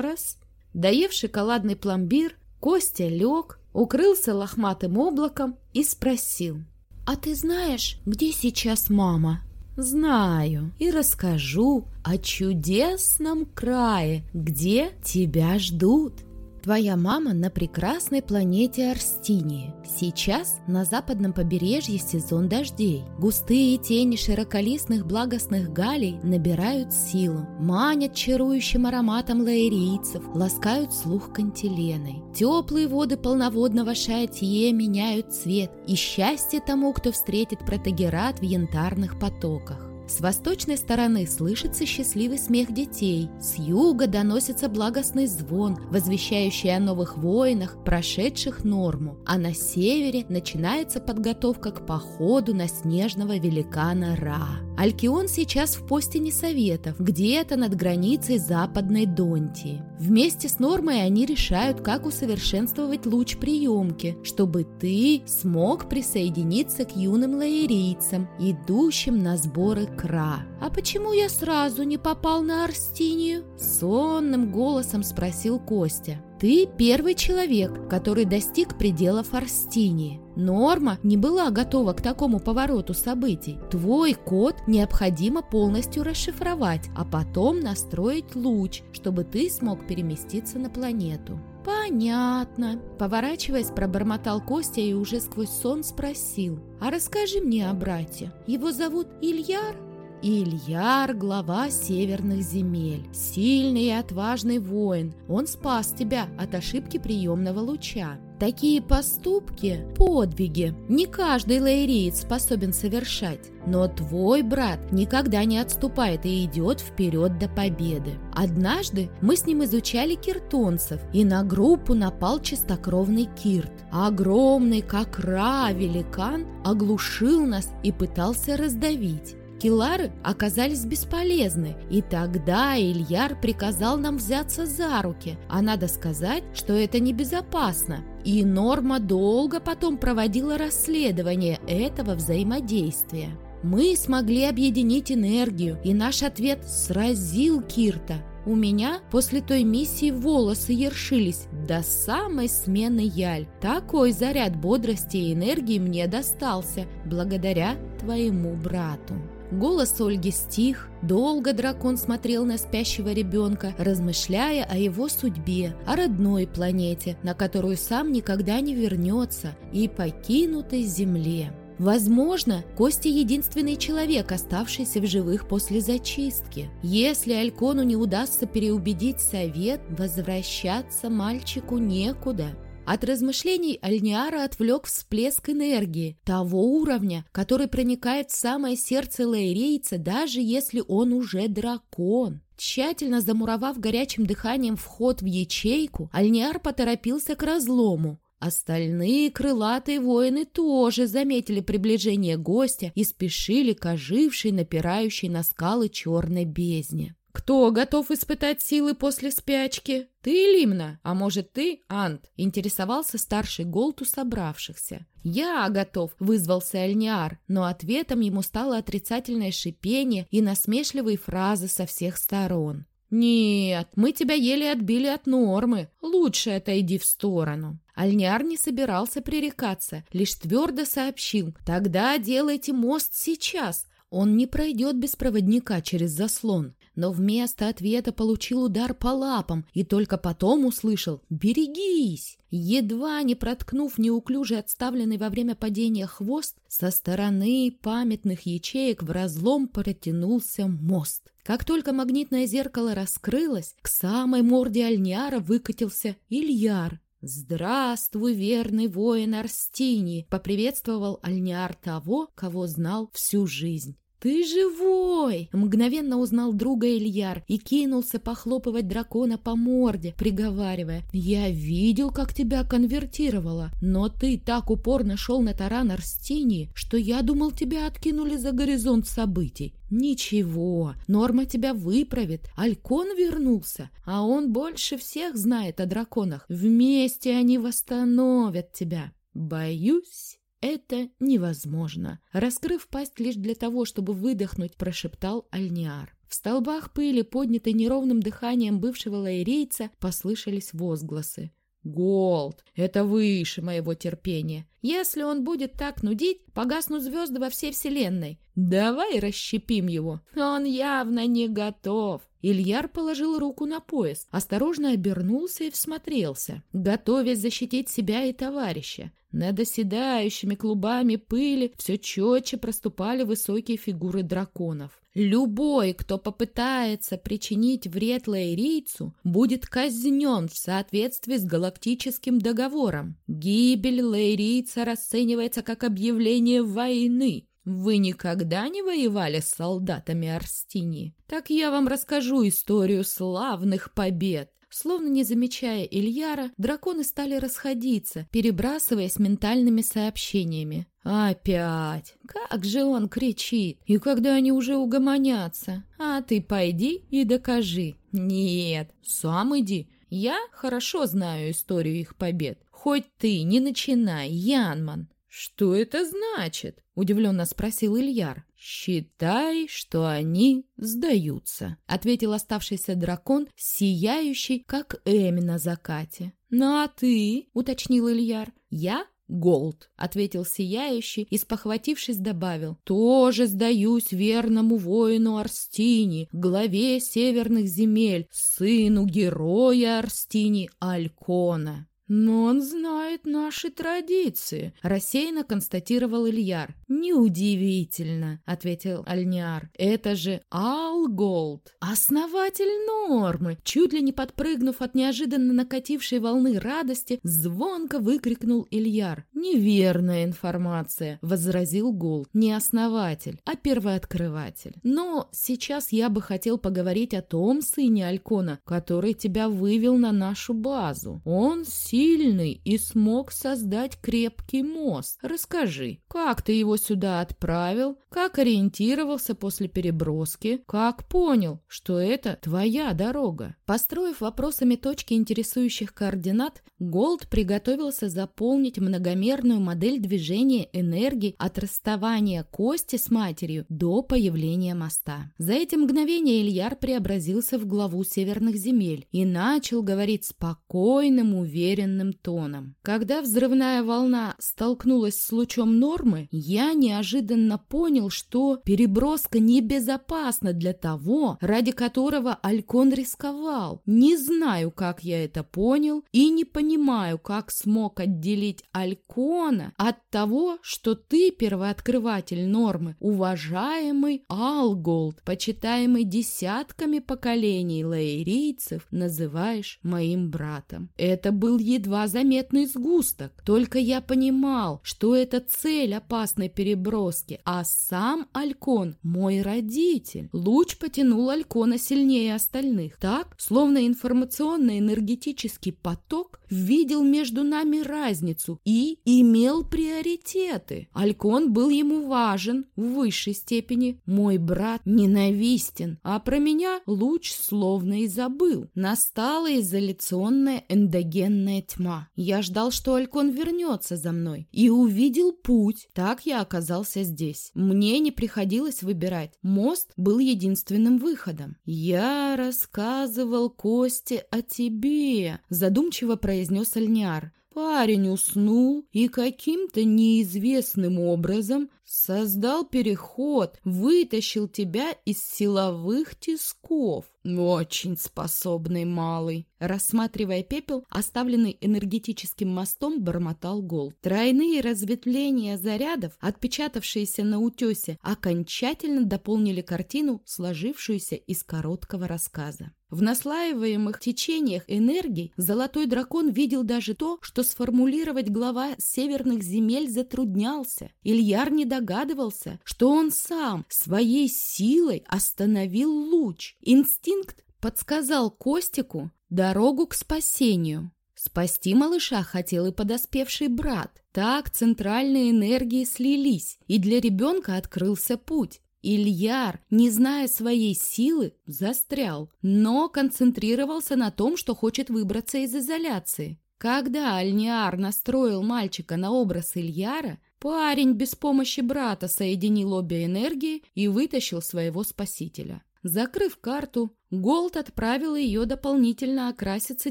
раз. Доев шоколадный пломбир, Костя лег, укрылся лохматым облаком и спросил. «А ты знаешь, где сейчас мама?» «Знаю и расскажу о чудесном крае, где тебя ждут». Твоя мама на прекрасной планете Арстинии. Сейчас на западном побережье сезон дождей. Густые тени широколистных благостных галей набирают силу, манят чарующим ароматом лаэрийцев, ласкают слух кантиленой. Теплые воды полноводного шаятье меняют цвет, и счастье тому, кто встретит протагерат в янтарных потоках. С восточной стороны слышится счастливый смех детей, с юга доносится благостный звон, возвещающий о новых воинах, прошедших норму, а на севере начинается подготовка к походу на снежного великана Ра. Алькион сейчас в постине советов, где-то над границей западной Донтии. Вместе с Нормой они решают, как усовершенствовать луч приемки, чтобы ты смог присоединиться к юным лаерийцам, идущим на сборы Кра. «А почему я сразу не попал на Арстинию?» Сонным голосом спросил Костя. «Ты первый человек, который достиг пределов Арстинии. Норма не была готова к такому повороту событий. Твой код необходимо полностью расшифровать, а потом настроить луч, чтобы ты смог переместиться на планету». «Понятно». Поворачиваясь, пробормотал Костя и уже сквозь сон спросил. «А расскажи мне о брате. Его зовут Ильяр?» Ильяр – глава северных земель, сильный и отважный воин. Он спас тебя от ошибки приемного луча. Такие поступки – подвиги. Не каждый лаэриец способен совершать. Но твой брат никогда не отступает и идет вперед до победы. Однажды мы с ним изучали киртонцев, и на группу напал чистокровный кирт. Огромный, как ра, великан оглушил нас и пытался раздавить. Килары оказались бесполезны, и тогда Ильяр приказал нам взяться за руки, а надо сказать, что это небезопасно. И Норма долго потом проводила расследование этого взаимодействия. Мы смогли объединить энергию, и наш ответ сразил Кирта. У меня после той миссии волосы ершились до самой смены Яль. Такой заряд бодрости и энергии мне достался благодаря твоему брату. Голос Ольги стих, долго дракон смотрел на спящего ребенка, размышляя о его судьбе, о родной планете, на которую сам никогда не вернется, и покинутой земле. Возможно, Костя единственный человек, оставшийся в живых после зачистки. Если Алькону не удастся переубедить совет, возвращаться мальчику некуда. От размышлений Альниара отвлек всплеск энергии, того уровня, который проникает в самое сердце лаэрийца, даже если он уже дракон. Тщательно замуровав горячим дыханием вход в ячейку, Альниар поторопился к разлому. Остальные крылатые воины тоже заметили приближение гостя и спешили к ожившей, напирающей на скалы черной бездне. «Кто готов испытать силы после спячки? Ты, Лимна? А может, ты, Ант?» — интересовался старший Голд у собравшихся. «Я готов», — вызвался Альниар, но ответом ему стало отрицательное шипение и насмешливые фразы со всех сторон. «Нет, мы тебя еле отбили от нормы. Лучше отойди в сторону». Альниар не собирался пререкаться, лишь твердо сообщил. «Тогда делайте мост сейчас. Он не пройдет без проводника через заслон». Но вместо ответа получил удар по лапам и только потом услышал «Берегись!». Едва не проткнув неуклюже отставленный во время падения хвост, со стороны памятных ячеек в разлом протянулся мост. Как только магнитное зеркало раскрылось, к самой морде Альниара выкатился Ильяр. «Здравствуй, верный воин Арстини!» — поприветствовал Альниар того, кого знал всю жизнь. «Ты живой!» — мгновенно узнал друга Ильяр и кинулся похлопывать дракона по морде, приговаривая. «Я видел, как тебя конвертировало, но ты так упорно шел на таран Арстинии, что я думал, тебя откинули за горизонт событий. Ничего, Норма тебя выправит. Алькон вернулся, а он больше всех знает о драконах. Вместе они восстановят тебя. Боюсь...» Это невозможно. Раскрыв пасть лишь для того, чтобы выдохнуть, прошептал Альниар. В столбах пыли, поднятой неровным дыханием бывшего лаэрейца, послышались возгласы. Голд, это выше моего терпения. Если он будет так нудить, погаснут звезды во всей вселенной. Давай расщепим его. Он явно не готов. Ильяр положил руку на пояс, осторожно обернулся и всмотрелся, готовясь защитить себя и товарища. Над оседающими клубами пыли все четче проступали высокие фигуры драконов. Любой, кто попытается причинить вред лаэрийцу, будет казнен в соответствии с галактическим договором. Гибель лаэрийца расценивается как объявление войны. Вы никогда не воевали с солдатами Арстини? Так я вам расскажу историю славных побед. Словно не замечая Ильяра, драконы стали расходиться, перебрасываясь ментальными сообщениями. «Опять! Как же он кричит! И когда они уже угомонятся? А ты пойди и докажи!» «Нет, сам иди! Я хорошо знаю историю их побед. Хоть ты не начинай, Янман!» «Что это значит?» — удивленно спросил Ильяр. «Считай, что они сдаются», — ответил оставшийся дракон, сияющий, как Эми на закате. «Ну а ты?» — уточнил Ильяр. «Я Голд, ответил сияющий и, спохватившись, добавил. Тоже сдаюсь верному воину Арстини, главе северных земель, сыну героя Арстини Алькона. «Но он знает наши традиции», — рассеянно констатировал Ильяр. «Неудивительно», — ответил Альниар. «Это же Алголд, основатель нормы!» Чуть ли не подпрыгнув от неожиданно накатившей волны радости, звонко выкрикнул Ильяр. «Неверная информация», — возразил Голд. «Не основатель, а первооткрыватель. Но сейчас я бы хотел поговорить о том сыне Алькона, который тебя вывел на нашу базу. Он сильный сильный и смог создать крепкий мост. Расскажи, как ты его сюда отправил, как ориентировался после переброски, как понял, что это твоя дорога? Построив вопросами точки интересующих координат, Голд приготовился заполнить многомерную модель движения энергии от расставания Кости с матерью до появления моста. За эти мгновения Ильяр преобразился в главу северных земель и начал говорить спокойным, уверенным, уверенным тоном. Когда взрывная волна столкнулась с лучом нормы, я неожиданно понял, что переброска небезопасна для того, ради которого Алькон рисковал. Не знаю, как я это понял, и не понимаю, как смог отделить Алькон Алькона от того, что ты первооткрыватель нормы, уважаемый Алголд, почитаемый десятками поколений лаэрийцев, называешь моим братом. Это был едва заметный сгусток, только я понимал, что это цель опасной переброски, а сам Алькон – мой родитель. Луч потянул Алькона сильнее остальных, так, словно информационно-энергетический поток видел между нами разницу и имел приоритеты. Алькон был ему важен в высшей степени. Мой брат ненавистен, а про меня луч словно и забыл. Настала изоляционная эндогенная тьма. Я ждал, что Алькон вернется за мной и увидел путь. Так я оказался здесь. Мне не приходилось выбирать. Мост был единственным выходом. Я рассказывал Косте о тебе, задумчиво произнес Альниар. Парень уснул и каким-то неизвестным образом создал переход, вытащил тебя из силовых тисков. Очень способный малый. Рассматривая пепел, оставленный энергетическим мостом, бормотал Гол. Тройные разветвления зарядов, отпечатавшиеся на утесе, окончательно дополнили картину, сложившуюся из короткого рассказа. В наслаиваемых течениях энергий золотой дракон видел даже то, что сформулировать глава северных земель затруднялся. Ильяр не догадывался, что он сам своей силой остановил луч. Инстинкт подсказал Костику дорогу к спасению. Спасти малыша хотел и подоспевший брат. Так центральные энергии слились, и для ребенка открылся путь. Ильяр, не зная своей силы, застрял, но концентрировался на том, что хочет выбраться из изоляции. Когда Альниар настроил мальчика на образ Ильяра, парень без помощи брата соединил обе энергии и вытащил своего спасителя. Закрыв карту, Голд отправил ее дополнительно окраситься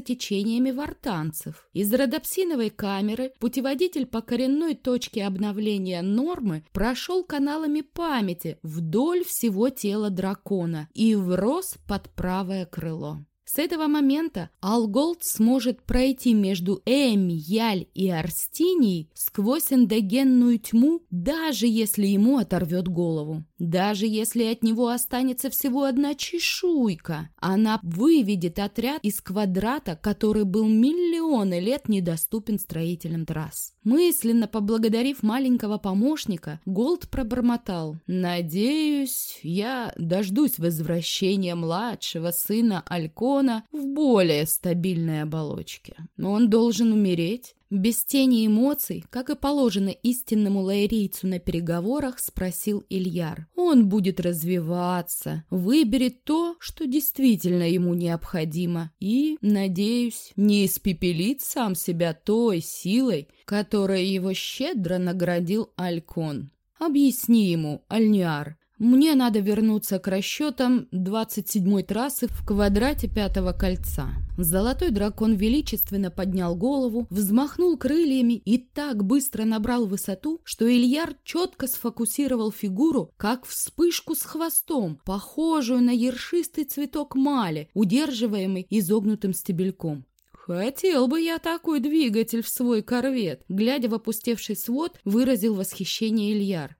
течениями вартанцев. Из родопсиновой камеры путеводитель по коренной точке обновления нормы прошел каналами памяти вдоль всего тела дракона и врос под правое крыло. С этого момента Алголд сможет пройти между Эми, Яль и Арстинией сквозь эндогенную тьму, даже если ему оторвет голову. Даже если от него останется всего одна чешуйка, она выведет отряд из квадрата, который был миллионы лет недоступен строителям трасс. Мысленно поблагодарив маленького помощника, Голд пробормотал. «Надеюсь, я дождусь возвращения младшего сына Алькона в более стабильной оболочке. Он должен умереть, без тени эмоций, как и положено истинному лаэрийцу на переговорах, спросил Ильяр. Он будет развиваться, выберет то, что действительно ему необходимо, и, надеюсь, не испепелит сам себя той силой, которой его щедро наградил Алькон. Объясни ему, Альниар, мне надо вернуться к расчетам 27-й трассы в квадрате пятого кольца. Золотой дракон величественно поднял голову, взмахнул крыльями и так быстро набрал высоту, что Ильяр четко сфокусировал фигуру, как вспышку с хвостом, похожую на ершистый цветок мали, удерживаемый изогнутым стебельком. «Хотел бы я такой двигатель в свой корвет!» Глядя в опустевший свод, выразил восхищение Ильяр.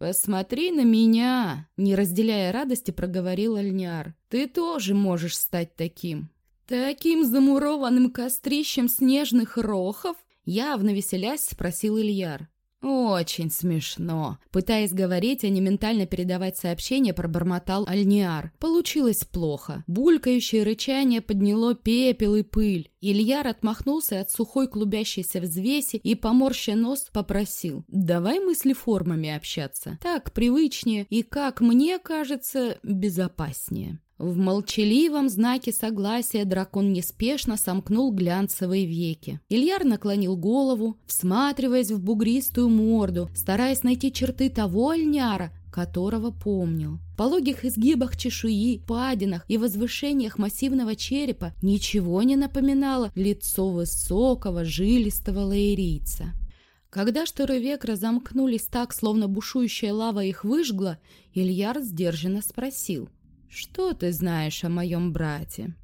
«Посмотри на меня!» — не разделяя радости, проговорил Альняр. «Ты тоже можешь стать таким!» «Таким замурованным кострищем снежных рохов?» Явно веселясь, спросил Ильяр. «Очень смешно». Пытаясь говорить, а не ментально передавать сообщение, пробормотал Альниар. Получилось плохо. Булькающее рычание подняло пепел и пыль. Ильяр отмахнулся от сухой клубящейся взвеси и, поморща нос, попросил. «Давай мыслеформами общаться. Так привычнее и, как мне кажется, безопаснее». В молчаливом знаке согласия дракон неспешно сомкнул глянцевые веки. Ильяр наклонил голову, всматриваясь в бугристую морду, стараясь найти черты того альняра, которого помнил. В пологих изгибах чешуи, падинах и возвышениях массивного черепа ничего не напоминало лицо высокого, жилистого лаэрийца. Когда шторы век разомкнулись так, словно бушующая лава их выжгла, Ильяр сдержанно спросил — что ты знаешь о моем брате?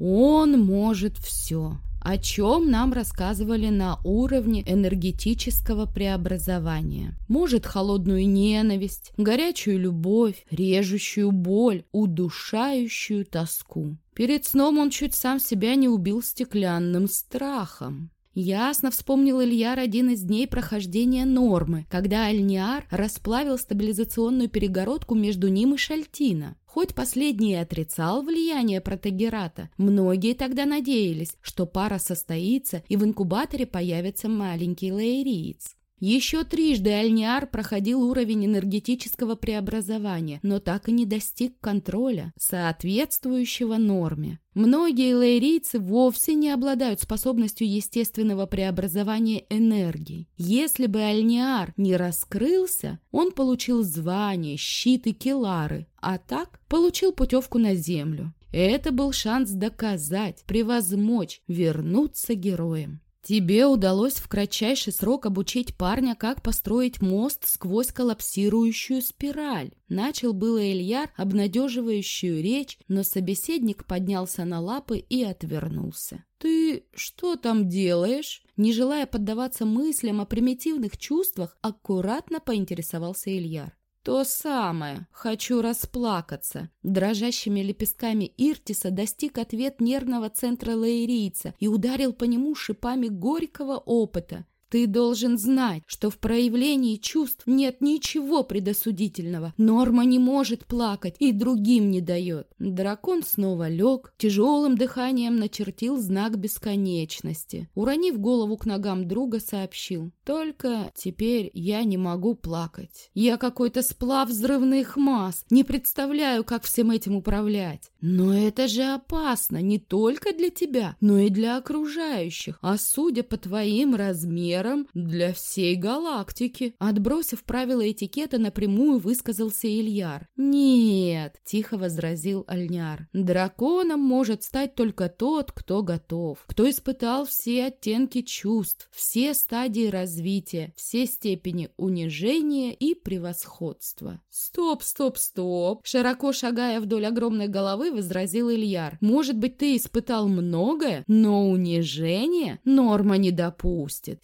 Он может все. о чем нам рассказывали на уровне энергетического преобразования. Может, холодную ненависть, горячую любовь, режущую боль, удушающую тоску. Перед сном он чуть сам себя не убил стеклянным страхом. Ясно вспомнил Ильяр один из дней прохождения нормы, когда Альниар расплавил стабилизационную перегородку между ним и Шальтина. Хоть последний и отрицал влияние протегерата, многие тогда надеялись, что пара состоится и в инкубаторе появится маленький лаэриец. Еще трижды Альниар проходил уровень энергетического преобразования, но так и не достиг контроля, соответствующего норме. Многие лаэрийцы вовсе не обладают способностью естественного преобразования энергии. Если бы Альниар не раскрылся, он получил звание, щит и келары, а так получил путевку на Землю. Это был шанс доказать, превозмочь, вернуться героем. Тебе удалось в кратчайший срок обучить парня, как построить мост сквозь коллапсирующую спираль. Начал было Ильяр обнадеживающую речь, но собеседник поднялся на лапы и отвернулся. «Ты что там делаешь?» Не желая поддаваться мыслям о примитивных чувствах, аккуратно поинтересовался Ильяр. То самое. Хочу расплакаться. Дрожащими лепестками Иртиса достиг ответ нервного центра лаэрийца и ударил по нему шипами горького опыта. Ты должен знать, что в проявлении чувств нет ничего предосудительного. Норма не может плакать и другим не дает. Дракон снова лег, тяжелым дыханием начертил знак бесконечности. Уронив голову к ногам друга, сообщил. Только теперь я не могу плакать. Я какой-то сплав взрывных масс. Не представляю, как всем этим управлять. Но это же опасно не только для тебя, но и для окружающих. А судя по твоим размерам, примером для всей галактики. Отбросив правила этикета, напрямую высказался Ильяр. «Нет», — тихо возразил Альняр, — «драконом может стать только тот, кто готов, кто испытал все оттенки чувств, все стадии развития, все степени унижения и превосходства». «Стоп, стоп, стоп!» Широко шагая вдоль огромной головы, возразил Ильяр. «Может быть, ты испытал многое, но унижение норма не допустит.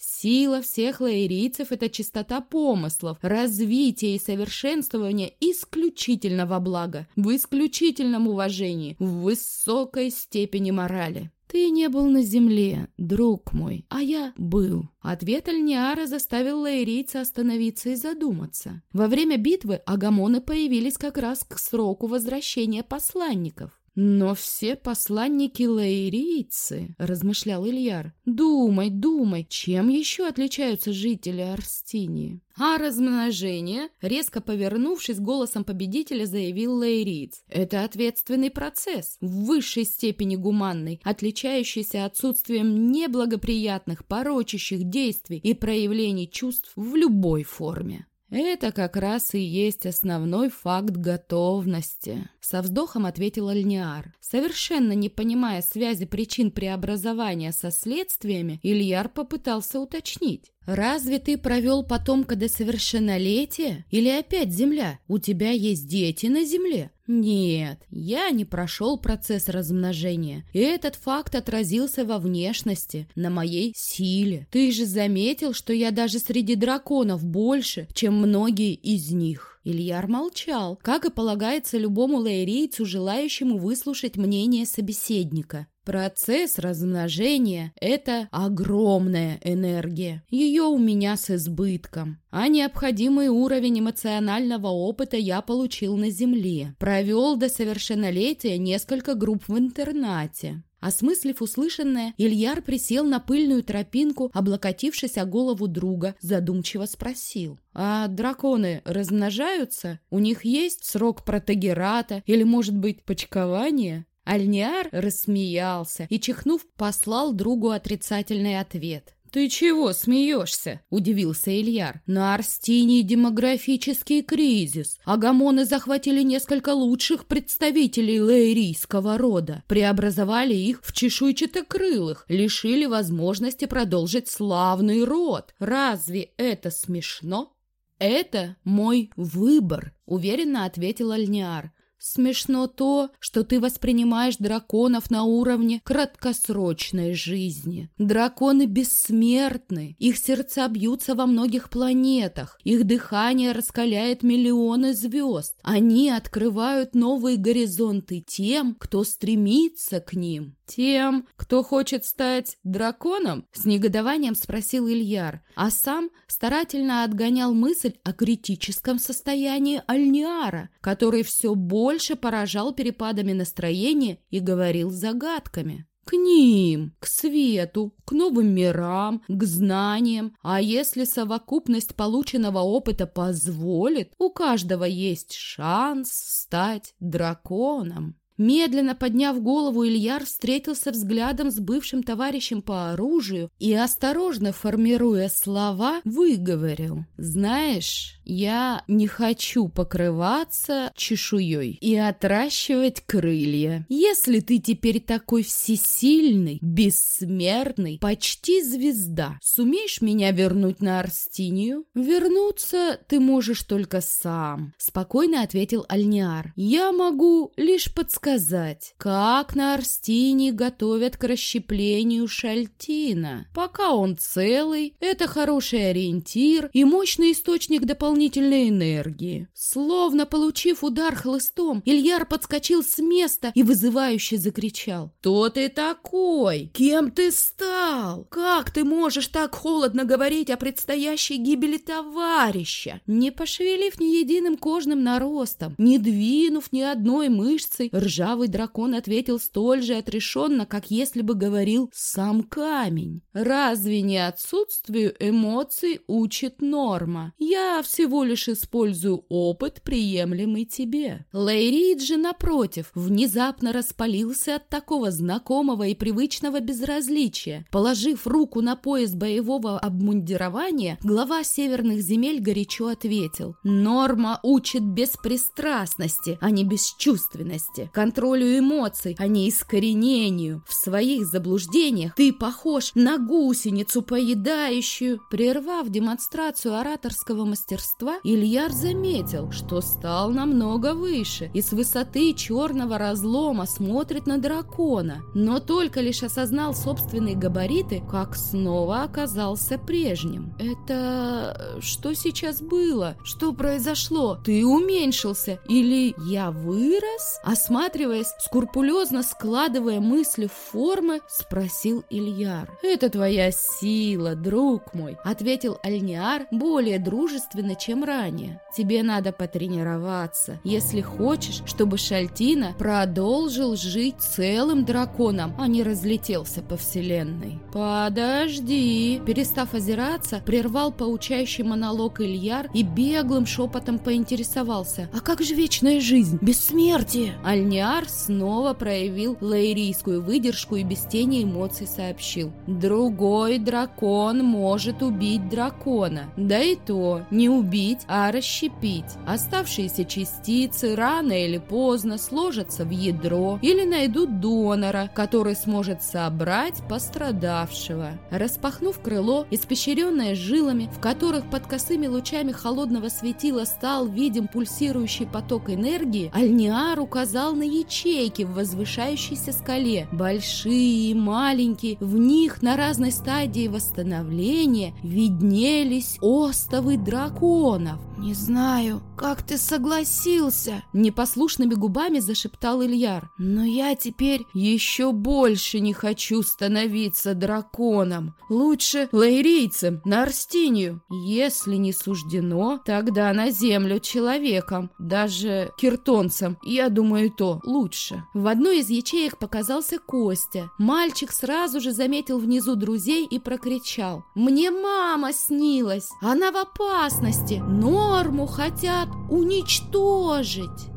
Всех лаэрийцев – это чистота помыслов, развитие и совершенствование исключительно во благо, в исключительном уважении, в высокой степени морали. «Ты не был на земле, друг мой, а я был». Ответ Альниара заставил лаэрийца остановиться и задуматься. Во время битвы агамоны появились как раз к сроку возвращения посланников. «Но все посланники лаирийцы», — размышлял Ильяр. «Думай, думай, чем еще отличаются жители Арстинии?» «А размножение?» — резко повернувшись голосом победителя, заявил лаириец. «Это ответственный процесс, в высшей степени гуманный, отличающийся отсутствием неблагоприятных, порочащих действий и проявлений чувств в любой форме». «Это как раз и есть основной факт готовности», — со вздохом ответил Альниар. Совершенно не понимая связи причин преобразования со следствиями, Ильяр попытался уточнить. «Разве ты провел потомка до совершеннолетия? Или опять земля? У тебя есть дети на земле?» «Нет, я не прошел процесс размножения, и этот факт отразился во внешности, на моей силе. Ты же заметил, что я даже среди драконов больше, чем многие из них». Ильяр молчал, как и полагается любому лаэрийцу, желающему выслушать мнение собеседника. Процесс размножения – это огромная энергия. Ее у меня с избытком. А необходимый уровень эмоционального опыта я получил на Земле. Провел до совершеннолетия несколько групп в интернате. Осмыслив услышанное, Ильяр присел на пыльную тропинку, облокотившись о голову друга, задумчиво спросил. «А драконы размножаются? У них есть срок протагерата или, может быть, почкование?» Альниар рассмеялся и, чихнув, послал другу отрицательный ответ. «Ты чего смеешься?» – удивился Ильяр. «На Арстинии демографический кризис. Агамоны захватили несколько лучших представителей лаэрийского рода, преобразовали их в чешуйчатокрылых, лишили возможности продолжить славный род. Разве это смешно?» «Это мой выбор», – уверенно ответил Альниар. Смешно то, что ты воспринимаешь драконов на уровне краткосрочной жизни. Драконы бессмертны, их сердца бьются во многих планетах, их дыхание раскаляет миллионы звезд. Они открывают новые горизонты тем, кто стремится к ним. Тем, кто хочет стать драконом? С негодованием спросил Ильяр, а сам старательно отгонял мысль о критическом состоянии Альниара, который все больше поражал перепадами настроения и говорил загадками. К ним, к свету, к новым мирам, к знаниям. А если совокупность полученного опыта позволит, у каждого есть шанс стать драконом. Медленно подняв голову, Ильяр встретился взглядом с бывшим товарищем по оружию и, осторожно формируя слова, выговорил. «Знаешь, я не хочу покрываться чешуей и отращивать крылья. Если ты теперь такой всесильный, бессмертный, почти звезда, сумеешь меня вернуть на Арстинию? Вернуться ты можешь только сам, спокойно ответил Альниар. Я могу лишь подсказать, как на Арстинии готовят к расщеплению шальтина. Пока он целый, это хороший ориентир и мощный источник дополнительного дополнительной энергии. Словно получив удар хлыстом, Ильяр подскочил с места и вызывающе закричал. «Кто ты такой? Кем ты стал? Как ты можешь так холодно говорить о предстоящей гибели товарища?» Не пошевелив ни единым кожным наростом, не двинув ни одной мышцей, ржавый дракон ответил столь же отрешенно, как если бы говорил сам камень. «Разве не отсутствию эмоций учит норма? Я всего всего лишь использую опыт, приемлемый тебе. Лейрид же, напротив, внезапно распалился от такого знакомого и привычного безразличия. Положив руку на пояс боевого обмундирования, глава северных земель горячо ответил. Норма учит беспристрастности, а не бесчувственности, контролю эмоций, а не искоренению. В своих заблуждениях ты похож на гусеницу, поедающую. Прервав демонстрацию ораторского мастерства, существа, Ильяр заметил, что стал намного выше и с высоты черного разлома смотрит на дракона, но только лишь осознал собственные габариты, как снова оказался прежним. «Это... что сейчас было? Что произошло? Ты уменьшился? Или я вырос?» Осматриваясь, скрупулезно складывая мысли в формы, спросил Ильяр. «Это твоя сила, друг мой», — ответил Альниар более дружественно, чем ранее. Тебе надо потренироваться, если хочешь, чтобы Шальтина продолжил жить целым драконом, а не разлетелся по вселенной. Подожди. Перестав озираться, прервал поучающий монолог Ильяр и беглым шепотом поинтересовался. А как же вечная жизнь? Бессмертие? Альниар снова проявил лаирийскую выдержку и без тени эмоций сообщил. Другой дракон может убить дракона. Да и то, не убить убить, а расщепить. Оставшиеся частицы рано или поздно сложатся в ядро или найдут донора, который сможет собрать пострадавшего. Распахнув крыло, испещренное жилами, в которых под косыми лучами холодного светила стал видим пульсирующий поток энергии, Альниар указал на ячейки в возвышающейся скале. Большие и маленькие, в них на разной стадии восстановления виднелись остовы дракона миллионов. «Не знаю, как ты согласился?» Непослушными губами зашептал Ильяр. «Но я теперь еще больше не хочу становиться драконом. Лучше лаирийцем, на Арстинию. Если не суждено, тогда на землю человеком. Даже киртонцам, я думаю, то лучше». В одной из ячеек показался Костя. Мальчик сразу же заметил внизу друзей и прокричал. «Мне мама снилась! Она в опасности! Норму хотят уничтожить.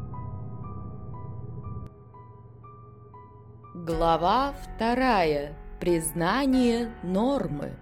Глава вторая. Признание нормы.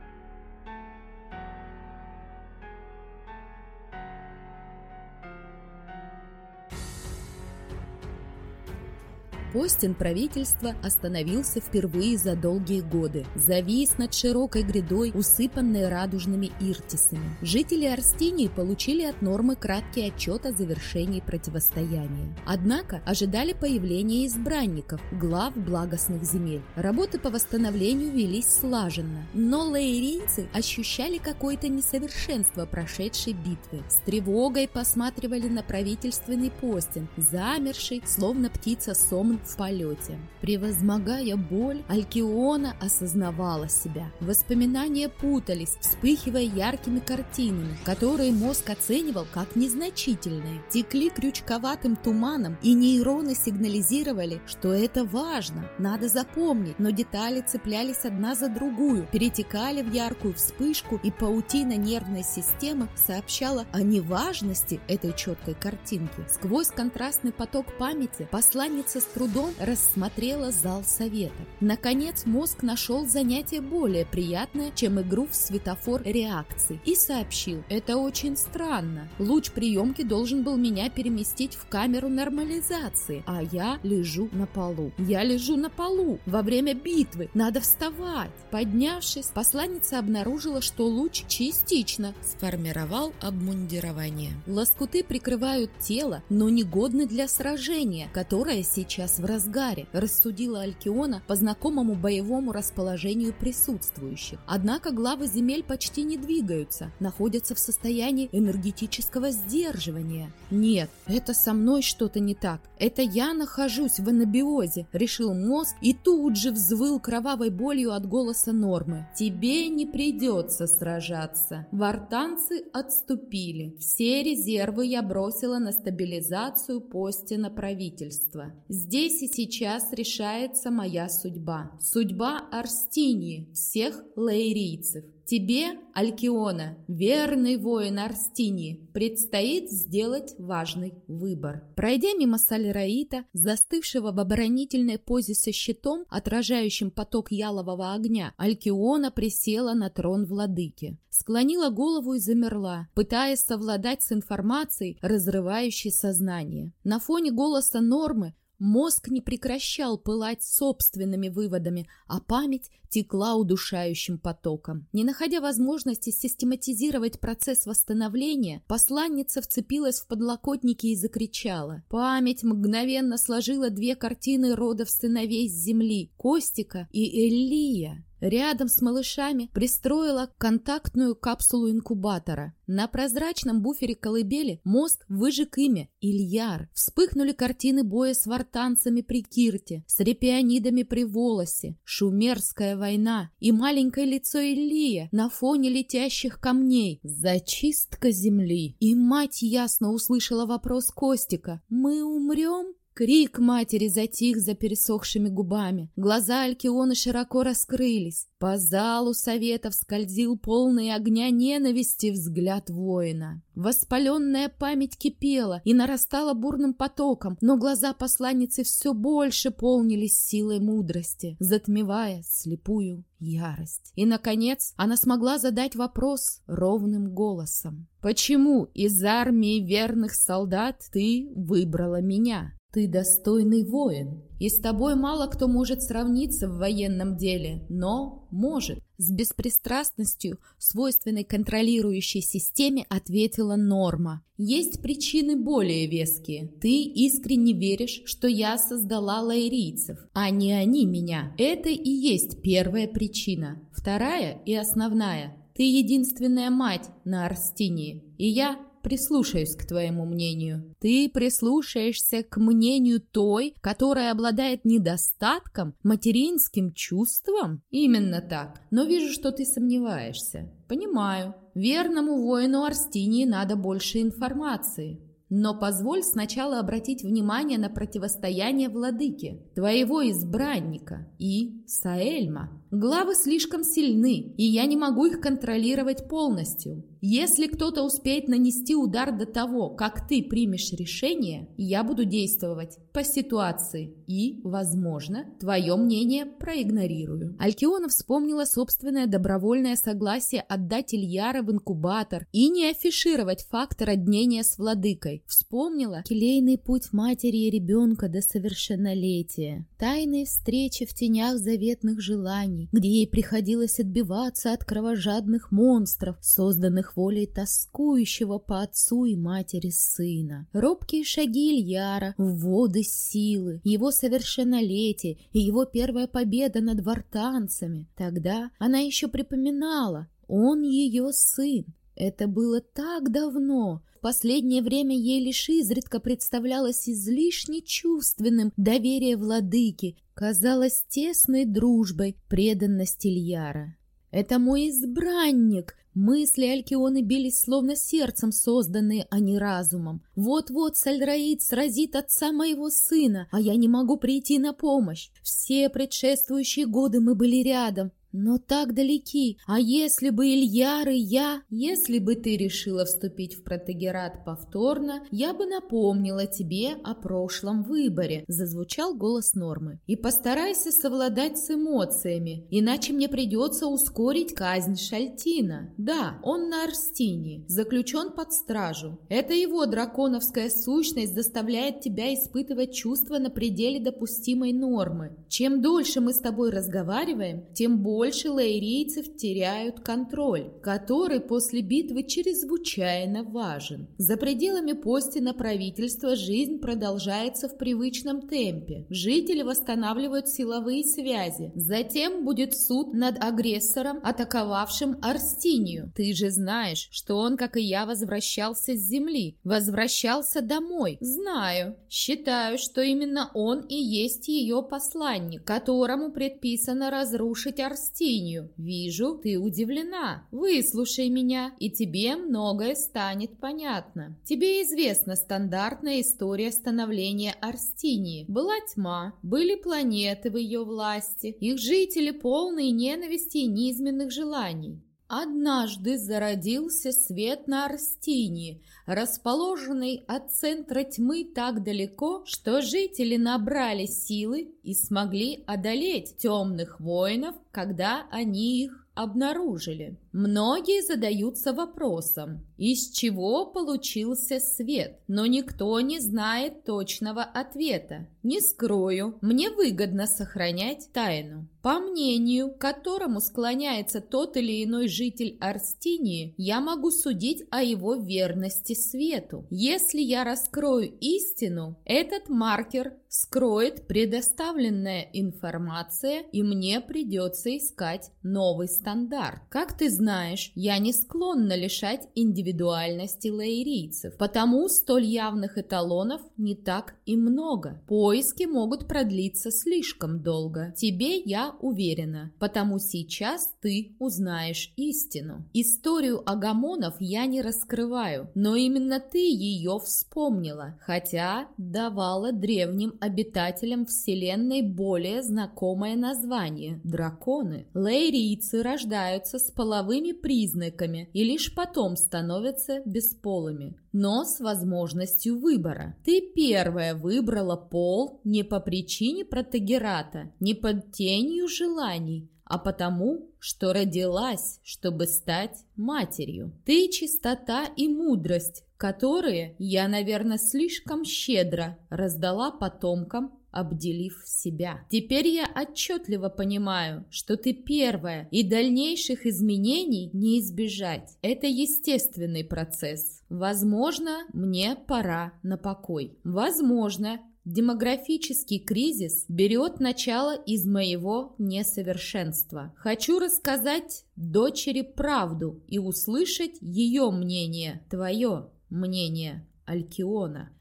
Постин правительства остановился впервые за долгие годы. Завис над широкой грядой, усыпанной радужными иртисами. Жители Арстинии получили от нормы краткий отчет о завершении противостояния. Однако ожидали появления избранников, глав благостных земель. Работы по восстановлению велись слаженно, но лаирийцы ощущали какое-то несовершенство прошедшей битвы. С тревогой посматривали на правительственный постин, замерший, словно птица сомн в полете. Превозмогая боль, Алькиона осознавала себя. Воспоминания путались, вспыхивая яркими картинами, которые мозг оценивал как незначительные. Текли крючковатым туманом, и нейроны сигнализировали, что это важно, надо запомнить, но детали цеплялись одна за другую, перетекали в яркую вспышку, и паутина нервной системы сообщала о неважности этой четкой картинки. Сквозь контрастный поток памяти посланница с трудом рассмотрела зал совета. Наконец мозг нашел занятие более приятное, чем игру в светофор реакций, и сообщил, это очень странно. Луч приемки должен был меня переместить в камеру нормализации, а я лежу на полу. Я лежу на полу во время битвы. Надо вставать. Поднявшись, посланница обнаружила, что луч частично сформировал обмундирование. Лоскуты прикрывают тело, но негодны для сражения, которое сейчас в разгаре, рассудила Алькиона по знакомому боевому расположению присутствующих. Однако главы земель почти не двигаются, находятся в состоянии энергетического сдерживания. Нет, это со мной что-то не так. Это я нахожусь в анабиозе, решил мозг и тут же взвыл кровавой болью от голоса Нормы. Тебе не придется сражаться. Вартанцы отступили. Все резервы я бросила на стабилизацию постина правительства. Здесь и сейчас решается моя судьба. Судьба Арстинии, всех лаирийцев. Тебе, Алькиона, верный воин Арстини, предстоит сделать важный выбор. Пройдя мимо Сальраита, застывшего в оборонительной позе со щитом, отражающим поток ялового огня, Алькиона присела на трон владыки. Склонила голову и замерла, пытаясь совладать с информацией, разрывающей сознание. На фоне голоса Нормы Мозг не прекращал пылать собственными выводами, а память текла удушающим потоком. Не находя возможности систематизировать процесс восстановления, посланница вцепилась в подлокотники и закричала. Память мгновенно сложила две картины родов сыновей с земли – Костика и Эллия. Рядом с малышами пристроила контактную капсулу инкубатора. На прозрачном буфере колыбели мозг выжег имя – Ильяр. Вспыхнули картины боя с вартанцами при Кирте, с репионидами при Волосе, шумерская война и маленькое лицо Илия на фоне летящих камней. Зачистка земли. И мать ясно услышала вопрос Костика. «Мы умрем?» Крик матери затих за пересохшими губами. Глаза Алькиона широко раскрылись. По залу советов скользил полный огня ненависти взгляд воина. Воспаленная память кипела и нарастала бурным потоком, но глаза посланницы все больше полнились силой мудрости, затмевая слепую ярость. И, наконец, она смогла задать вопрос ровным голосом. «Почему из армии верных солдат ты выбрала меня?» Ты достойный воин, и с тобой мало кто может сравниться в военном деле, но может. С беспристрастностью, свойственной контролирующей системе, ответила Норма. Есть причины более веские. Ты искренне веришь, что я создала лаирийцев, а не они меня. Это и есть первая причина. Вторая и основная. Ты единственная мать на Арстинии, и я прислушаюсь к твоему мнению. Ты прислушаешься к мнению той, которая обладает недостатком, материнским чувством? Именно так. Но вижу, что ты сомневаешься. Понимаю. Верному воину Арстинии надо больше информации. Но позволь сначала обратить внимание на противостояние владыки, твоего избранника и Саэльма. Главы слишком сильны, и я не могу их контролировать полностью. Если кто-то успеет нанести удар до того, как ты примешь решение, я буду действовать по ситуации и, возможно, твое мнение проигнорирую. Алькиона вспомнила собственное добровольное согласие отдать Ильяра в инкубатор и не афишировать факт роднения с владыкой. вспомнила келейный путь матери и ребенка до совершеннолетия, тайные встречи в тенях заветных желаний, где ей приходилось отбиваться от кровожадных монстров, созданных волей тоскующего по отцу и матери сына. Робкие шаги Ильяра в воды силы, его совершеннолетие и его первая победа над вартанцами. Тогда она еще припоминала, он ее сын. Это было так давно. В последнее время ей лишь изредка представлялось излишне чувственным доверие владыки, казалось тесной дружбой преданность Ильяра. «Это мой избранник!» Мысли Алькионы бились словно сердцем созданные, а не разумом. Вот-вот Сальраид сразит отца моего сына, а я не могу прийти на помощь. Все предшествующие годы мы были рядом, но так далеки. А если бы Ильяр и я... Если бы ты решила вступить в протегерат повторно, я бы напомнила тебе о прошлом выборе, зазвучал голос Нормы. И постарайся совладать с эмоциями, иначе мне придется ускорить казнь Шальтина. Да, он на Арстине, заключен под стражу. Это его драконовская сущность заставляет тебя испытывать чувства на пределе допустимой нормы. Чем дольше мы с тобой разговариваем, тем больше больше лаирийцев теряют контроль, который после битвы чрезвычайно важен. За пределами Постина правительства жизнь продолжается в привычном темпе. Жители восстанавливают силовые связи. Затем будет суд над агрессором, атаковавшим Арстинию. Ты же знаешь, что он, как и я, возвращался с земли. Возвращался домой. Знаю. Считаю, что именно он и есть ее посланник, которому предписано разрушить Арстинию Устинью. Вижу, ты удивлена. Выслушай меня, и тебе многое станет понятно. Тебе известна стандартная история становления Арстинии. Была тьма, были планеты в ее власти, их жители полные ненависти и низменных желаний. Однажды зародился свет на Арстине, расположенный от центра тьмы так далеко, что жители набрали силы и смогли одолеть темных воинов, когда они их обнаружили. Многие задаются вопросом, из чего получился свет, но никто не знает точного ответа. Не скрою, мне выгодно сохранять тайну. По мнению, к которому склоняется тот или иной житель Арстинии, я могу судить о его верности свету. Если я раскрою истину, этот маркер скроет предоставленная информация, и мне придется искать новый стандарт. Как ты знаешь, я не склонна лишать индивидуальности лаирийцев, потому столь явных эталонов не так и много. Поиски могут продлиться слишком долго. Тебе я уверена, потому сейчас ты узнаешь истину. Историю агамонов я не раскрываю, но именно ты ее вспомнила, хотя давала древним обитателям Вселенной более знакомое название – драконы. Лейрийцы рождаются с половым половыми признаками и лишь потом становятся бесполыми, но с возможностью выбора. Ты первая выбрала пол не по причине протегерата, не под тенью желаний, а потому, что родилась, чтобы стать матерью. Ты чистота и мудрость, которые я, наверное, слишком щедро раздала потомкам обделив себя. Теперь я отчетливо понимаю, что ты первая, и дальнейших изменений не избежать. Это естественный процесс. Возможно, мне пора на покой. Возможно, Демографический кризис берет начало из моего несовершенства. Хочу рассказать дочери правду и услышать ее мнение, твое мнение, Алькиона.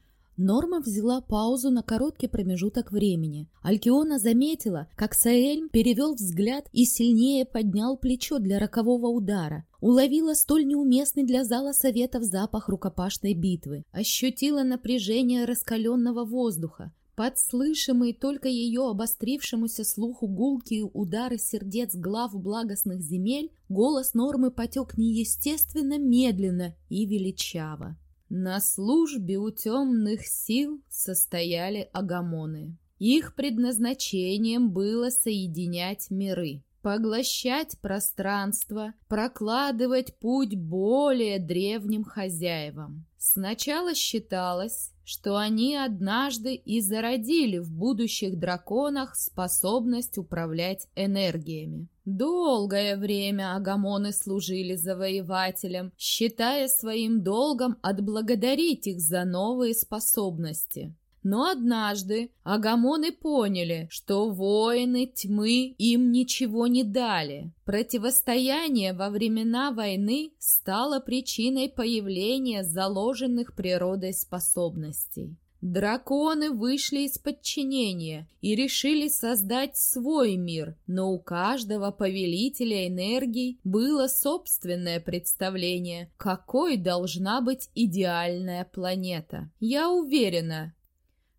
Норма взяла паузу на короткий промежуток времени. Алькиона заметила, как Саэльм перевел взгляд и сильнее поднял плечо для рокового удара. Уловила столь неуместный для зала советов запах рукопашной битвы. Ощутила напряжение раскаленного воздуха. Подслышимые только ее обострившемуся слуху гулкие удары сердец глав благостных земель, голос Нормы потек неестественно медленно и величаво. На службе у темных сил состояли агамоны. Их предназначением было соединять миры, поглощать пространство, прокладывать путь более древним хозяевам. Сначала считалось, что они однажды и зародили в будущих драконах способность управлять энергиями. Долгое время агамоны служили завоевателям, считая своим долгом отблагодарить их за новые способности. Но однажды агамоны поняли, что воины тьмы им ничего не дали. Противостояние во времена войны стало причиной появления заложенных природой способностей. Драконы вышли из подчинения и решили создать свой мир, но у каждого повелителя энергий было собственное представление, какой должна быть идеальная планета. Я уверена,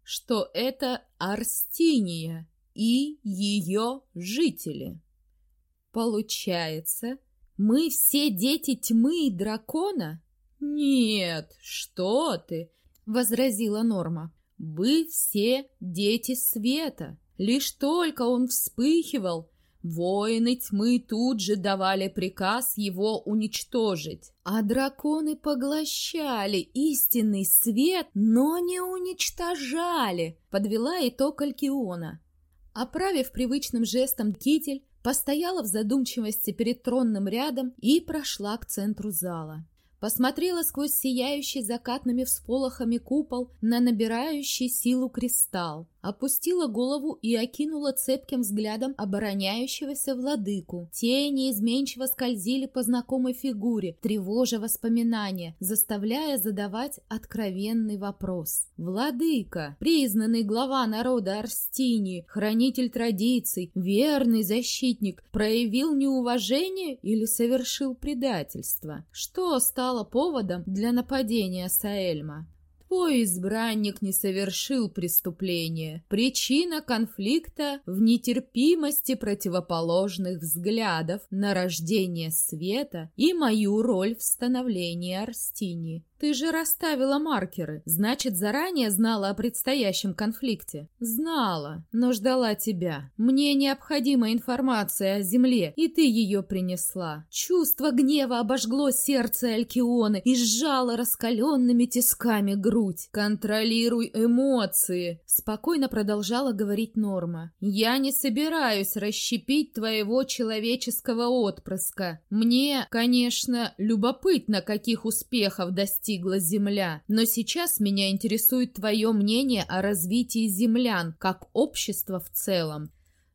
что это Арстиния и ее жители. Получается, мы все дети тьмы и дракона? Нет, что ты, возразила Норма. Вы все дети света. Лишь только он вспыхивал, Воины тьмы тут же давали приказ его уничтожить, а драконы поглощали истинный свет, но не уничтожали, подвела итог Алькиона. Оправив привычным жестом китель, постояла в задумчивости перед тронным рядом и прошла к центру зала. Посмотрела сквозь сияющий закатными всполохами купол на набирающий силу кристалл опустила голову и окинула цепким взглядом обороняющегося владыку. Тени изменчиво скользили по знакомой фигуре, тревожа воспоминания, заставляя задавать откровенный вопрос. Владыка, признанный глава народа Арстинии, хранитель традиций, верный защитник, проявил неуважение или совершил предательство? Что стало поводом для нападения Саэльма? Твой избранник не совершил преступления. Причина конфликта в нетерпимости противоположных взглядов на рождение света и мою роль в становлении Арстини. Ты же расставила маркеры, значит, заранее знала о предстоящем конфликте. Знала, но ждала тебя. Мне необходима информация о земле, и ты ее принесла. Чувство гнева обожгло сердце Алькионы и сжало раскаленными тисками грудь. Контролируй эмоции, спокойно продолжала говорить Норма. Я не собираюсь расщепить твоего человеческого отпрыска. Мне, конечно, любопытно, каких успехов достиг достигла Земля, но сейчас меня интересует твое мнение о развитии землян как общества в целом.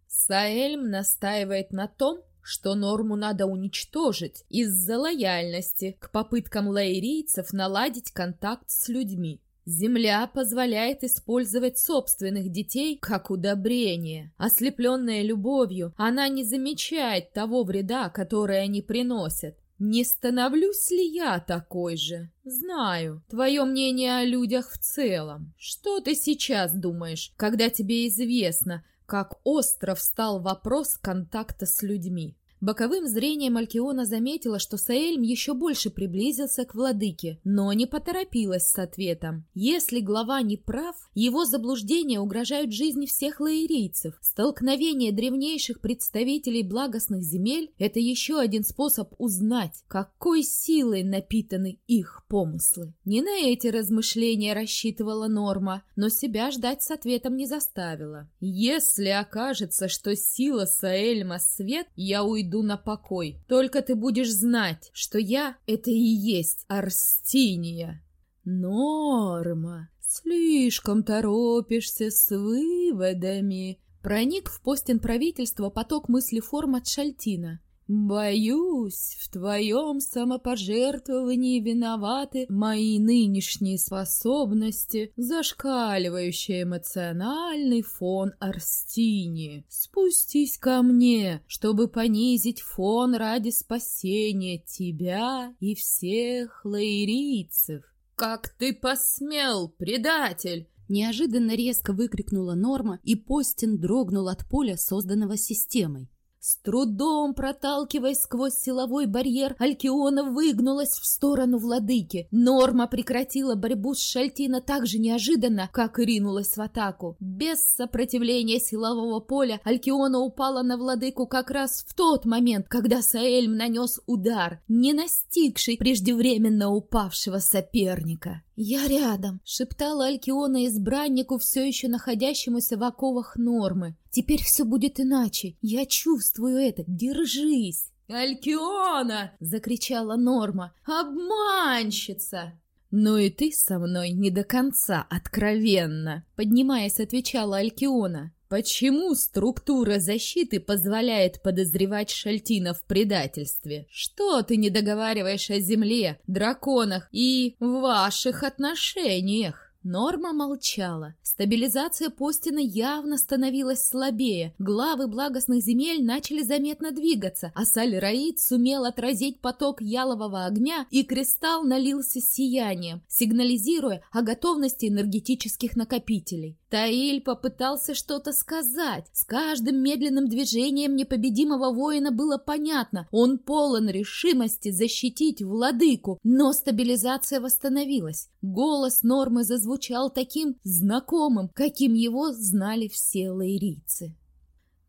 Саэльм настаивает на том, что норму надо уничтожить из-за лояльности к попыткам лаирийцев наладить контакт с людьми. Земля позволяет использовать собственных детей как удобрение. Ослепленная любовью, она не замечает того вреда, который они приносят. Не становлюсь ли я такой же? Знаю. Твое мнение о людях в целом. Что ты сейчас думаешь, когда тебе известно, как остро встал вопрос контакта с людьми? Боковым зрением Алькиона заметила, что Саэльм еще больше приблизился к владыке, но не поторопилась с ответом. Если глава не прав, его заблуждения угрожают жизни всех лаирийцев. Столкновение древнейших представителей благостных земель – это еще один способ узнать, какой силой напитаны их помыслы. Не на эти размышления рассчитывала Норма, но себя ждать с ответом не заставила. Если окажется, что сила Саэльма – свет, я уйду уйду на покой. Только ты будешь знать, что я — это и есть Арстиния. Норма, слишком торопишься с выводами. Проник в постен правительства поток мысли форм от Шальтина. Боюсь, в твоем самопожертвовании виноваты мои нынешние способности, зашкаливающий эмоциональный фон Арстини. Спустись ко мне, чтобы понизить фон ради спасения тебя и всех лаирийцев. «Как ты посмел, предатель!» Неожиданно резко выкрикнула Норма, и Постин дрогнул от поля, созданного системой. С трудом проталкиваясь сквозь силовой барьер, Алькиона выгнулась в сторону владыки. Норма прекратила борьбу с Шальтина так же неожиданно, как и ринулась в атаку. Без сопротивления силового поля Алькиона упала на владыку как раз в тот момент, когда Саэльм нанес удар, не настигший преждевременно упавшего соперника. «Я рядом», — шептала Алькиона избраннику, все еще находящемуся в оковах Нормы. «Теперь все будет иначе. Я чувствую это. Держись!» «Алькиона!» — закричала Норма. «Обманщица!» «Ну и ты со мной не до конца откровенно!» Поднимаясь, отвечала Алькиона. Почему структура защиты позволяет подозревать Шальтина в предательстве? Что ты не договариваешь о земле, драконах и ваших отношениях? Норма молчала. Стабилизация Постина явно становилась слабее. Главы благостных земель начали заметно двигаться, а Саль-Раид сумел отразить поток ялового огня, и кристалл налился сиянием, сигнализируя о готовности энергетических накопителей. Таиль попытался что-то сказать. С каждым медленным движением непобедимого воина было понятно, он полон решимости защитить владыку, но стабилизация восстановилась. Голос Нормы зазвучал таким знакомым, каким его знали все лаирийцы.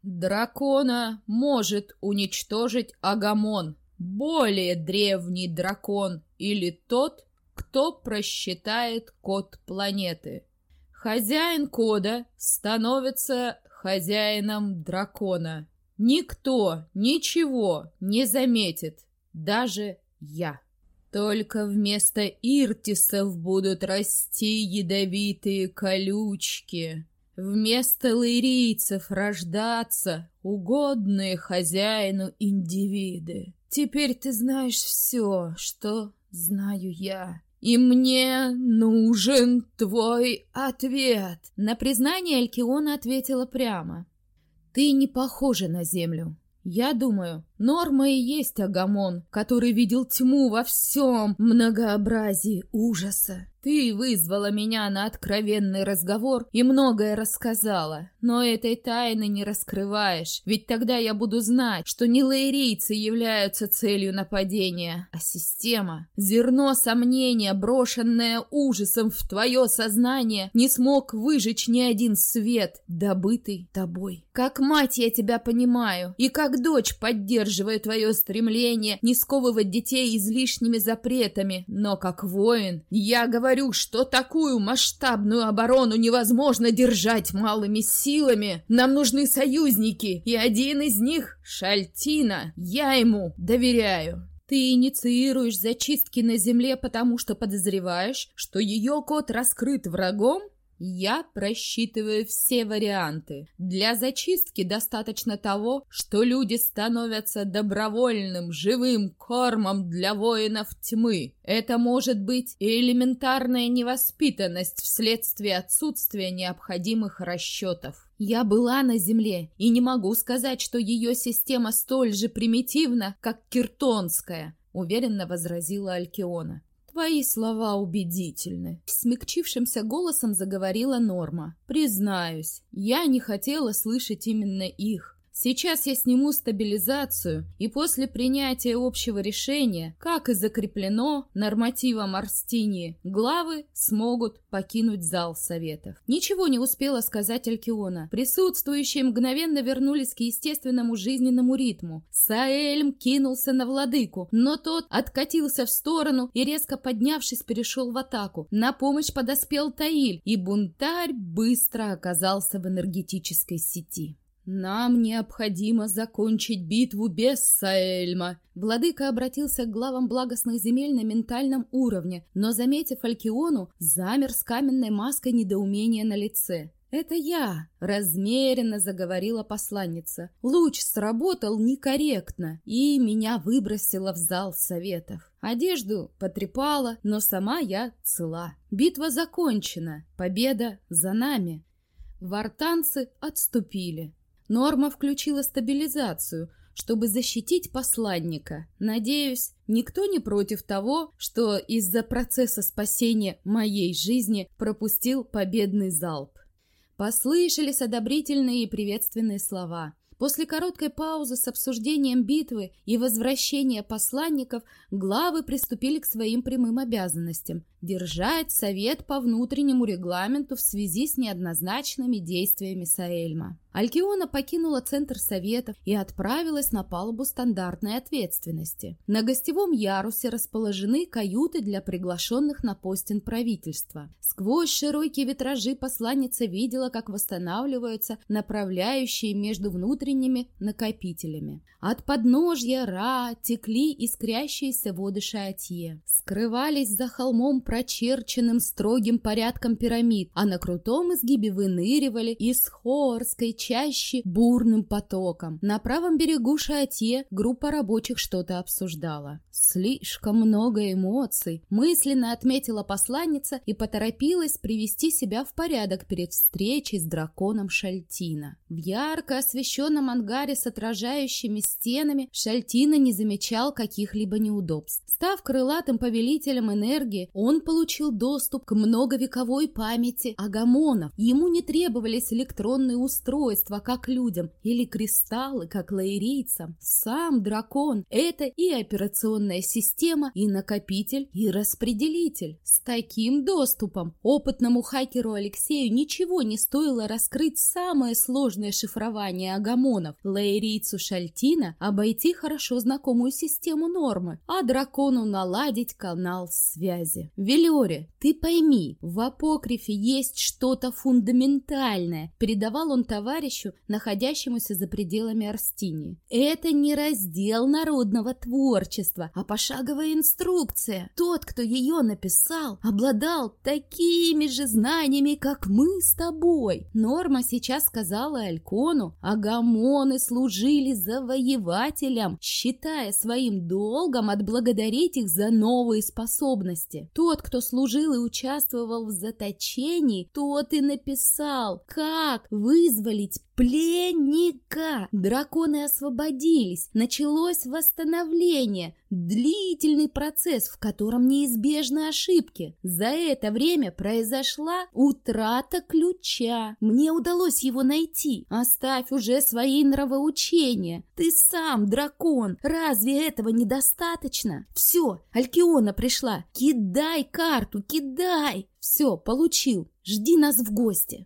«Дракона может уничтожить Агамон, более древний дракон или тот, кто просчитает код планеты». Хозяин кода становится хозяином дракона. Никто ничего не заметит, даже я. Только вместо иртисов будут расти ядовитые колючки. Вместо лирийцев рождаться угодные хозяину индивиды. Теперь ты знаешь все, что знаю я. И мне нужен твой ответ. На признание Алькиона ответила прямо. Ты не похожа на землю. Я думаю, Норма и есть Агамон, который видел тьму во всем многообразии ужаса. Ты вызвала меня на откровенный разговор и многое рассказала, но этой тайны не раскрываешь, ведь тогда я буду знать, что не лаирийцы являются целью нападения, а система. Зерно сомнения, брошенное ужасом в твое сознание, не смог выжечь ни один свет, добытый тобой. Как мать я тебя понимаю, и как дочь поддерживаю твое стремление не сковывать детей излишними запретами, но как воин я говорю, что такую масштабную оборону невозможно держать малыми силами. Нам нужны союзники, и один из них — Шальтина. Я ему доверяю. Ты инициируешь зачистки на земле, потому что подозреваешь, что ее код раскрыт врагом? Я просчитываю все варианты. Для зачистки достаточно того, что люди становятся добровольным, живым кормом для воинов тьмы. Это может быть и элементарная невоспитанность вследствие отсутствия необходимых расчетов. Я была на Земле и не могу сказать, что ее система столь же примитивна, как киртонская, уверенно возразила Алькиона. «Твои слова убедительны», — смягчившимся голосом заговорила Норма. «Признаюсь, я не хотела слышать именно их. Сейчас я сниму стабилизацию, и после принятия общего решения, как и закреплено нормативом Арстинии, главы смогут покинуть зал советов. Ничего не успела сказать Алькиона. Присутствующие мгновенно вернулись к естественному жизненному ритму. Саэльм кинулся на владыку, но тот откатился в сторону и, резко поднявшись, перешел в атаку. На помощь подоспел Таиль, и бунтарь быстро оказался в энергетической сети. «Нам необходимо закончить битву без Саэльма!» Владыка обратился к главам благостных земель на ментальном уровне, но, заметив Алькиону, замер с каменной маской недоумения на лице. «Это я!» — размеренно заговорила посланница. «Луч сработал некорректно, и меня выбросило в зал советов. Одежду потрепала, но сама я цела. Битва закончена, победа за нами». Вартанцы отступили. Норма включила стабилизацию, чтобы защитить посланника. Надеюсь, никто не против того, что из-за процесса спасения моей жизни пропустил победный залп. Послышались одобрительные и приветственные слова. После короткой паузы с обсуждением битвы и возвращения посланников главы приступили к своим прямым обязанностям – держать совет по внутреннему регламенту в связи с неоднозначными действиями Саэльма. Алькиона покинула центр советов и отправилась на палубу стандартной ответственности. На гостевом ярусе расположены каюты для приглашенных на постин правительства. Сквозь широкие витражи посланница видела, как восстанавливаются направляющие между внутренними накопителями. От подножья Ра текли искрящиеся воды Шаотье. Скрывались за холмом, прочерченным строгим порядком пирамид, а на крутом изгибе выныривали из Хорской чаще бурным потоком. На правом берегу Шаотье группа рабочих что-то обсуждала. Слишком много эмоций, мысленно отметила посланница и поторопилась привести себя в порядок перед встречей с драконом Шальтина. В ярко освещенном ангаре с отражающими стенами Шальтина не замечал каких-либо неудобств. Став крылатым повелителем энергии, он получил доступ к многовековой памяти агамонов. Ему не требовались электронные устройства, как людям, или кристаллы, как лаирийцам. Сам дракон – это и операционная система, и накопитель, и распределитель. С таким доступом опытному хакеру Алексею ничего не стоило раскрыть самое сложное шифрование агамонов. Лаирийцу Шальтина обойти хорошо знакомую систему нормы, а дракон дракону наладить канал связи. Велиоре, ты пойми, в апокрифе есть что-то фундаментальное, передавал он товарищу, находящемуся за пределами Арстинии. Это не раздел народного творчества, а пошаговая инструкция. Тот, кто ее написал, обладал такими же знаниями, как мы с тобой. Норма сейчас сказала Алькону, агамоны служили завоевателям, считая своим долгом отблагодарить благодарить их за новые способности. Тот, кто служил и участвовал в заточении, тот и написал, как вызволить пленника. Драконы освободились, началось восстановление, длительный процесс, в котором неизбежны ошибки. За это время произошла утрата ключа. Мне удалось его найти. Оставь уже свои нравоучения. Ты сам дракон. Разве этого недостаточно? Все, Алькиона пришла. Кидай карту, кидай. Все, получил. Жди нас в гости.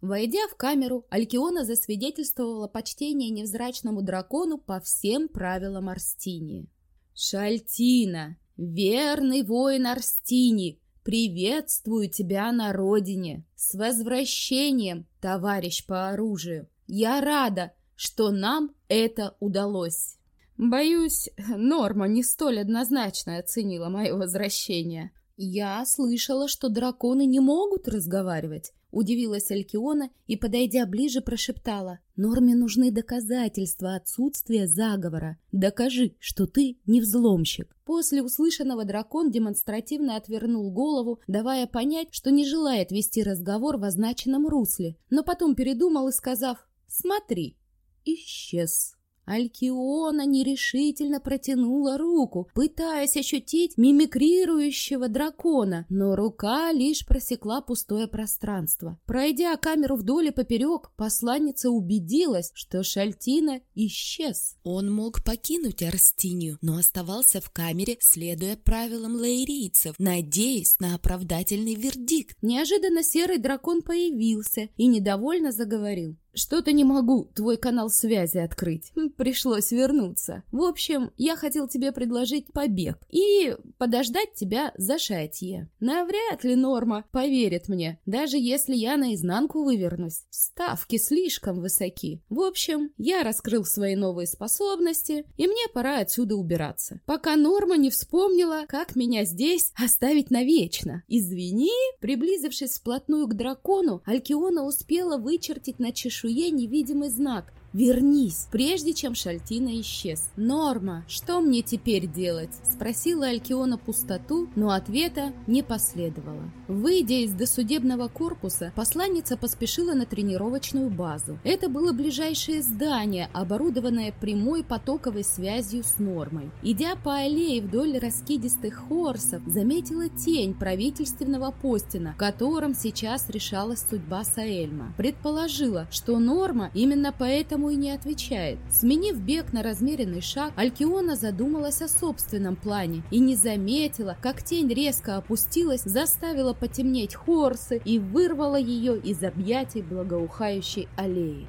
Войдя в камеру, Алькиона засвидетельствовала почтение невзрачному дракону по всем правилам Арстинии. «Шальтина, верный воин Арстини, приветствую тебя на родине! С возвращением, товарищ по оружию! Я рада, что нам это удалось!» Боюсь, Норма не столь однозначно оценила мое возвращение. Я слышала, что драконы не могут разговаривать, Удивилась Алькиона и, подойдя ближе, прошептала. «Норме нужны доказательства отсутствия заговора. Докажи, что ты не взломщик». После услышанного дракон демонстративно отвернул голову, давая понять, что не желает вести разговор в означенном русле, но потом передумал и, сказав «Смотри», исчез. Алькиона нерешительно протянула руку, пытаясь ощутить мимикрирующего дракона, но рука лишь просекла пустое пространство. Пройдя камеру вдоль и поперек, посланница убедилась, что Шальтина исчез. Он мог покинуть Арстинию, но оставался в камере, следуя правилам лаирийцев, надеясь на оправдательный вердикт. Неожиданно серый дракон появился и недовольно заговорил. Что-то не могу твой канал связи открыть. Пришлось вернуться. В общем, я хотел тебе предложить побег и подождать тебя за Шатье. Навряд ли Норма поверит мне, даже если я наизнанку вывернусь. Ставки слишком высоки. В общем, я раскрыл свои новые способности, и мне пора отсюда убираться. Пока Норма не вспомнила, как меня здесь оставить навечно. Извини, приблизившись вплотную к дракону, Алькиона успела вычертить на чешуе чешуе невидимый знак, Вернись, прежде чем Шальтина исчез. Норма, что мне теперь делать? Спросила Алькиона пустоту, но ответа не последовало. Выйдя из досудебного корпуса, посланница поспешила на тренировочную базу. Это было ближайшее здание, оборудованное прямой потоковой связью с Нормой. Идя по аллее вдоль раскидистых хорсов, заметила тень правительственного постина, в котором сейчас решалась судьба Саэльма. Предположила, что Норма именно поэтому поэтому и не отвечает. Сменив бег на размеренный шаг, Алькиона задумалась о собственном плане и не заметила, как тень резко опустилась, заставила потемнеть Хорсы и вырвала ее из объятий благоухающей аллеи.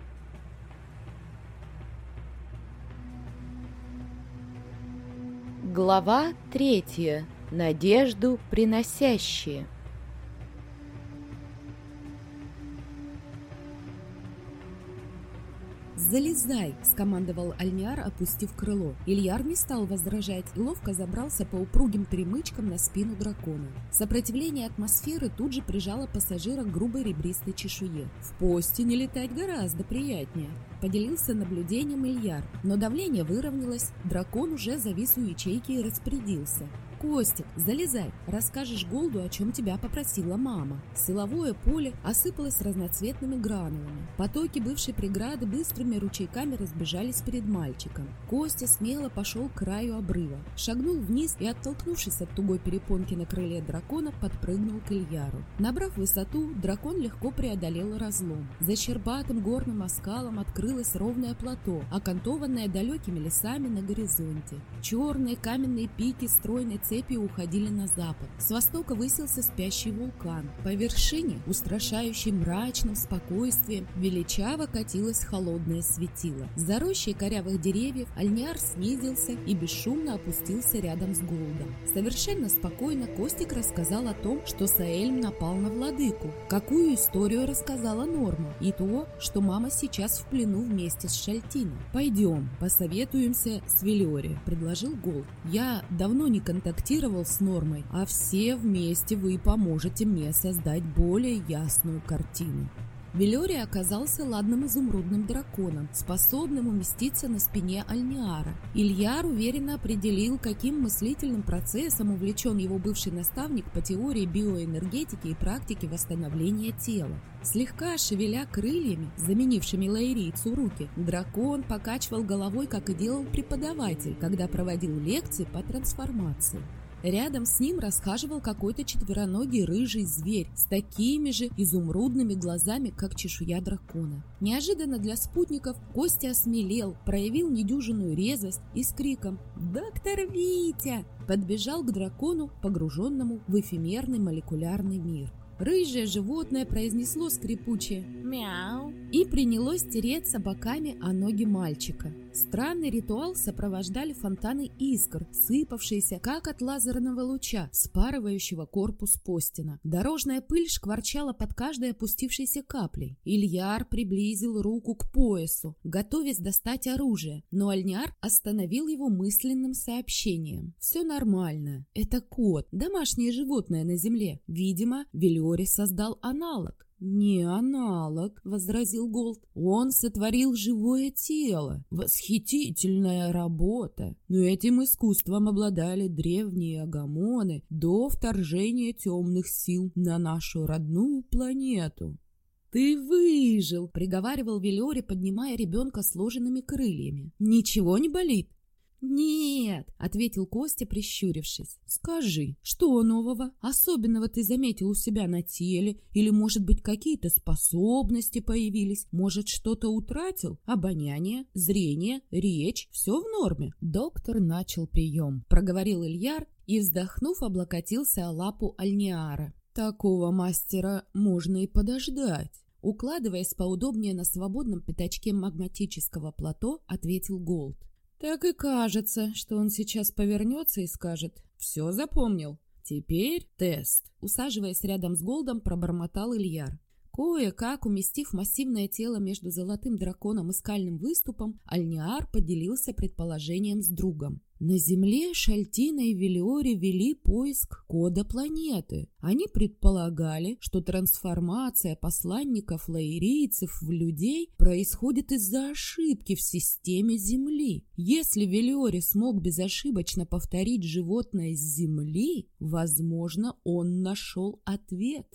Глава третья. Надежду приносящие. «Залезай!» – скомандовал Альниар, опустив крыло. Ильяр не стал возражать и ловко забрался по упругим перемычкам на спину дракона. Сопротивление атмосферы тут же прижало пассажира к грубой ребристой чешуе. В посте не летать гораздо приятнее. Поделился наблюдением Ильяр, но давление выровнялось, дракон уже завис у ячейки и распорядился. «Костик, залезай, расскажешь Голду, о чем тебя попросила мама». Силовое поле осыпалось разноцветными гранулами. Потоки бывшей преграды быстрыми ручейками разбежались перед мальчиком. Костя смело пошел к краю обрыва, шагнул вниз и, оттолкнувшись от тугой перепонки на крыле дракона, подпрыгнул к Ильяру. Набрав высоту, дракон легко преодолел разлом. За щербатым горным оскалом открылось ровное плато, окантованное далекими лесами на горизонте. Черные каменные пики стройной цепи уходили на запад. С востока высился спящий вулкан. По вершине, устрашающей мрачным спокойствием, величаво катилось холодное светило. За рощей корявых деревьев Альниар снизился и бесшумно опустился рядом с Голдом. Совершенно спокойно Костик рассказал о том, что Саэльм напал на владыку, какую историю рассказала Норма, и то, что мама сейчас в плену вместе с Шальтином. «Пойдем, посоветуемся с Велиори», — предложил Голд. «Я давно не контактировал контактировал с нормой, а все вместе вы поможете мне создать более ясную картину. Велиори оказался ладным изумрудным драконом, способным уместиться на спине Альниара. Ильяр уверенно определил, каким мыслительным процессом увлечен его бывший наставник по теории биоэнергетики и практики восстановления тела. Слегка шевеля крыльями, заменившими лаирийцу руки, дракон покачивал головой, как и делал преподаватель, когда проводил лекции по трансформации. Рядом с ним расхаживал какой-то четвероногий рыжий зверь с такими же изумрудными глазами, как чешуя дракона. Неожиданно для спутников Костя осмелел, проявил недюжинную резвость и с криком «Доктор Витя!» подбежал к дракону, погруженному в эфемерный молекулярный мир. Рыжее животное произнесло скрипучее «Мяу» и принялось тереться боками о ноги мальчика. Странный ритуал сопровождали фонтаны искр, сыпавшиеся, как от лазерного луча, спарывающего корпус постина. Дорожная пыль шкварчала под каждой опустившейся каплей. Ильяр приблизил руку к поясу, готовясь достать оружие, но Альняр остановил его мысленным сообщением. «Все нормально. Это кот, домашнее животное на земле. Видимо, Велиори создал аналог. «Не аналог», — возразил Голд. «Он сотворил живое тело. Восхитительная работа. Но этим искусством обладали древние агамоны до вторжения темных сил на нашу родную планету». «Ты выжил!» — приговаривал Велиори, поднимая ребенка сложенными крыльями. «Ничего не болит?» «Нет», — ответил Костя, прищурившись. «Скажи, что нового? Особенного ты заметил у себя на теле? Или, может быть, какие-то способности появились? Может, что-то утратил? Обоняние, зрение, речь? Все в норме?» Доктор начал прием, проговорил Ильяр и, вздохнув, облокотился о лапу Альниара. «Такого мастера можно и подождать». Укладываясь поудобнее на свободном пятачке магматического плато, ответил Голд. Так и кажется, что он сейчас повернется и скажет «Все запомнил». Теперь тест. Усаживаясь рядом с Голдом, пробормотал Ильяр. Кое-как, уместив массивное тело между золотым драконом и скальным выступом, Альниар поделился предположением с другом. На Земле Шальтина и Велиори вели поиск кода планеты. Они предполагали, что трансформация посланников лаирийцев в людей происходит из-за ошибки в системе Земли. Если Велиори смог безошибочно повторить животное с Земли, возможно, он нашел ответ.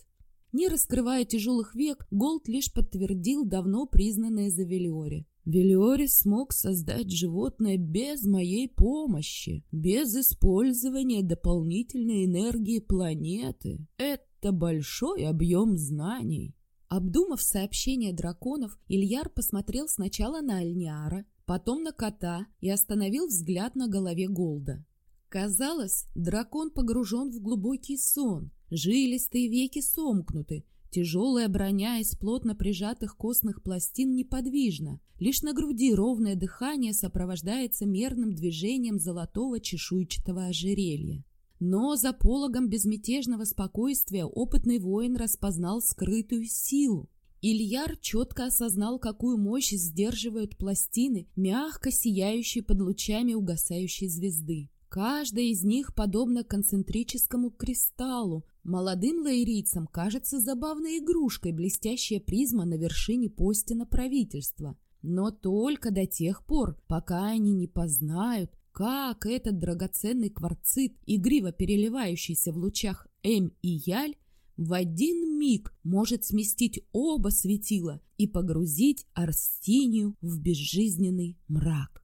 Не раскрывая тяжелых век, Голд лишь подтвердил давно признанное за Велиори. Велиори смог создать животное без моей помощи, без использования дополнительной энергии планеты. Это большой объем знаний. Обдумав сообщение драконов, Ильяр посмотрел сначала на Альниара, потом на кота и остановил взгляд на голове Голда. Казалось, дракон погружен в глубокий сон, жилистые веки сомкнуты, тяжелая броня из плотно прижатых костных пластин неподвижна, лишь на груди ровное дыхание сопровождается мерным движением золотого чешуйчатого ожерелья. Но за пологом безмятежного спокойствия опытный воин распознал скрытую силу. Ильяр четко осознал, какую мощь сдерживают пластины, мягко сияющие под лучами угасающей звезды. Каждая из них подобна концентрическому кристаллу. Молодым лаирийцам кажется забавной игрушкой блестящая призма на вершине постина правительства. Но только до тех пор, пока они не познают, как этот драгоценный кварцит, игриво переливающийся в лучах М и Яль, в один миг может сместить оба светила и погрузить Арстинию в безжизненный мрак.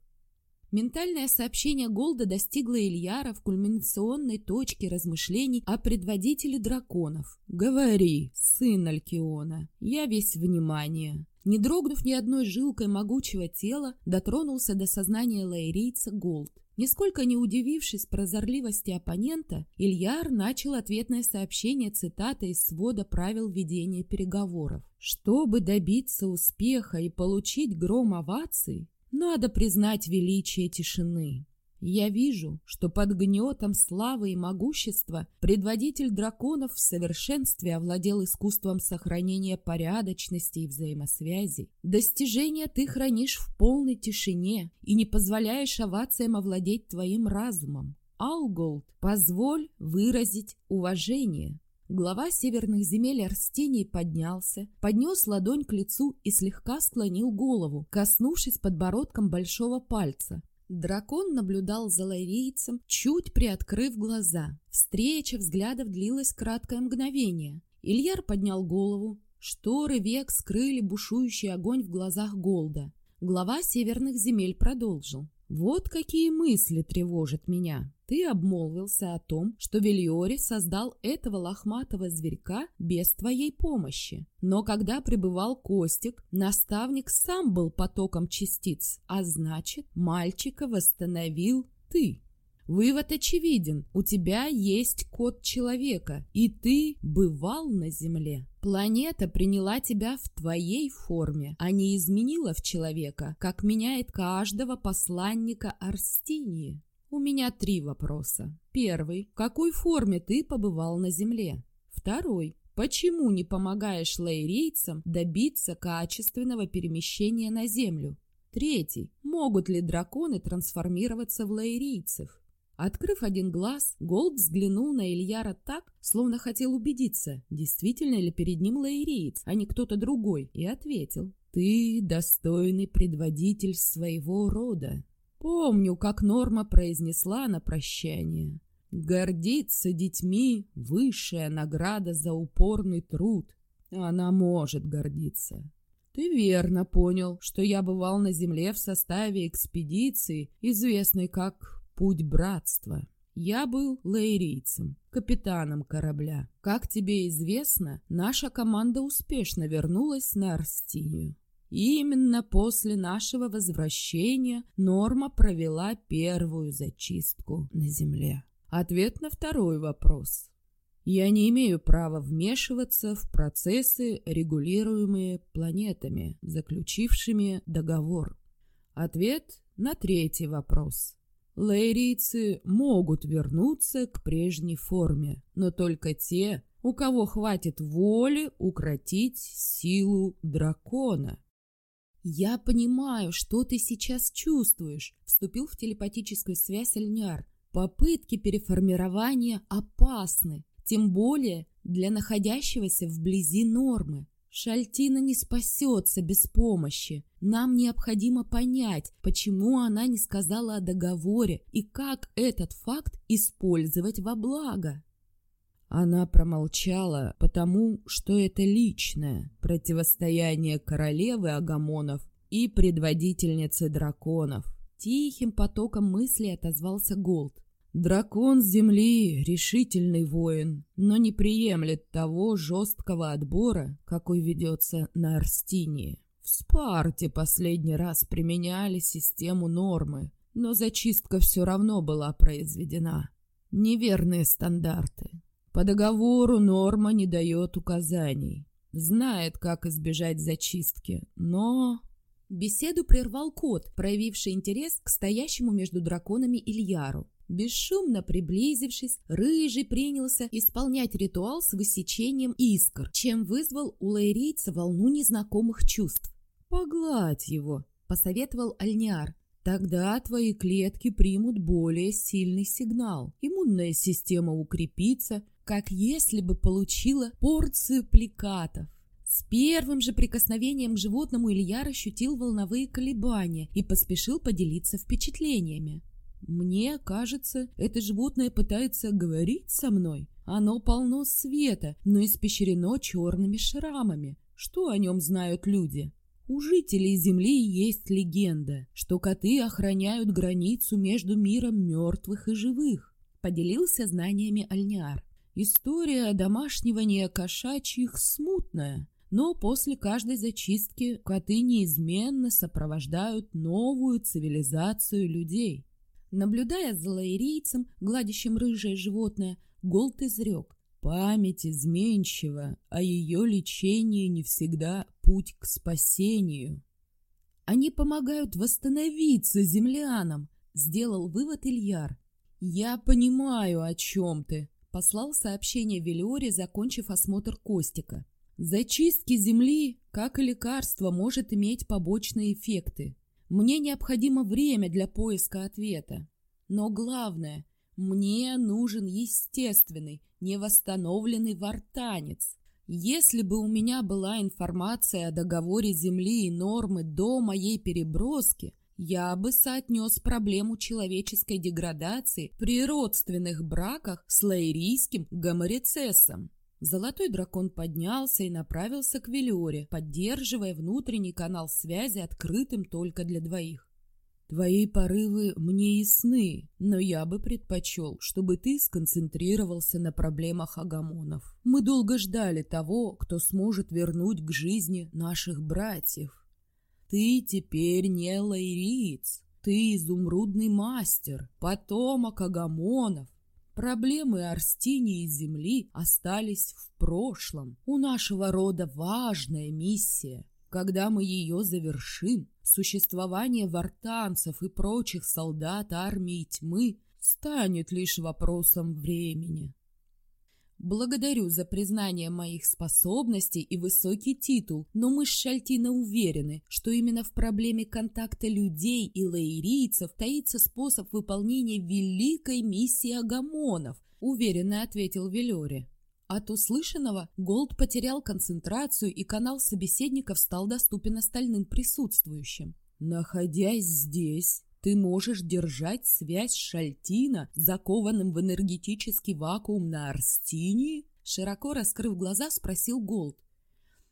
Ментальное сообщение Голда достигло Ильяра в кульминационной точке размышлений о предводителе драконов. «Говори, сын Алькиона, я весь внимание». Не дрогнув ни одной жилкой могучего тела, дотронулся до сознания лаэрийца Голд. Нисколько не удивившись прозорливости оппонента, Ильяр начал ответное сообщение цитаты из свода правил ведения переговоров. «Чтобы добиться успеха и получить гром оваций, надо признать величие тишины. Я вижу, что под гнетом славы и могущества предводитель драконов в совершенстве овладел искусством сохранения порядочности и взаимосвязи. Достижения ты хранишь в полной тишине и не позволяешь овациям овладеть твоим разумом. Алголд, позволь выразить уважение. Глава северных земель Арстений поднялся, поднес ладонь к лицу и слегка склонил голову, коснувшись подбородком большого пальца. Дракон наблюдал за лайрийцем, чуть приоткрыв глаза. Встреча взглядов длилась краткое мгновение. Ильяр поднял голову. Шторы век скрыли бушующий огонь в глазах Голда. Глава северных земель продолжил. Вот какие мысли тревожат меня. Ты обмолвился о том, что Вильори создал этого лохматого зверька без твоей помощи. Но когда пребывал Костик, наставник сам был потоком частиц, а значит, мальчика восстановил ты. Вывод очевиден. У тебя есть код человека, и ты бывал на Земле. Планета приняла тебя в твоей форме, а не изменила в человека, как меняет каждого посланника Арстинии. У меня три вопроса. Первый. В какой форме ты побывал на Земле? Второй. Почему не помогаешь лейрейцам добиться качественного перемещения на Землю? Третий. Могут ли драконы трансформироваться в лейрийцев? Открыв один глаз, Голд взглянул на Ильяра так, словно хотел убедиться, действительно ли перед ним лаириец, а не кто-то другой, и ответил. «Ты достойный предводитель своего рода. Помню, как Норма произнесла на прощание. Гордиться детьми — высшая награда за упорный труд. Она может гордиться. Ты верно понял, что я бывал на Земле в составе экспедиции, известной как Путь братства. Я был лаирийцем, капитаном корабля. Как тебе известно, наша команда успешно вернулась на Арстинию. Именно после нашего возвращения Норма провела первую зачистку на Земле. Ответ на второй вопрос. Я не имею права вмешиваться в процессы, регулируемые планетами, заключившими договор. Ответ на третий вопрос. Лейрийцы могут вернуться к прежней форме, но только те, у кого хватит воли укротить силу дракона. «Я понимаю, что ты сейчас чувствуешь», — вступил в телепатическую связь Эльняр. «Попытки переформирования опасны, тем более для находящегося вблизи нормы. Шальтина не спасется без помощи. Нам необходимо понять, почему она не сказала о договоре и как этот факт использовать во благо. Она промолчала, потому что это личное противостояние королевы Агамонов и предводительницы драконов. Тихим потоком мыслей отозвался Голд. Дракон Земли — решительный воин, но не приемлет того жесткого отбора, какой ведется на Арстинии. В Спарте последний раз применяли систему нормы, но зачистка все равно была произведена. Неверные стандарты. По договору норма не дает указаний. Знает, как избежать зачистки, но... Беседу прервал кот, проявивший интерес к стоящему между драконами Ильяру. Бесшумно приблизившись, Рыжий принялся исполнять ритуал с высечением искр, чем вызвал у лаирийца волну незнакомых чувств. «Погладь его», — посоветовал Альниар. «Тогда твои клетки примут более сильный сигнал. Иммунная система укрепится, как если бы получила порцию плекатов. С первым же прикосновением к животному Илья ощутил волновые колебания и поспешил поделиться впечатлениями. «Мне кажется, это животное пытается говорить со мной. Оно полно света, но испещрено черными шрамами. Что о нем знают люди?» У жителей Земли есть легенда, что коты охраняют границу между миром мертвых и живых. Поделился знаниями Альниар. История домашнего кошачьих смутная, но после каждой зачистки коты неизменно сопровождают новую цивилизацию людей. Наблюдая за лаирийцем, гладящим рыжее животное, Голд изрек. Память изменчива, а ее лечение не всегда путь к спасению. Они помогают восстановиться землянам, сделал вывод Ильяр. Я понимаю, о чем ты, послал сообщение Велиоре, закончив осмотр Костика. Зачистки земли, как и лекарство, может иметь побочные эффекты. Мне необходимо время для поиска ответа. Но главное, мне нужен естественный, невосстановленный вартанец. Если бы у меня была информация о договоре земли и нормы до моей переброски, я бы соотнес проблему человеческой деградации при родственных браках с лаирийским гоморицесом. Золотой дракон поднялся и направился к Велиоре, поддерживая внутренний канал связи открытым только для двоих. Твои порывы мне ясны, но я бы предпочел, чтобы ты сконцентрировался на проблемах агамонов. Мы долго ждали того, кто сможет вернуть к жизни наших братьев. Ты теперь не лайриец, ты изумрудный мастер, потомок Агамонов. Проблемы Арстинии и Земли остались в прошлом. У нашего рода важная миссия. Когда мы ее завершим, существование вартанцев и прочих солдат армии тьмы станет лишь вопросом времени. Благодарю за признание моих способностей и высокий титул, но мы с Шальтина уверены, что именно в проблеме контакта людей и лаирийцев таится способ выполнения великой миссии агамонов, уверенно ответил Велёре. От услышанного Голд потерял концентрацию, и канал собеседников стал доступен остальным присутствующим. Находясь здесь, ты можешь держать связь с Альтином, закованным в энергетический вакуум на Арстинии? Широко раскрыв глаза, спросил Голд.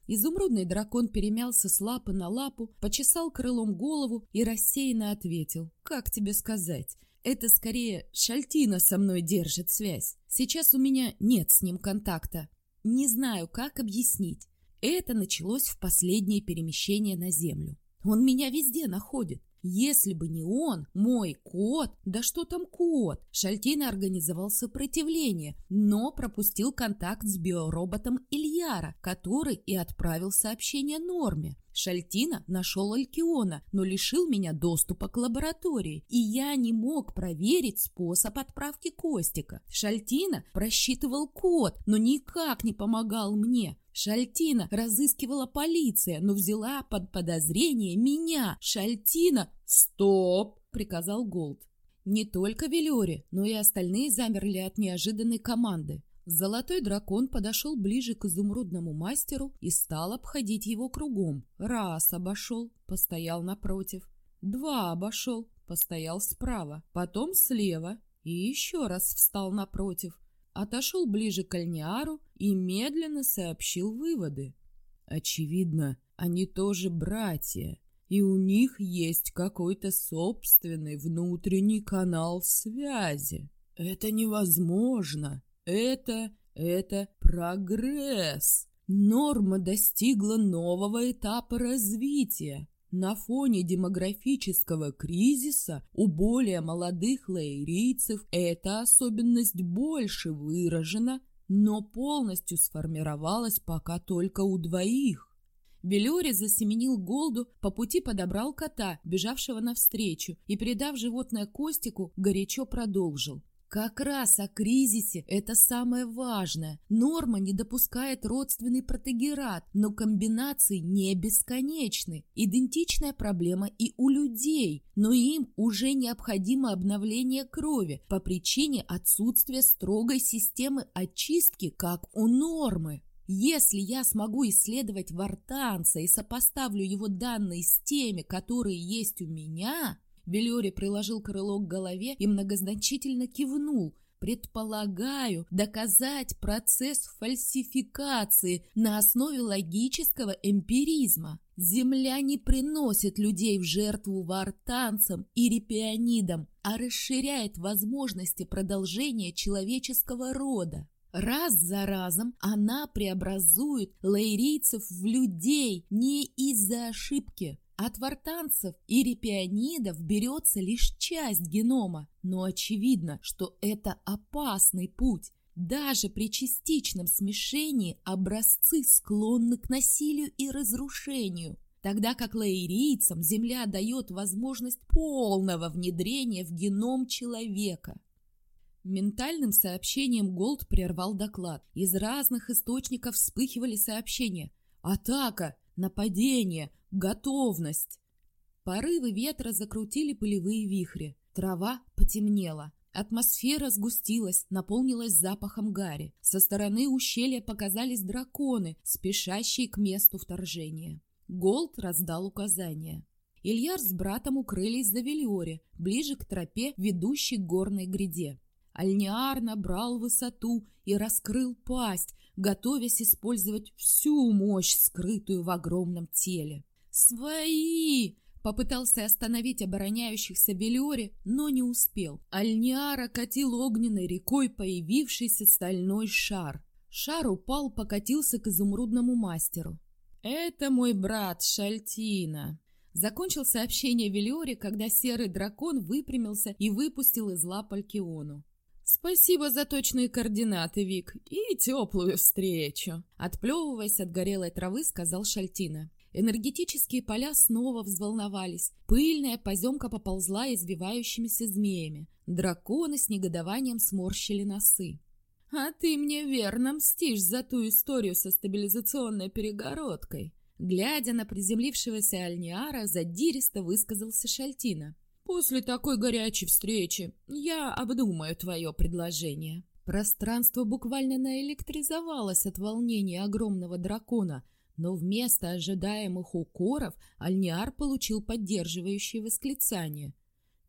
Изумрудный дракон перемялся с лапы на лапу, почесал крылом голову и рассеянно ответил. «Как тебе сказать? Это скорее Шальтина со мной держит связь. Сейчас у меня нет с ним контакта. Не знаю, как объяснить. Это началось в последнее перемещение на Землю. Он меня везде находит. Если бы не он, мой кот, да что там кот, Шальтина организовал сопротивление, но пропустил контакт с биороботом Ильяра, который и отправил сообщение Норме. Шальтина нашел Алькиона, но лишил меня доступа к лаборатории, и я не мог проверить способ отправки Костика. Шальтина просчитывал код, но никак не помогал мне. Шальтина разыскивала полиция, но взяла под подозрение меня. Шальтина... «Стоп!» — приказал Голд. Не только Велиори, но и остальные замерли от неожиданной команды. Золотой дракон подошел ближе к изумрудному мастеру и стал обходить его кругом. Раз обошел, постоял напротив. Два обошел, постоял справа, потом слева и еще раз встал напротив. Отошел ближе к Альниару и медленно сообщил выводы. Очевидно, они тоже братья, и у них есть какой-то собственный внутренний канал связи. Это невозможно. Это... это прогресс. Норма достигла нового этапа развития. На фоне демографического кризиса у более молодых лаирийцев эта особенность больше выражена, но полностью сформировалась пока только у двоих. Белори засеменил Голду, по пути подобрал кота, бежавшего навстречу, и, передав животное Костику, горячо продолжил. Как раз о кризисе это самое важное. Норма не допускает родственный протегерат, но комбинации не бесконечны. Идентичная проблема и у людей, но им уже необходимо обновление крови по причине отсутствия строгой системы очистки, как у нормы. Если я смогу исследовать вартанца и сопоставлю его данные с теми, которые есть у меня, Велиори приложил крыло к голове и многозначительно кивнул. Предполагаю, доказать процесс фальсификации на основе логического эмпиризма. Земля не приносит людей в жертву вартанцам и репионидам, а расширяет возможности продолжения человеческого рода. Раз за разом она преобразует лаирийцев в людей не из-за ошибки, от вартанцев и репионидов берется лишь часть генома, но очевидно, что это опасный путь. Даже при частичном смешении образцы склонны к насилию и разрушению, тогда как лаирийцам Земля дает возможность полного внедрения в геном человека. Ментальным сообщением Голд прервал доклад. Из разных источников вспыхивали сообщения. «Атака! Нападение! Готовность! Порывы ветра закрутили пылевые вихри. Трава потемнела. Атмосфера сгустилась, наполнилась запахом гари. Со стороны ущелья показались драконы, спешащие к месту вторжения. Голд раздал указания. Ильяр с братом укрылись за Велиоре, ближе к тропе, ведущей к горной гряде. Альниар набрал высоту и раскрыл пасть, готовясь использовать всю мощь, скрытую в огромном теле. «Свои!» Попытался остановить обороняющихся Белиори, но не успел. Альниара катил огненной рекой появившийся стальной шар. Шар упал, покатился к изумрудному мастеру. «Это мой брат Шальтина», Закончил сообщение Велиори, когда серый дракон выпрямился и выпустил из лап Алькиону. «Спасибо за точные координаты, Вик, и теплую встречу!» Отплевываясь от горелой травы, сказал Шальтина. Энергетические поля снова взволновались. Пыльная поземка поползла извивающимися змеями. Драконы с негодованием сморщили носы. «А ты мне верно мстишь за ту историю со стабилизационной перегородкой!» Глядя на приземлившегося Альниара, задиристо высказался Шальтина. «После такой горячей встречи я обдумаю твое предложение». Пространство буквально наэлектризовалось от волнения огромного дракона – но вместо ожидаемых укоров Альниар получил поддерживающее восклицание.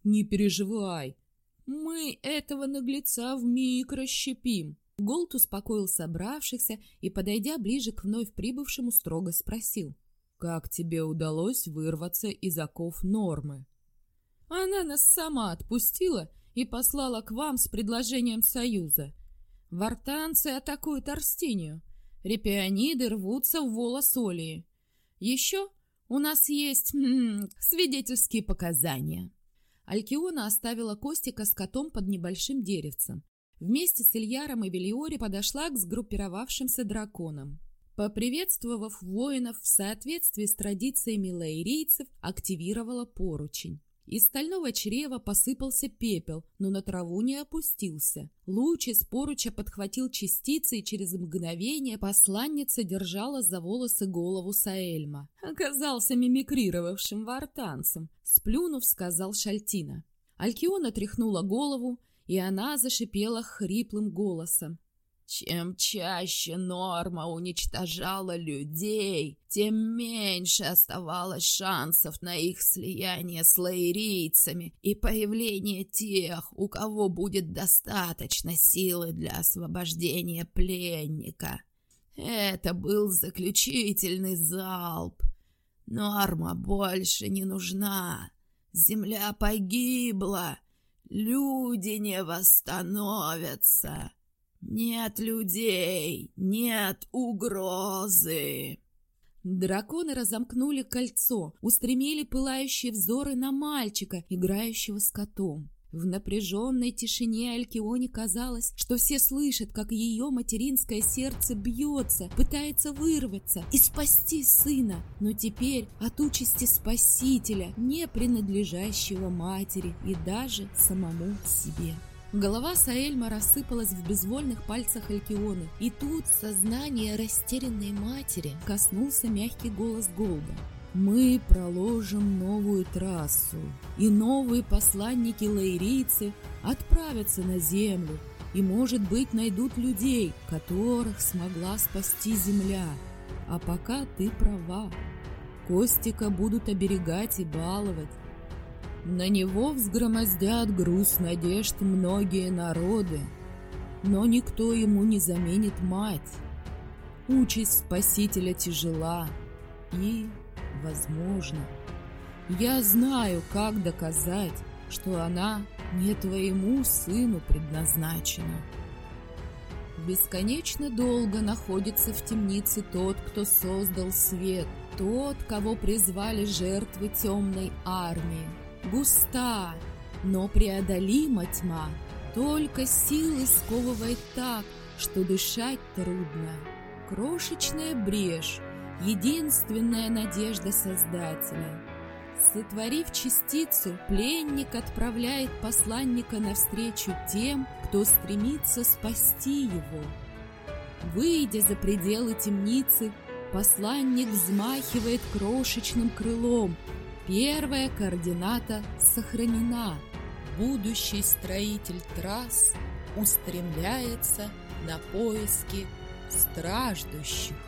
«Не переживай, мы этого наглеца вмиг расщепим». Голд успокоил собравшихся и, подойдя ближе к вновь прибывшему, строго спросил. «Как тебе удалось вырваться из оков нормы?» «Она нас сама отпустила и послала к вам с предложением союза. Вартанцы атакуют Арстинию. Репиониды рвутся в волос Олии. Еще у нас есть м свидетельские показания. Алькиона оставила Костика с котом под небольшим деревцем. Вместе с Ильяром и Велиори подошла к сгруппировавшимся драконам. Поприветствовав воинов в соответствии с традициями лаирийцев, активировала поручень. Из стального чрева посыпался пепел, но на траву не опустился. Луч из поруча подхватил частицы, и через мгновение посланница держала за волосы голову Саэльма. Оказался мимикрировавшим вартанцем. Сплюнув, сказал Шальтина. Алькиона тряхнула голову, и она зашипела хриплым голосом. Чем чаще норма уничтожала людей, тем меньше оставалось шансов на их слияние с лаирийцами и появление тех, у кого будет достаточно силы для освобождения пленника. Это был заключительный залп. Норма больше не нужна. Земля погибла. люди не восстановятся. Нет людей, нет угрозы. Драконы разомкнули кольцо, устремили пылающие взоры на мальчика, играющего с котом. В напряженной тишине Алькионе казалось, что все слышат, как ее материнское сердце бьется, пытается вырваться и спасти сына, но теперь от участи спасителя, не принадлежащего матери и даже самому себе. Голова Саэльма рассыпалась в безвольных пальцах Алькионы, и тут сознание растерянной матери коснулся мягкий голос Голда. «Мы проложим новую трассу, и новые посланники-лаирийцы отправятся на землю, и, может быть, найдут людей, которых смогла спасти земля. А пока ты права. Костика будут оберегать и баловать, на него взгромоздят груз надежд многие народы, но никто ему не заменит мать. Участь Спасителя тяжела и, возможно, я знаю, как доказать, что она не твоему сыну предназначена. Бесконечно долго находится в темнице тот, кто создал свет, тот, кого призвали жертвы темной армии густа, но преодолима тьма. Только силы сковывает так, что дышать трудно. Крошечная брешь — единственная надежда Создателя. Сотворив частицу, пленник отправляет посланника навстречу тем, кто стремится спасти его. Выйдя за пределы темницы, посланник взмахивает крошечным крылом, Первая координата сохранена. Будущий строитель трасс устремляется на поиски страждущих.